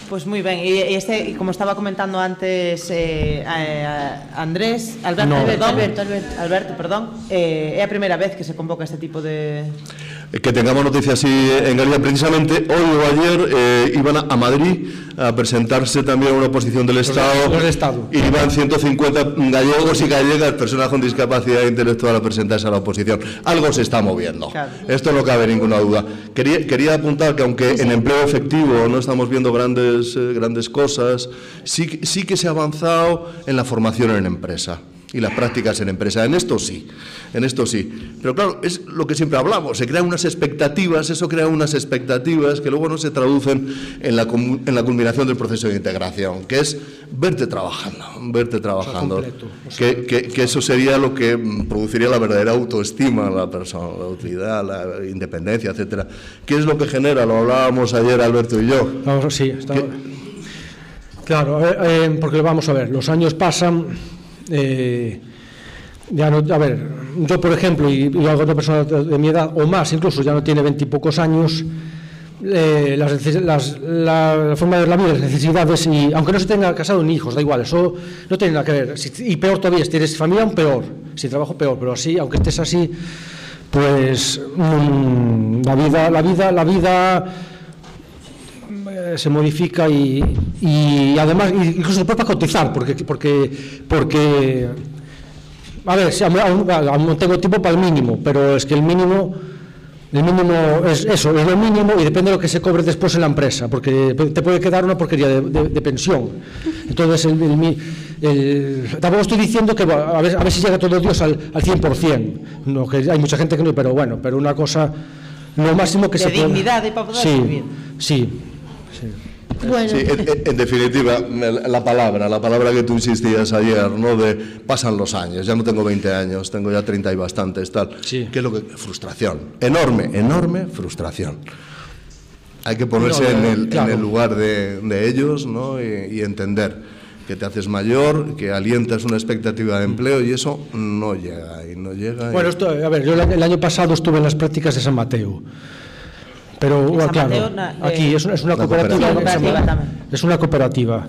Pois pues moi ben, e este, como estaba comentando antes eh, a, a Andrés, Alberto, no, Alberto, Alberto, Alberto, Alberto, perdón, eh, é a primeira vez que se convoca este tipo de que tengamos noticias así en Galicia. Precisamente hoy o ayer eh, iban a, a Madrid a presentarse también a una oposición del Estado. los de Estado. Y iban 150 gallegos y gallegas, personas con discapacidad intelectual, a presentarse a la oposición. Algo se está moviendo. Esto no cabe ninguna duda. Quería, quería apuntar que aunque en empleo efectivo no estamos viendo grandes, eh, grandes cosas, sí, sí que se ha avanzado en la formación en empresa y las prácticas en empresa. En esto sí, en esto sí. Pero claro, es lo que siempre hablamos, se crean unas expectativas, eso crea unas expectativas que luego no se traducen en la, en la culminación del proceso de integración, que es verte trabajando, verte trabajando. completo, que, que- que eso sería lo que mm, produciría la verdadera autoestima la persona, la utilidad, la independencia, etcétera. ¿Qué es lo que genera? Lo hablábamos ayer Alberto y yo. Vamos, sí, está- Claro, eh, eh, porque vamos a ver, los años pasan, eh, ya no, a ver, yo por ejemplo, y, y alguna persona de, mi edad, o más incluso, ya no tiene veintipocos años, eh, las, las- la forma de la vida, las necesidades, y aunque no se tenga casado ni hijos, da igual, eso no tiene nada que ver. Y peor todavía, si tienes familia, aún peor, si trabajo peor, pero así, aunque estés así, pues mm, la vida, la vida, la vida eh, se modifica y, y además incluso puede cotizar porque porque porque a ver, si aún, aún tengo tiempo para el mínimo, pero es que el mínimo el mínimo es eso, es lo mínimo y depende de lo que se cobre después en la empresa, porque te puede quedar una porquería de, de, de pensión. Entonces, el, el, el, tampoco estoy diciendo que a ver, a ver si llega todo Dios al, al 100%, no, que hay mucha gente que no, pero bueno, pero una cosa, lo máximo que de se puede... De para poder sí, vivir. Sí, Bueno, Sí, en, definitiva, la palabra, la palabra que tú insistías ayer, ¿no? De pasan los años, ya no tengo 20 años, tengo ya 30 y bastantes, tal. ¿Qué es lo que? Frustración. Enorme, enorme frustración. Hay que ponerse No, en, el, claro. en el lugar de, de ellos, ¿no? Y, y entender que te haces mayor, que alientas una expectativa de empleo y eso no llega y no llega. y- Bueno, esto, a ver, yo el año pasado estuve en las prácticas de San Mateo. Pero, claro, aquí es, una- es una cooperativa. Es una cooperativa.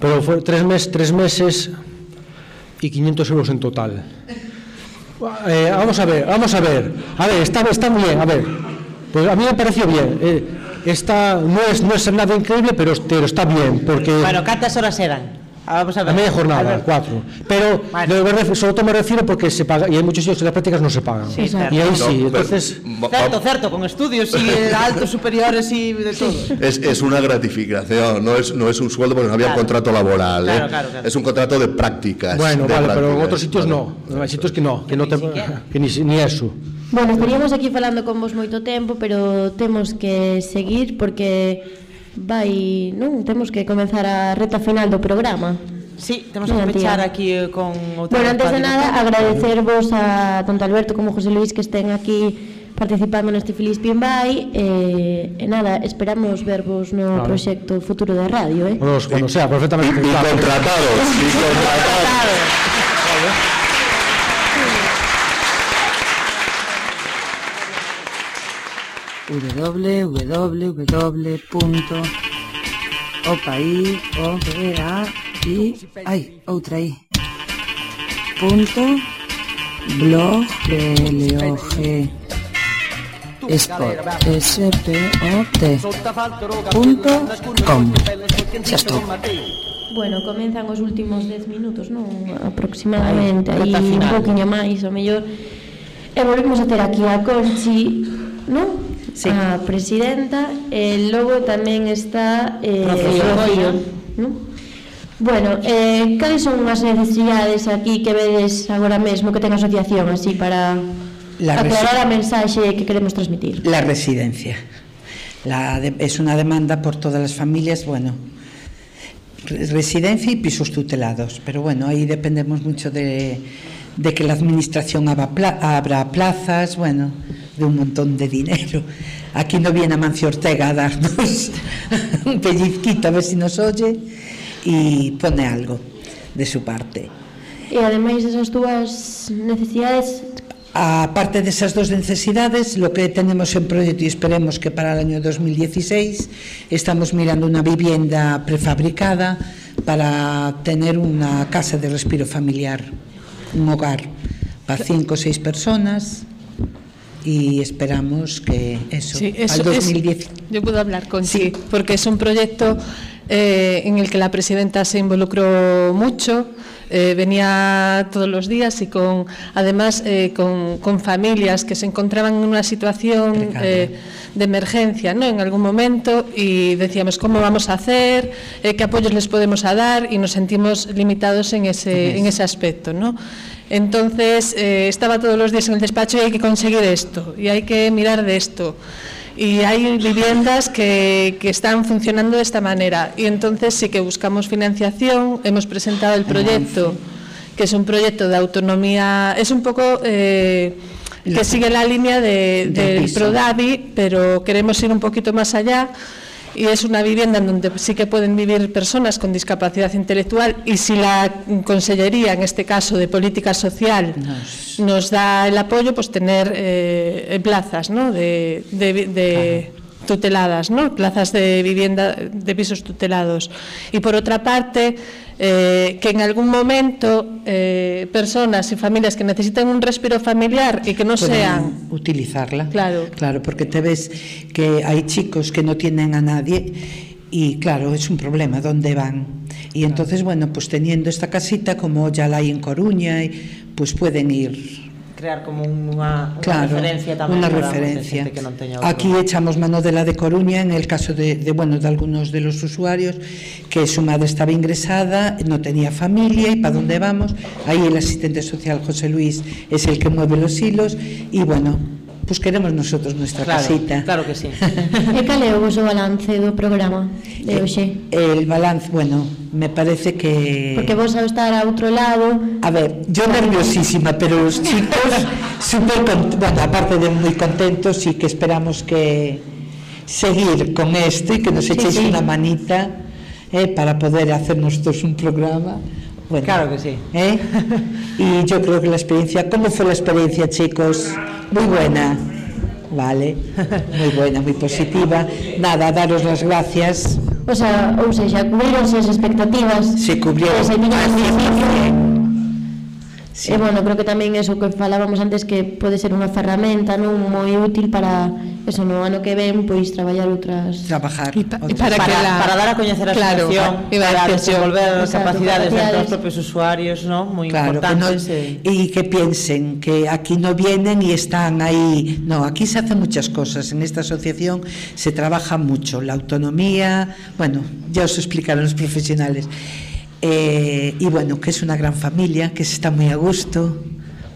Pero fue tres, mes, tres meses y 500 euros en total. Eh, vamos a ver, vamos a ver. A ver, está, está bien, a ver. Pues a mí me pareció bien. Eh, está, no, es, no es nada increíble, pero, pero está bien, porque... Bueno, cantas horas eran? Ah, vamos a ver. A media jornada, a cuatro. Pero bueno. Vale. sobre me refiero porque se paga, y hay muchos sitios que las prácticas no se pagan. Sí, claro. Y ahí sí, no, entonces... Pero, certo, certo, con estudios y altos superiores y de todo. Es, es una gratificación, no es, no es un sueldo porque no había claro. un contrato laboral. ¿eh? Claro, eh. claro, claro. Es un contrato de prácticas. Bueno, de vale, prácticas, pero en otros sitios vale. no. Hay sitios que no, que, que no te... Que ni, ni eso. Bueno, estaríamos aquí falando con vos moito tempo, pero temos que seguir porque vai, non? Temos que comenzar a reta final do programa. Sí, temos que pechar aquí eh, con outra Bueno, antes de nada, agradecervos a tanto Alberto como José Luis que estén aquí participando neste Feliz Pimbay eh, e nada, esperamos vervos no claro. proxecto futuro da radio eh? Bueno, cuando sea perfectamente y, y contratados, y contratados. www.opaí, ai, outra aí. Punto o com Bueno, comenzan os últimos 10 minutos, non? Aproximadamente, Aí, un poquinho máis, o mellor. E volvemos a ter aquí a Conchi, non? Sí. A presidenta, e logo tamén está eh, Rocío non? Bueno, eh, cales son as necesidades aquí que vedes agora mesmo que ten a asociación así para La aclarar a mensaxe que queremos transmitir? La residencia. La de- es una demanda por todas las familias, bueno, re- residencia y pisos tutelados, pero bueno, ahí dependemos mucho de, de que la administración abra plazas, bueno, de un montón de dinero. Aquí no viene Amancio Ortega a darnos un pellizquito a ver si nos oye y pone algo de su parte. E ademais desas túas necesidades, Aparte de esas dos necesidades, lo que tenemos en proyecto y esperemos que para el año 2016 estamos mirando una vivienda prefabricada para tener una casa de respiro familiar, un hogar para cinco o seis personas y esperamos que eso, Sí, al eso 2010 es, yo puedo hablar con sí, porque es un proyecto eh, en el que la presidenta se involucró mucho, eh, venía todos los días y con, además eh, con, con familias que se encontraban en una situación eh, de emergencia ¿no? en algún momento y decíamos cómo vamos a hacer, qué apoyos les podemos a dar y nos sentimos limitados en ese, en ese aspecto. ¿no? Entonces eh, estaba todos los días en el despacho y hay que conseguir esto y hay que mirar de esto. Y hay viviendas que, que están funcionando de esta manera. Y entonces sí que buscamos financiación, hemos presentado el proyecto, que es un proyecto de autonomía, es un poco eh, que sigue la línea de- Del del. PRODAVI, pero queremos ir un poquito más allá. Y es una vivienda en donde sí que pueden vivir personas con discapacidad intelectual y si la Consellería, en este caso de Política Social, nos da el apoyo, pues tener eh, plazas ¿no? de, tuteladas, ¿no? plazas de vivienda, de pisos tutelados. Y por otra parte, eh, que en algún momento eh, personas y familias que necesiten un respiro familiar y que no sean utilizarla. Claro. Claro, porque te ves que hay chicos que no tienen a nadie y claro, es un problema, ¿dónde van? Y entonces, bueno, pues teniendo esta casita, como ya la hay en Coruña, pues pueden ir crear como unha, unha Claro, referencia tamén una referencia. moita xente que non teña outro. Aquí echamos mano de la de Coruña en el caso de, de, bueno, de algunos de los usuarios que su madre estaba ingresada, no tenía familia y para dónde vamos. Ahí el asistente social José Luis es el que mueve los hilos y bueno, pois queremos nosotros nuestra claro, casita. Claro que sí. e cal é o vosso balance do programa de hoxe? El balance, bueno, me parece que... Porque vos ao estar a outro lado... A ver, yo nerviosísima, pero os chicos super... contentos, Bueno, aparte de moi contentos, sí que esperamos que seguir con esto e que nos echéis sí, sí. una manita eh, para poder hacer nosotros un programa. Bueno, claro que sí. ¿eh? Y yo creo que la experiencia, ¿cómo fue la experiencia, chicos? Muy buena, vale, moi buena, moi positiva. Nada, daros las gracias. O sea, ou sexa, cubrironse as expectativas. Se cubrieron. Se tiñan 100%. E bueno, creo que tamén eso que falábamos antes que pode ser unha ferramenta non moi útil para eso no ano que ven pois traballar outras trabajar y para que para, la- para dar a coñecer a Claro, situación, para desenvolver as capacidades entre capacidades. os propios usuarios, ¿no? Muy Claro, que no- importantes. eh. y que piensen que aquí no vienen y están ahí. No, aquí se hacen muchas cosas. En esta asociación se trabaja mucho. La autonomía, bueno, ya os explicaron los profesionales. Eh, y bueno, que es una gran familia, que se está muy a gusto,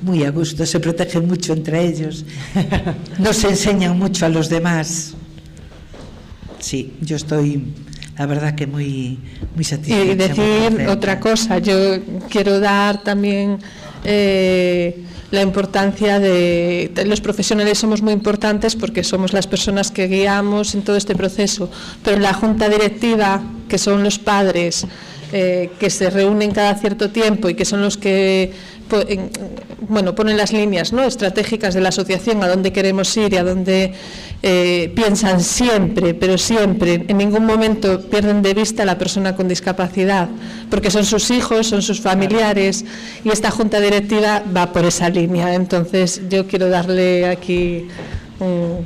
muy a gusto, se protegen mucho entre ellos, nos enseñan mucho a los demás. Sí, yo estoy, la verdad que muy, muy satisfecha. Y decir otra cosa, yo quiero dar también eh, la importancia de, de los profesionales somos muy importantes porque somos las personas que guiamos en todo este proceso, pero la junta directiva, que son los padres, eh, que se reúnen cada cierto tiempo y que son los que bueno, ponen las líneas ¿no? estratégicas de la asociación, a dónde queremos ir y a dónde eh, piensan siempre, pero siempre, en ningún momento pierden de vista a la persona con discapacidad, porque son sus hijos, son sus familiares y esta junta directiva va por esa línea. Entonces yo quiero darle aquí un...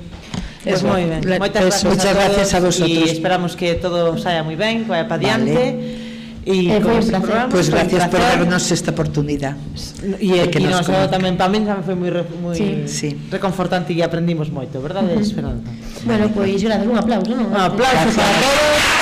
Pues eso. gracias, Muchas gracias a vosotros. E esperamos que todo saia moi ben, que vaya para Vale. E eh, foi un placer. Pois pues gracias por darnos esta oportunidade. E, e que nos, nos tamén para min tamén foi moi moi sí. sí. reconfortante e aprendimos moito, verdade, Esperanza? Bueno, pois, pues, gracias, un aplauso, non? Un aplauso gracias. para todos.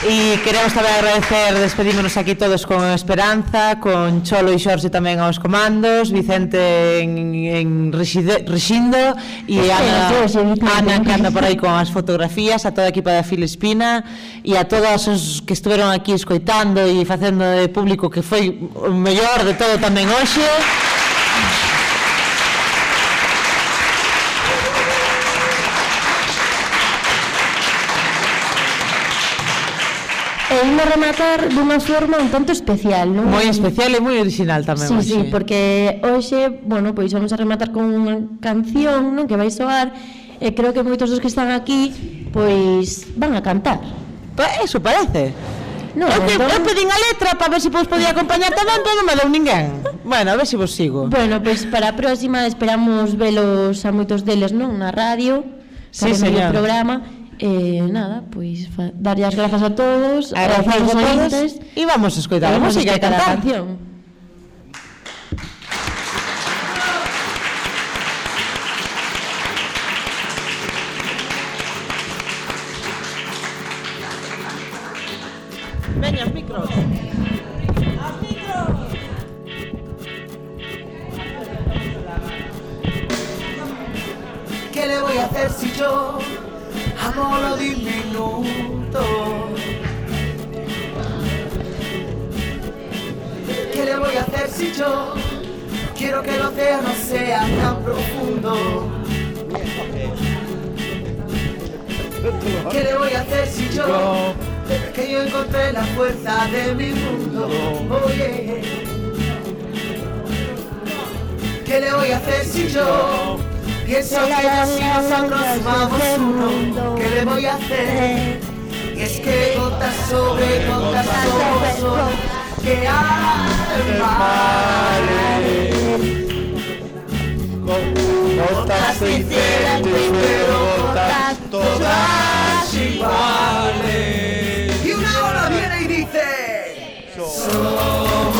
E queremos tamén agradecer, despedímonos aquí todos con Esperanza, con Cholo e Xorxe tamén aos comandos, Vicente en, en Rexide, Rexindo e Ana, Ana que anda por aí con as fotografías, a toda a equipa da Filespina e a todos os que estiveron aquí escoitando e facendo de público que foi o mellor de todo tamén hoxe. imos rematar dunha forma un tanto especial, non? Moi especial e moi original tamén sí, hoxe. Sí, porque hoxe, bueno, pois vamos a rematar con unha canción, non, que vai soar e creo que moitos dos que están aquí pois van a cantar. Pa eso parece. No, eu, que, entón... eu pedín a letra para ver se si vos podía acompañar tamén, pero non me deu ninguén. Bueno, a ver se si vos sigo. Bueno, pois pues para a próxima esperamos velos a moitos deles, non? Na radio, sí, señor. o programa Eh, nada, pois fa- darlle as grazas a todos, a aos todos ointes, e vamos a escoitar a música e a cantar. canción. Veña, os micros. ¿Qué le voy a hacer si yo ¿Qué le voy a hacer si yo quiero que el océano sea tan profundo? ¿Qué le voy a hacer si yo que yo encontré la fuerza de mi mundo? Oye, ¿qué le voy a hacer si yo pienso que si nosotros vamos uno? ¿Qué le voy a hacer? Y es que gotas sobre gotas somos que hacen mal. Gotas diferentes, pero gotas todas iguales. Y una ola viene y dice: Sol.